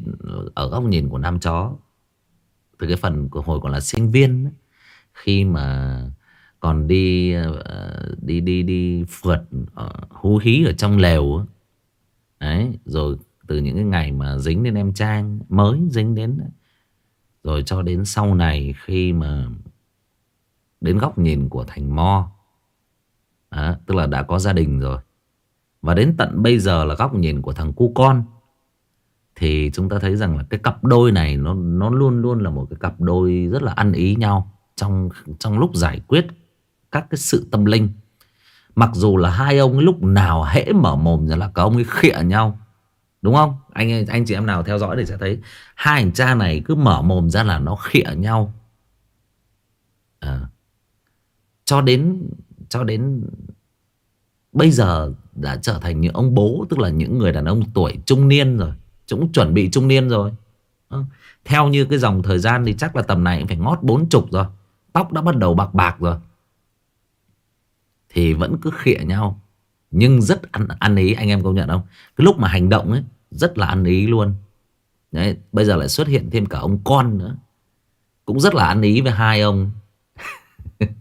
ở góc nhìn của nam chó, từ cái phần của hồi còn là sinh viên khi mà còn đi ờ, đi đi đi phượt ờ, hú hí ở trong lều đấy, rồi từ những cái ngày mà dính đến em trang mới dính đến rồi cho đến sau này khi mà đến góc nhìn của thành mo à, Tức là đã có gia đình rồi Và đến tận bây giờ là góc nhìn của thằng cu con Thì chúng ta thấy rằng là cái cặp đôi này Nó nó luôn luôn là một cái cặp đôi rất là ăn ý nhau Trong trong lúc giải quyết các cái sự tâm linh Mặc dù là hai ông lúc nào hễ mở mồm ra là có ông ấy khịa nhau Đúng không? Anh anh chị em nào theo dõi thì sẽ thấy Hai anh cha này cứ mở mồm ra là nó khịa nhau à. Cho đến cho đến bây giờ đã trở thành những ông bố tức là những người đàn ông tuổi trung niên rồi cũng chuẩn bị trung niên rồi. Ờ, theo như cái dòng thời gian thì chắc là tầm này cũng phải ngót bốn chục rồi tóc đã bắt đầu bạc bạc rồi. Thì vẫn cứ khịa nhau. Nhưng rất ăn, ăn ý anh em công nhận không? Cái lúc mà hành động ấy rất là ăn ý luôn. Đấy, bây giờ lại xuất hiện thêm cả ông con nữa. Cũng rất là ăn ý với hai ông. *laughs*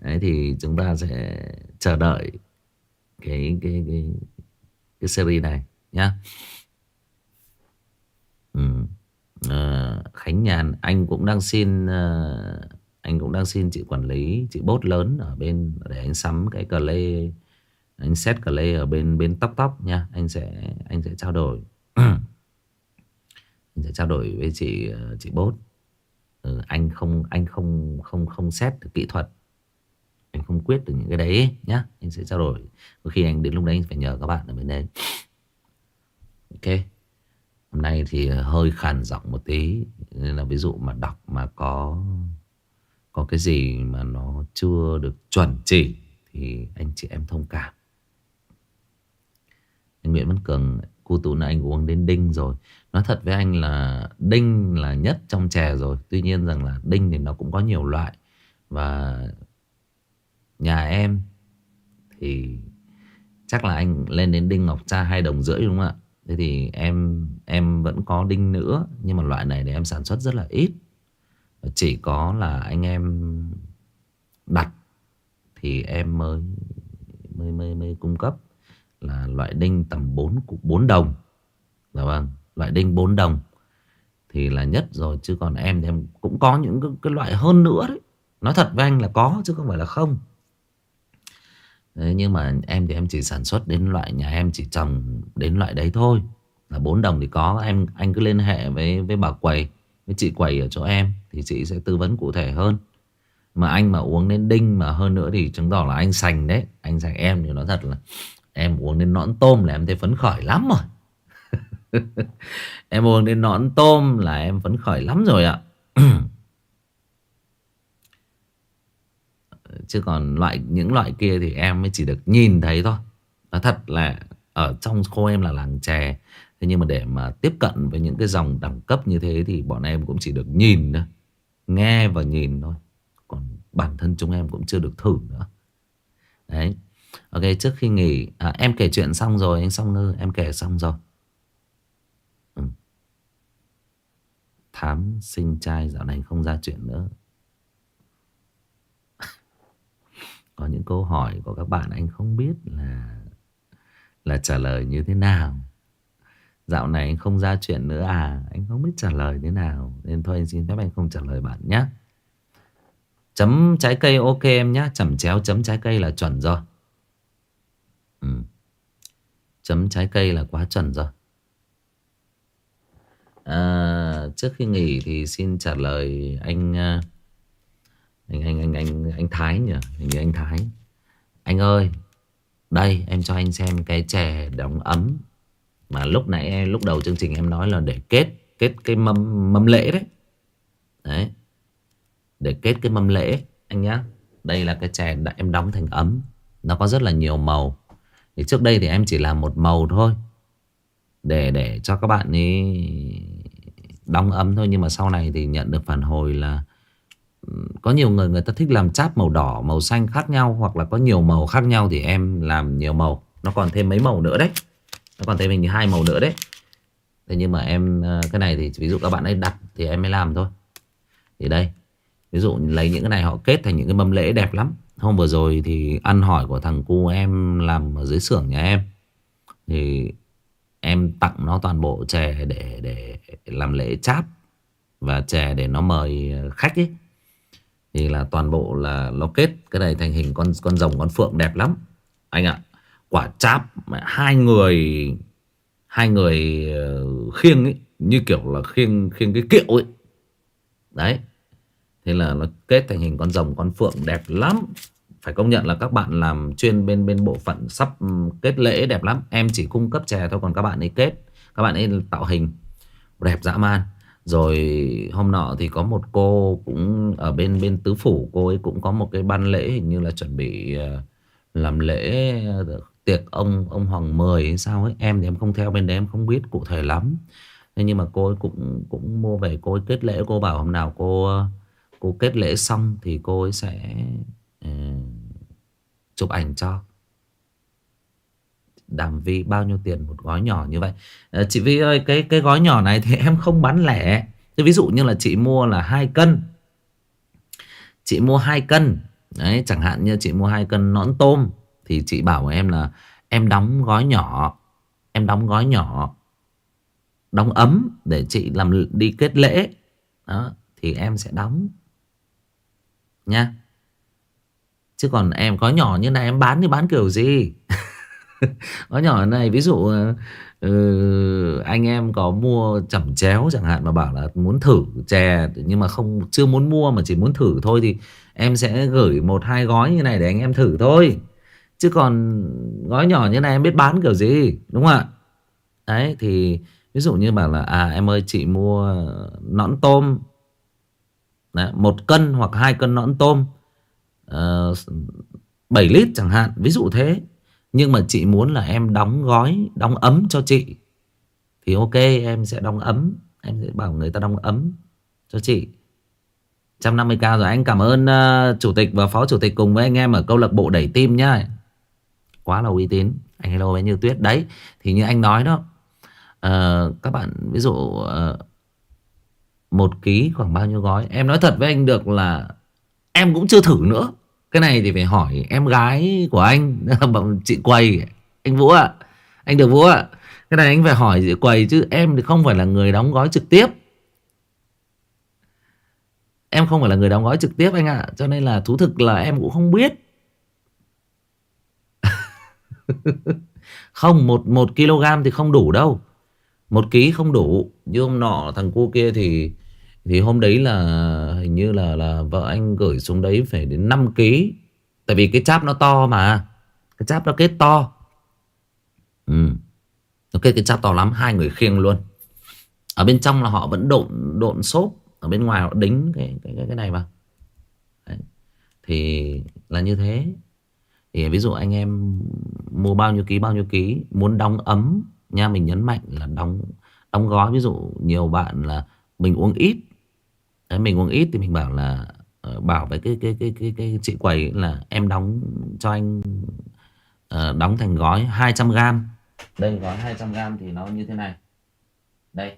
Đấy thì chúng ta sẽ chờ đợi cái cái cái cái series này nhá. Ừ. À, Khánh Nhàn anh cũng đang xin ờ, anh cũng đang xin chị quản lý chị bốt lớn ở bên để anh sắm cái cờ lê anh set cờ lê ở bên bên tóc tóc nha anh sẽ anh sẽ trao đổi *clears throat* anh sẽ trao đổi với chị ờ, chị bốt ừ, anh không anh không không không set được kỹ thuật anh không quyết được những cái đấy nhá. Anh sẽ trao đổi. Có khi anh đến lúc đấy anh phải nhờ các bạn ở bên đây. Ok. Hôm nay thì ờ, hơi khàn giọng một tí. Nên là ví dụ mà đọc mà có có cái gì mà nó chưa được chuẩn chỉ, thì anh chị em thông cảm. Anh Nguyễn Văn Cường, Cô Tú là anh uống đến đinh rồi. Nói thật với anh là đinh là nhất trong chè rồi. Tuy nhiên rằng là đinh thì nó cũng có nhiều loại. Và Nhà em Thì Chắc là anh lên đến đinh ngọc cha hai đồng rưỡi đúng không ạ? Thế thì em em vẫn có đinh nữa Nhưng mà loại này thì em sản xuất rất là ít. Chỉ có là anh em đặt Thì em mới mới mới, mới cung cấp Là loại đinh tầm 4, 4 đồng. Dạ vâng Loại đinh 4 đồng Thì là nhất rồi Chứ còn em thì em cũng có những cái, cái loại hơn nữa đấy. Nói thật với anh là có chứ không phải là không. Đấy, nhưng mà em thì em chỉ sản xuất đến loại nhà em chỉ trồng đến loại đấy thôi. Là 4 đồng thì có em anh cứ liên hệ với với bà quầy với chị quầy ở chỗ em thì chị sẽ tư vấn cụ thể hơn. Mà anh mà uống đến đinh mà hơn nữa thì chứng tỏ là anh sành đấy. Anh sành em thì nói thật là em uống đến nõn tôm là em thấy phấn khởi lắm rồi. *laughs* Em uống đến nõn tôm là em phấn khởi lắm rồi ạ. *clears throat* Chứ còn loại những loại kia thì em mới chỉ được nhìn thấy thôi. Nó thật là ở trong khu em là làng chè. Thế nhưng mà để mà tiếp cận với những cái dòng đẳng cấp như thế Thì bọn em cũng chỉ được nhìn thôi. Nghe và nhìn thôi. Còn bản thân chúng em cũng chưa được thử nữa. Đấy. Ok trước khi nghỉ à, Em kể chuyện xong rồi anh xong ngư Em kể xong rồi. Ừ. Thám sinh trai dạo này không ra chuyện nữa. Có những câu hỏi của các bạn anh không biết là là trả lời như thế nào. Dạo này anh không ra chuyện nữa à? Anh không biết trả lời thế nào. Nên thôi anh xin phép anh không trả lời bạn nhé. Chấm trái cây ok em nhé. Chẩm chéo chấm trái cây là chuẩn rồi. Ừ. Chấm trái cây là quá chuẩn rồi. À, Trước khi nghỉ thì xin trả lời anh uh, anh anh anh anh anh Thái nhỉ? Hình như anh Thái. Anh ơi Đây em cho anh xem cái chè đóng ấm. Mà lúc nãy lúc đầu chương trình em nói là để kết Kết cái mâm, mâm lễ đấy. Đấy. Để kết cái mâm lễ anh nhá. Đây là cái chè đã em đóng thành ấm. Nó có rất là nhiều màu. Thì trước đây thì em chỉ làm một màu thôi. Để để cho các bạn ấy đóng ấm thôi. Nhưng mà sau này thì nhận được phản hồi là có nhiều người người ta thích làm cháp màu đỏ, màu xanh khác nhau, hoặc là có nhiều màu khác nhau thì em làm nhiều màu. Nó còn thêm mấy màu nữa đấy. Nó còn thêm mình hai màu nữa đấy. Thế nhưng mà em ờ, cái này thì ví dụ các bạn ấy đặt thì em mới làm thôi. Thì đây, Ví dụ lấy những cái này họ kết thành những cái mâm lễ đẹp lắm. Hôm vừa rồi thì ăn hỏi của thằng cu em làm ở dưới xưởng nhà em. Thì em tặng nó toàn bộ chè để để làm lễ cháp Và chè để nó mời khách ấy. Thì là toàn bộ là nó kết cái này thành hình con con rồng, con phượng đẹp lắm. Anh ạ, Quả cháp hai người Hai người ờ, khiêng ấy, Như kiểu là khiêng khiêng cái kiệu ấy. Đấy, Thế là nó kết thành hình con rồng, con phượng đẹp lắm. Phải công nhận là các bạn làm chuyên bên bên bộ phận sắp ừ, kết lễ đẹp lắm. Em chỉ cung cấp chè thôi, còn các bạn ấy kết, Các bạn ấy tạo hình. Đẹp dã man. Rồi hôm nọ thì có một cô cũng ở bên bên tứ phủ Cô ấy cũng có một cái ban lễ hình như là chuẩn bị ờ, làm lễ ờ, tiệc ông ông Hoàng Mười hay sao ấy. Em thì em không theo bên đấy em không biết cụ thể lắm. Thế nhưng mà cô ấy cũng cũng mua về cô ấy kết lễ Cô bảo hôm nào cô ờ, cô kết lễ xong thì cô ấy sẽ uh, chụp ảnh cho. Đàm Vi bao nhiêu tiền một gói nhỏ như vậy. À, Chị Vi ơi cái cái gói nhỏ này thì *laughs* em không bán lẻ. Thế ví dụ như là chị mua là hai cân. Chị mua hai cân. Đấy chẳng hạn như chị mua hai cân nõn tôm Thì chị bảo em là Em đóng gói nhỏ Em đóng gói nhỏ Đóng ấm để chị làm đi kết lễ. Đó Thì em sẽ đóng. Nha. Chứ còn em có nhỏ như này em bán thì bán kiểu gì? *laughs* có nhỏ này ví dụ ừ, anh em có mua chẩm chéo chẳng hạn mà bảo là muốn thử chè nhưng mà không chưa muốn mua mà chỉ muốn thử thôi thì em sẽ gửi một hai gói như này để anh em thử thôi. Chứ còn gói nhỏ như này em biết bán kiểu gì đúng không ạ? Đấy thì ví dụ như bảo là à em ơi chị mua nõn tôm. Đấy, một cân hoặc hai cân nõn tôm ờ, uh, 7 lít chẳng hạn ví dụ thế nhưng mà chị muốn là em đóng gói đóng ấm cho chị. Thì ok em sẽ đóng ấm. Em sẽ bảo người ta đóng ấm cho chị. 150k rồi anh cảm ơn uh, chủ tịch và phó chủ tịch cùng với anh em ở câu lạc bộ đẩy tim nhá. Quá là uy tín. Anh hello với như tuyết. Đấy thì như anh nói đó uh, các bạn ví dụ uh, một ký khoảng bao nhiêu gói. Em nói thật với anh được là Em cũng chưa thử nữa. Cái này thì phải hỏi em gái của anh *laughs* Chị Quầy Anh Vũ ạ. Anh được Vũ ạ. Cái này anh phải hỏi chị Quầy chứ em thì không phải là người đóng gói trực tiếp. Em không phải là người đóng gói trực tiếp anh ạ Cho nên là thú thực là em cũng không biết. *laughs* Không một, một kg thì không đủ đâu. Một ký không đủ. Như hôm nọ thằng cu kia thì thì hôm đấy là hình như là là vợ anh gửi xuống đấy phải đến 5 kg. Tại vì cái cháp nó to mà. Cái cháp nó kết to. Ừ. Nó kết cái cháp to lắm, hai người khiêng luôn. Ở bên trong là họ vẫn độn độn xốp, ở bên ngoài họ đính cái cái cái, cái này vào. Đấy. Thì là như thế. Thì ví dụ anh em mua bao nhiêu ký bao nhiêu ký muốn đóng ấm nha mình nhấn mạnh là đóng đóng gói ví dụ nhiều bạn là mình uống ít mình uống ít thì mình bảo là ờ, bảo với cái cái cái cái cái chị quầy là em đóng cho anh uh, đóng thành gói 200 g. Đây gói 200 g thì nó như thế này. Đây.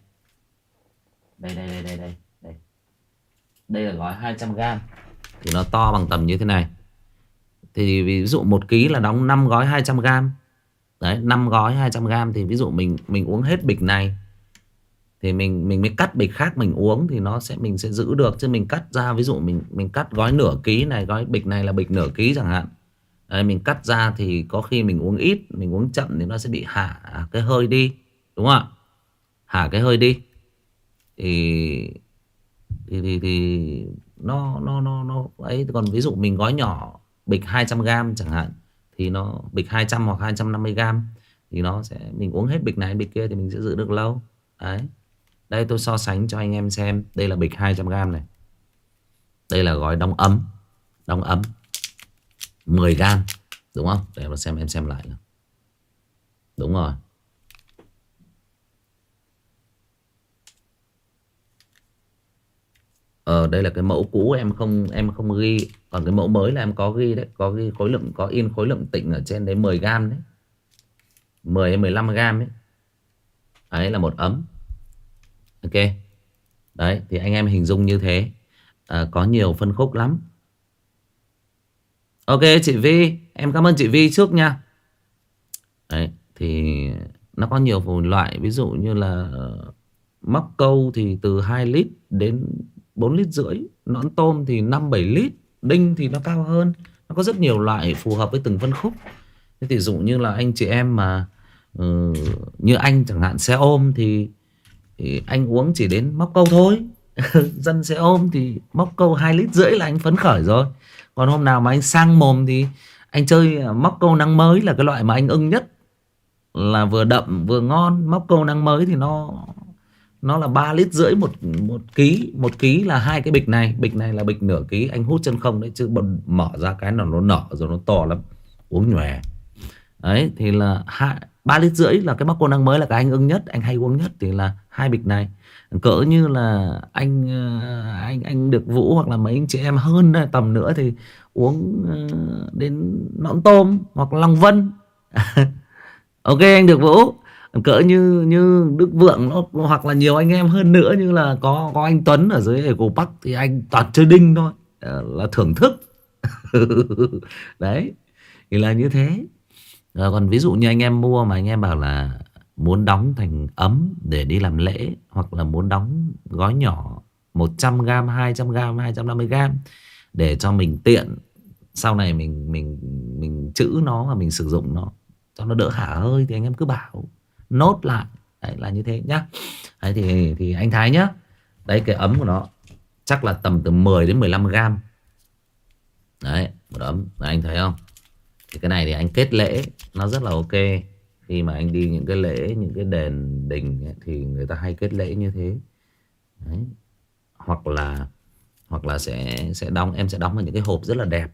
Đây đây đây đây đây đây. Đây là gói 200 g thì nó to bằng tầm như thế này. Thì ví dụ 1 kg là đóng 5 gói 200 g. Đấy 5 gói 200g Thì ví dụ mình mình uống hết bịch này thì mình mình mới cắt bịch khác mình uống Thì nó sẽ mình sẽ giữ được. Chứ mình cắt ra ví dụ mình mình cắt gói nửa ký này Gói bịch này là bịch nửa ký chẳng hạn. Đấy, Mình cắt ra thì có khi mình uống ít Mình uống chậm thì nó sẽ bị hạ cái hơi đi Đúng không ạ? Hạ cái hơi đi. Thì thì thì, thì nó nó nó nó ấy. Còn ví dụ mình gói nhỏ bịch 200g chẳng hạn thì nó bịch 200 hoặc 250g thì nó sẽ mình uống hết bịch này bịch kia thì mình sẽ giữ được lâu. Đấy đây, tôi so sánh cho anh em xem. Đây là bịch 200g này. Đây là gói đóng ấm. Đóng ấm. 10g đúng không? Để mà xem, em xem lại nào. đúng rồi. Ờ đây là cái mẫu cũ, em không em không ghi. Còn cái mẫu mới là em có ghi đấy. Có ghi khối lượng, có in khối lượng tịnh ở trên đấy 10g đấy. 10 hay 15 gram đấy Đấy là một ấm. Ok. Đấy thì anh em hình dung như thế. À, Có nhiều phân khúc lắm. Ok chị Vi. Em cảm ơn chị Vi trước nha. Đấy thì nó có nhiều loại. Ví dụ như là ờ, Móc câu thì từ 2 lít đến 4 lít rưỡi. Nõn tôm thì 5-7 lít. Đinh thì nó cao hơn. Nó có rất nhiều loại phù hợp với từng phân khúc. Thế thì dụ như là anh chị em mà uh, Như anh chẳng hạn xe ôm thì, thì Anh uống chỉ đến móc câu thôi. *laughs* Dân sẽ ôm thì móc câu 2 lít rưỡi là anh phấn khởi rồi. Còn hôm nào mà anh sang mồm thì Anh chơi à, móc câu năng mới là cái loại mà anh ưng nhất. Là vừa đậm, vừa ngon, Móc câu năng mới thì nó nó là 3 lít rưỡi một một ký. Một ký là hai cái bịch này. Bịch này là bịch nửa ký. Anh hút chân không đấy chứ mở ra cái nào nó nở rồi nó to lắm. Uống nhòe. Đấy, thì là hai ba lít rưỡi là cái bác cô năng mới là cái anh ưng nhất anh hay uống nhất thì là hai bịch này. Cỡ như là anh ờ, anh anh được vũ hoặc là mấy anh chị em hơn tầm nữa thì uống ờ, đến nõn tôm hoặc long vân. *laughs* Ok anh được vũ. Cỡ như như Đức Vượng nó, hoặc là nhiều anh em hơn nữa như là có có anh Tuấn ở dưới cổ Bắc thì anh toàn chơi đinh thôi ờ, là thưởng thức. *laughs* Đấy thì là như thế à, còn ví dụ như anh em mua mà anh em bảo là muốn đóng thành ấm để đi làm lễ hoặc là muốn đóng gói nhỏ 100g, 200g, 250g để cho mình tiện sau này mình mình mình chữ nó và mình sử dụng nó cho nó đỡ hả hơi thì anh em cứ bảo. Nốt lại. Đấy là như thế nhá. Đấy thì thì anh Thái nhá. Đấy cái ấm của nó chắc là tầm từ 10 đến 15 gram. Đấy một ấm. Đấy, anh thấy không? thì cái này thì anh kết lễ nó rất là ok. Khi mà anh đi những cái lễ những cái đền đình ấy, thì người ta hay kết lễ như thế. Đấy. hoặc là hoặc là sẽ sẽ đóng em sẽ đóng vào những cái hộp rất là đẹp.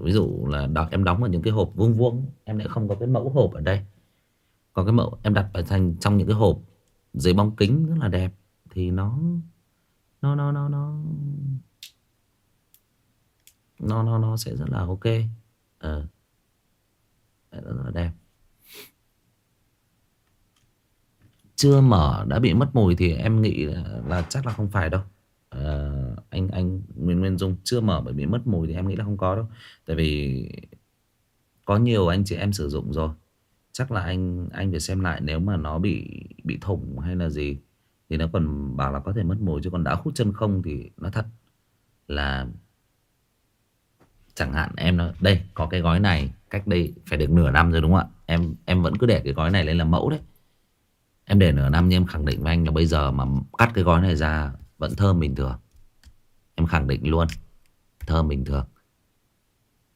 Ví dụ là đọc em đóng vào những cái hộp vuông vuông em lại không có cái mẫu hộp ở đây. Có cái mẫu em đặt vào thành trong những cái hộp dưới bóng kính rất là đẹp thì nó nó nó nó nó nó nó, nó sẽ rất là ok. Ờ rất là đẹp chưa mở đã bị mất mùi thì em nghĩ là, là chắc là không phải đâu. À, anh anh Nguyên Nguyên Dung chưa mở bởi bị mất mùi thì em nghĩ là không có đâu. Tại vì có nhiều anh chị em sử dụng rồi. Chắc là anh anh phải xem lại nếu mà nó bị bị thủng hay là gì. Thì nó còn bảo là có thể mất mùi chứ còn đã hút chân không thì nó thật là chẳng hạn em nói đây có cái gói này cách đây phải được nửa năm rồi đúng không ạ? Em em vẫn cứ để cái gói này lên làm mẫu đấy. Em để nửa năm nhưng em khẳng định với anh là bây giờ mà cắt cái gói này ra vẫn thơm bình thường. Em khẳng định luôn thơm bình thường.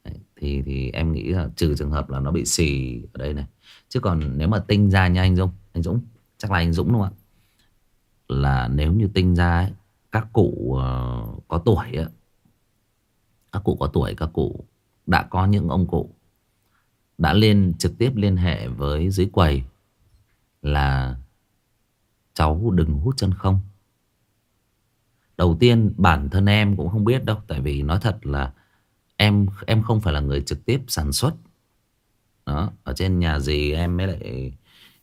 Đấy, thì thì em nghĩ là trừ trường hợp là nó bị xì ở đây này. Chứ còn nếu mà tinh ra nha anh Dũng Anh Dũng Chắc là anh Dũng đúng không ạ? Là nếu như tinh ra ấy, Các cụ uh, có tuổi ấy, các cụ có tuổi, Các cụ đã có những ông cụ Đã lên trực tiếp liên hệ với dưới quầy Là Cháu đừng hút chân không. Đầu tiên, bản thân em cũng không biết đâu, Tại vì nói thật là Em em không phải là người trực tiếp sản xuất. Đó, ở trên nhà gì em mới lại,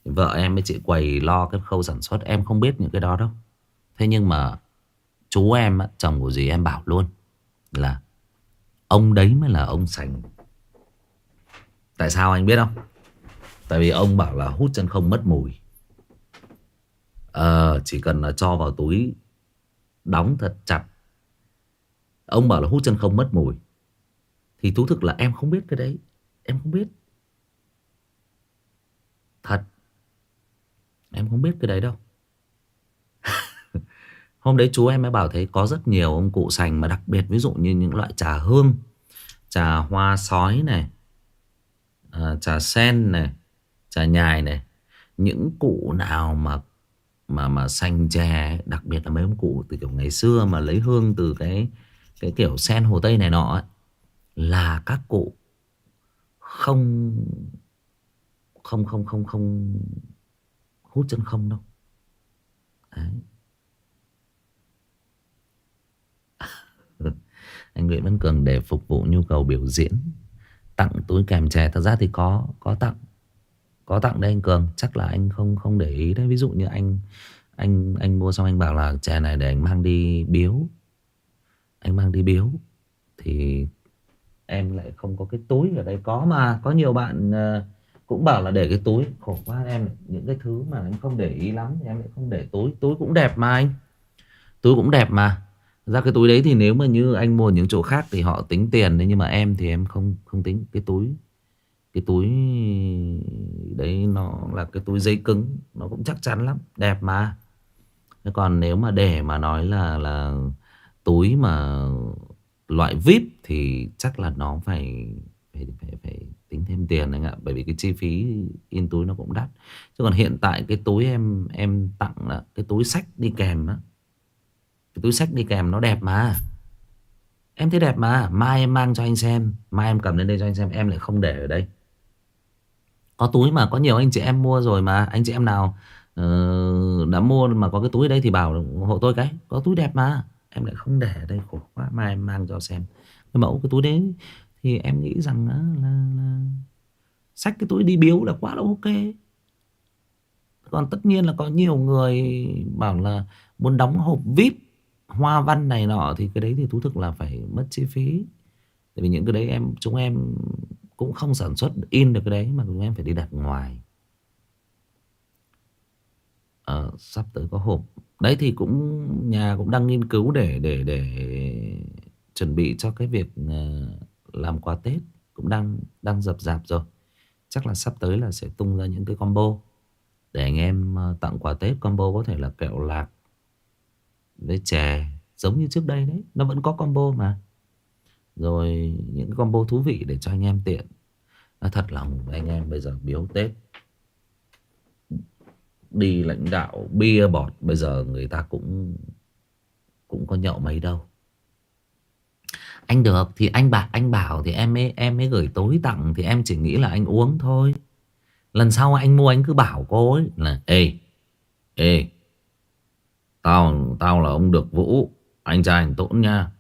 vợ em với chị quầy lo cái khâu sản xuất, em không biết những cái đó đâu. Thế nhưng mà chú em chồng của dì em bảo luôn là ông đấy mới là ông sành. Tại sao anh biết không? Tại vì ông bảo là hút chân không mất mùi. À, chỉ cần là cho vào túi Đóng thật chặt. Ông bảo là hút chân không mất mùi. Thì thú thực là em không biết cái đấy. Em không biết. Thật. Em không biết cái đấy đâu. Hôm đấy chú em mới bảo thấy có rất nhiều ông cụ sành Mà đặc biệt ví dụ như những loại trà hương Trà hoa sói này à, Trà sen này Trà nhài này Những cụ nào mà mà mà xanh chè đặc biệt là mấy ông cụ từ kiểu ngày xưa mà lấy hương từ cái cái kiểu sen hồ tây này nọ ấy, là các cụ không không không không không hút chân không đâu Đấy. Anh Nguyễn Văn Cường để phục vụ nhu cầu biểu diễn. Tặng túi kèm chè, thật ra thì có có tặng. Có tặng đây anh Cường, chắc là anh không không để ý đấy. Ví dụ như anh anh anh mua xong anh bảo là chè này để anh mang đi biếu. Anh mang đi biếu. Thì em lại không có cái túi ở đây. Có mà, có nhiều bạn ờ, cũng bảo là để cái túi. Khổ quá em, những cái thứ mà em không để ý lắm thì em lại không để túi. Túi cũng đẹp mà anh. Túi cũng đẹp mà ra cái túi đấy thì nếu mà như anh mua những chỗ khác thì họ tính tiền đấy nhưng mà em thì em không không tính. Cái túi cái túi đấy nó là cái túi giấy cứng nó cũng chắc chắn lắm đẹp mà. Còn nếu mà để mà nói là là túi mà loại vip thì chắc là nó phải phải phải, phải tính thêm tiền anh ạ bởi vì cái chi phí in túi nó cũng đắt. Chứ còn hiện tại cái túi em em tặng là cái túi sách đi kèm á cái túi sách đi kèm nó đẹp mà. Em thấy đẹp mà. Mai em mang cho anh xem. Mai em cầm lên đây cho anh xem. Em lại không để ở đây. Có túi mà có nhiều anh chị em mua rồi mà. Anh chị em nào uh, đã mua mà có cái túi đây thì bảo hộ tôi cái. Có túi đẹp mà. Em lại không để ở đây. Khổ quá. Mai em mang cho xem. Cái mẫu cái túi đấy thì em nghĩ rằng là, là, là Sách cái túi đi biếu là quá là ok. Còn tất nhiên là có nhiều người bảo là muốn đóng hộp vip hoa văn này nọ thì cái đấy thì thú thực là phải mất chi phí. Tại vì những cái đấy em chúng em cũng không sản xuất in được cái đấy mà chúng em phải đi đặt ngoài. À, sắp tới có hộp. Đấy thì cũng nhà cũng đang nghiên cứu để để để chuẩn bị cho cái việc ờ, làm quà Tết. Cũng đang đang dập dạp rồi. Chắc là sắp tới là sẽ tung ra những cái combo. Để anh em ờ, tặng quà Tết combo có thể là kẹo lạc với chè giống như trước đây đấy, nó vẫn có combo mà. Rồi những combo thú vị để cho anh em tiện. Nó thật lòng anh em bây giờ biếu Tết đi lãnh đạo bia bọt bây giờ người ta cũng cũng có nhậu mấy đâu anh được thì anh bạc anh bảo thì em ấy, em mới gửi tối tặng thì em chỉ nghĩ là anh uống thôi lần sau anh mua anh cứ bảo cô ấy là ê ê tao tao là ông được vũ. Anh trai anh tốn nha.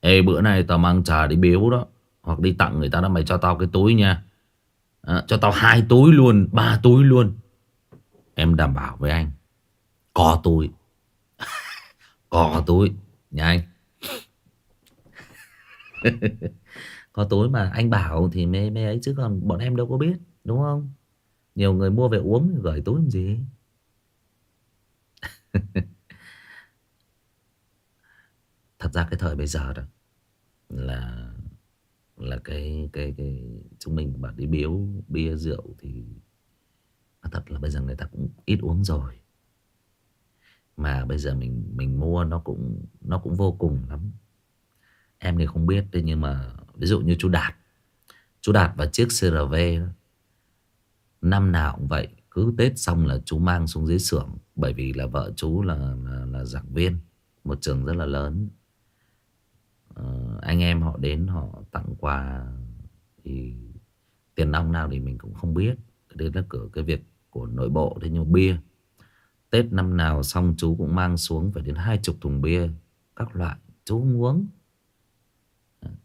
Ê bữa nay tao mang trà đi biếu đó. Hoặc đi tặng người ta đó mày cho tao cái túi nha. À, cho tao hai túi luôn ba túi luôn. Em đảm bảo với anh có túi. *laughs* Có túi nha anh. *laughs* Có túi mà anh bảo thì mê mê ấy chứ còn bọn em đâu có biết đúng không? Nhiều người mua về uống gửi túi làm gì? *laughs* thật ra cái thời bây giờ đó là là cái cái cái chúng mình bảo đi biếu bia rượu thì thật là bây giờ người ta cũng ít uống rồi. Mà bây giờ mình mình mua nó cũng nó cũng vô cùng lắm. Em thì không biết đấy nhưng mà Ví dụ như chú Đạt Chú Đạt và chiếc CRV Năm nào cũng vậy. Cứ Tết xong là chú mang xuống dưới xưởng Bởi vì là vợ chú là, là, là giảng viên Một trường rất là lớn. Ờ, Anh em họ đến họ tặng quà Thì tiền nong nào thì mình cũng không biết. Đây là cửa cái việc của nội bộ. Thế nhưng bia Tết năm nào xong chú cũng mang xuống Phải đến hai chục thùng bia Các loại chú không uống.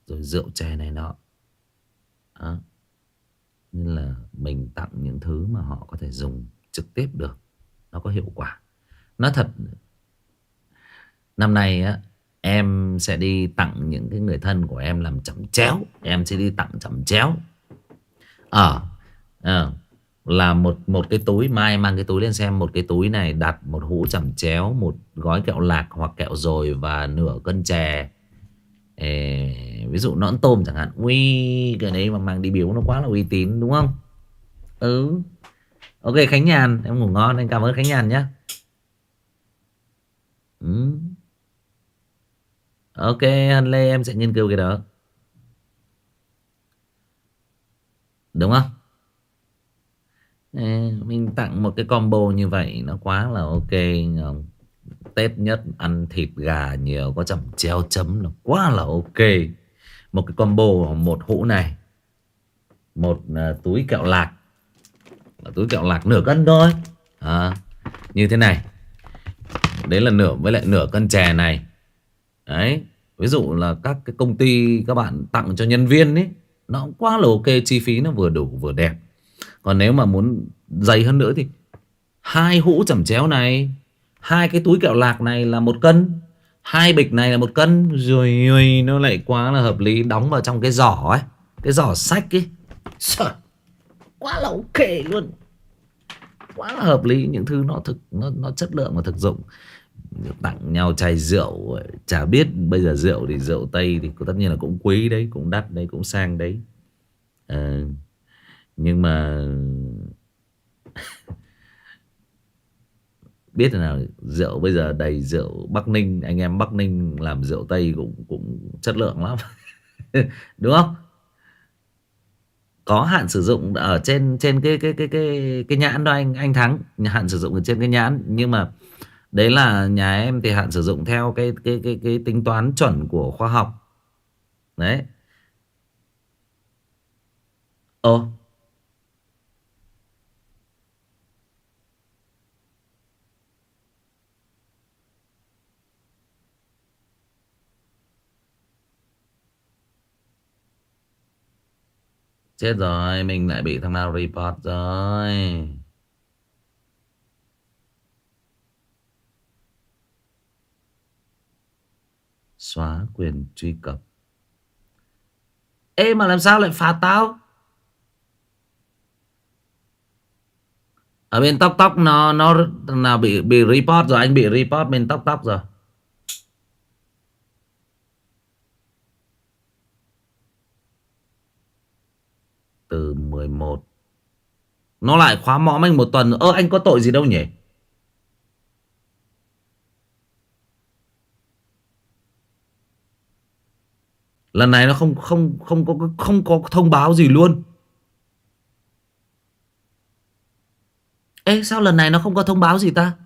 Rồi rượu chè này nọ. Đó nên là mình tặng những thứ mà họ có thể dùng trực tiếp được nó có hiệu quả. Nói thật năm nay á em sẽ đi tặng những cái người thân của em làm chẩm chéo. Em sẽ đi tặng chẩm chéo. Ờ à, à, Là một một cái túi Mai mang cái túi lên xem. Một cái túi này đặt một hũ chẩm chéo Một gói kẹo lạc hoặc kẹo rồi Và nửa cân chè. Ê, Ví dụ nõn tôm chẳng hạn. Ui cái đấy mà mang đi biếu nó quá là uy tín đúng không? Ừ. Ok Khánh Nhàn Em ngủ ngon Anh cảm ơn Khánh Nhàn nhé ừ. Ok Hân Lê em sẽ nghiên cứu cái đó. Đúng không? Ê, Mình tặng một cái combo như vậy Nó quá là ok không? Tết nhất ăn thịt gà nhiều Có chẩm treo chấm là quá là ok. Một cái combo một hũ này Một uh, túi kẹo lạc Túi kẹo lạc nửa cân thôi. À, Như thế này. Đấy là nửa với lại nửa cân chè này. Đấy. Ví dụ là các cái công ty các bạn tặng cho nhân viên ấy Nó cũng quá là ok Chi phí nó vừa đủ vừa đẹp. Còn nếu mà muốn dày hơn nữa thì Hai hũ chẩm chéo này Hai cái túi kẹo lạc này là một cân Hai bịch này là một cân. Rồi ơi, nó lại quá là hợp lý Đóng vào trong cái giỏ ấy. Cái giỏ sách ấy. Sợ. Quá là ok luôn. Quá là hợp lý Những thứ nó thực nó, nó chất lượng và thực dụng. Tặng nhau chai rượu chả biết bây giờ rượu thì rượu tây thì tất nhiên là cũng quý đấy cũng đắt đấy cũng sang đấy. À, nhưng mà biết là rượu bây giờ đầy rượu Bắc Ninh, anh em Bắc Ninh làm rượu tây cũng cũng chất lượng lắm *laughs* đúng không có hạn sử dụng ở trên trên cái cái cái cái cái nhãn đó anh anh thắng hạn sử dụng ở trên cái nhãn nhưng mà Đấy là nhà em thì hạn sử dụng theo cái cái cái cái tính toán chuẩn của khoa học. Đấy. Ồ. Chết rồi, mình lại bị thằng nào report rồi. Xóa quyền truy cập Ê mà làm sao lại phạt tao Ở bên tóc tóc nó nó nào bị bị report rồi anh bị report bên tóc tóc rồi. Từ 11 Nó lại khóa mõm anh một tuần Ơ, anh có tội gì đâu nhỉ Lần này nó không không không có không có thông báo gì luôn. Ê, sao lần này nó không có thông báo gì ta?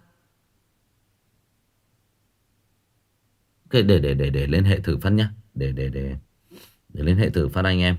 Ok, để để để để liên hệ thử phát nhá. Để để để để liên hệ thử phát anh em.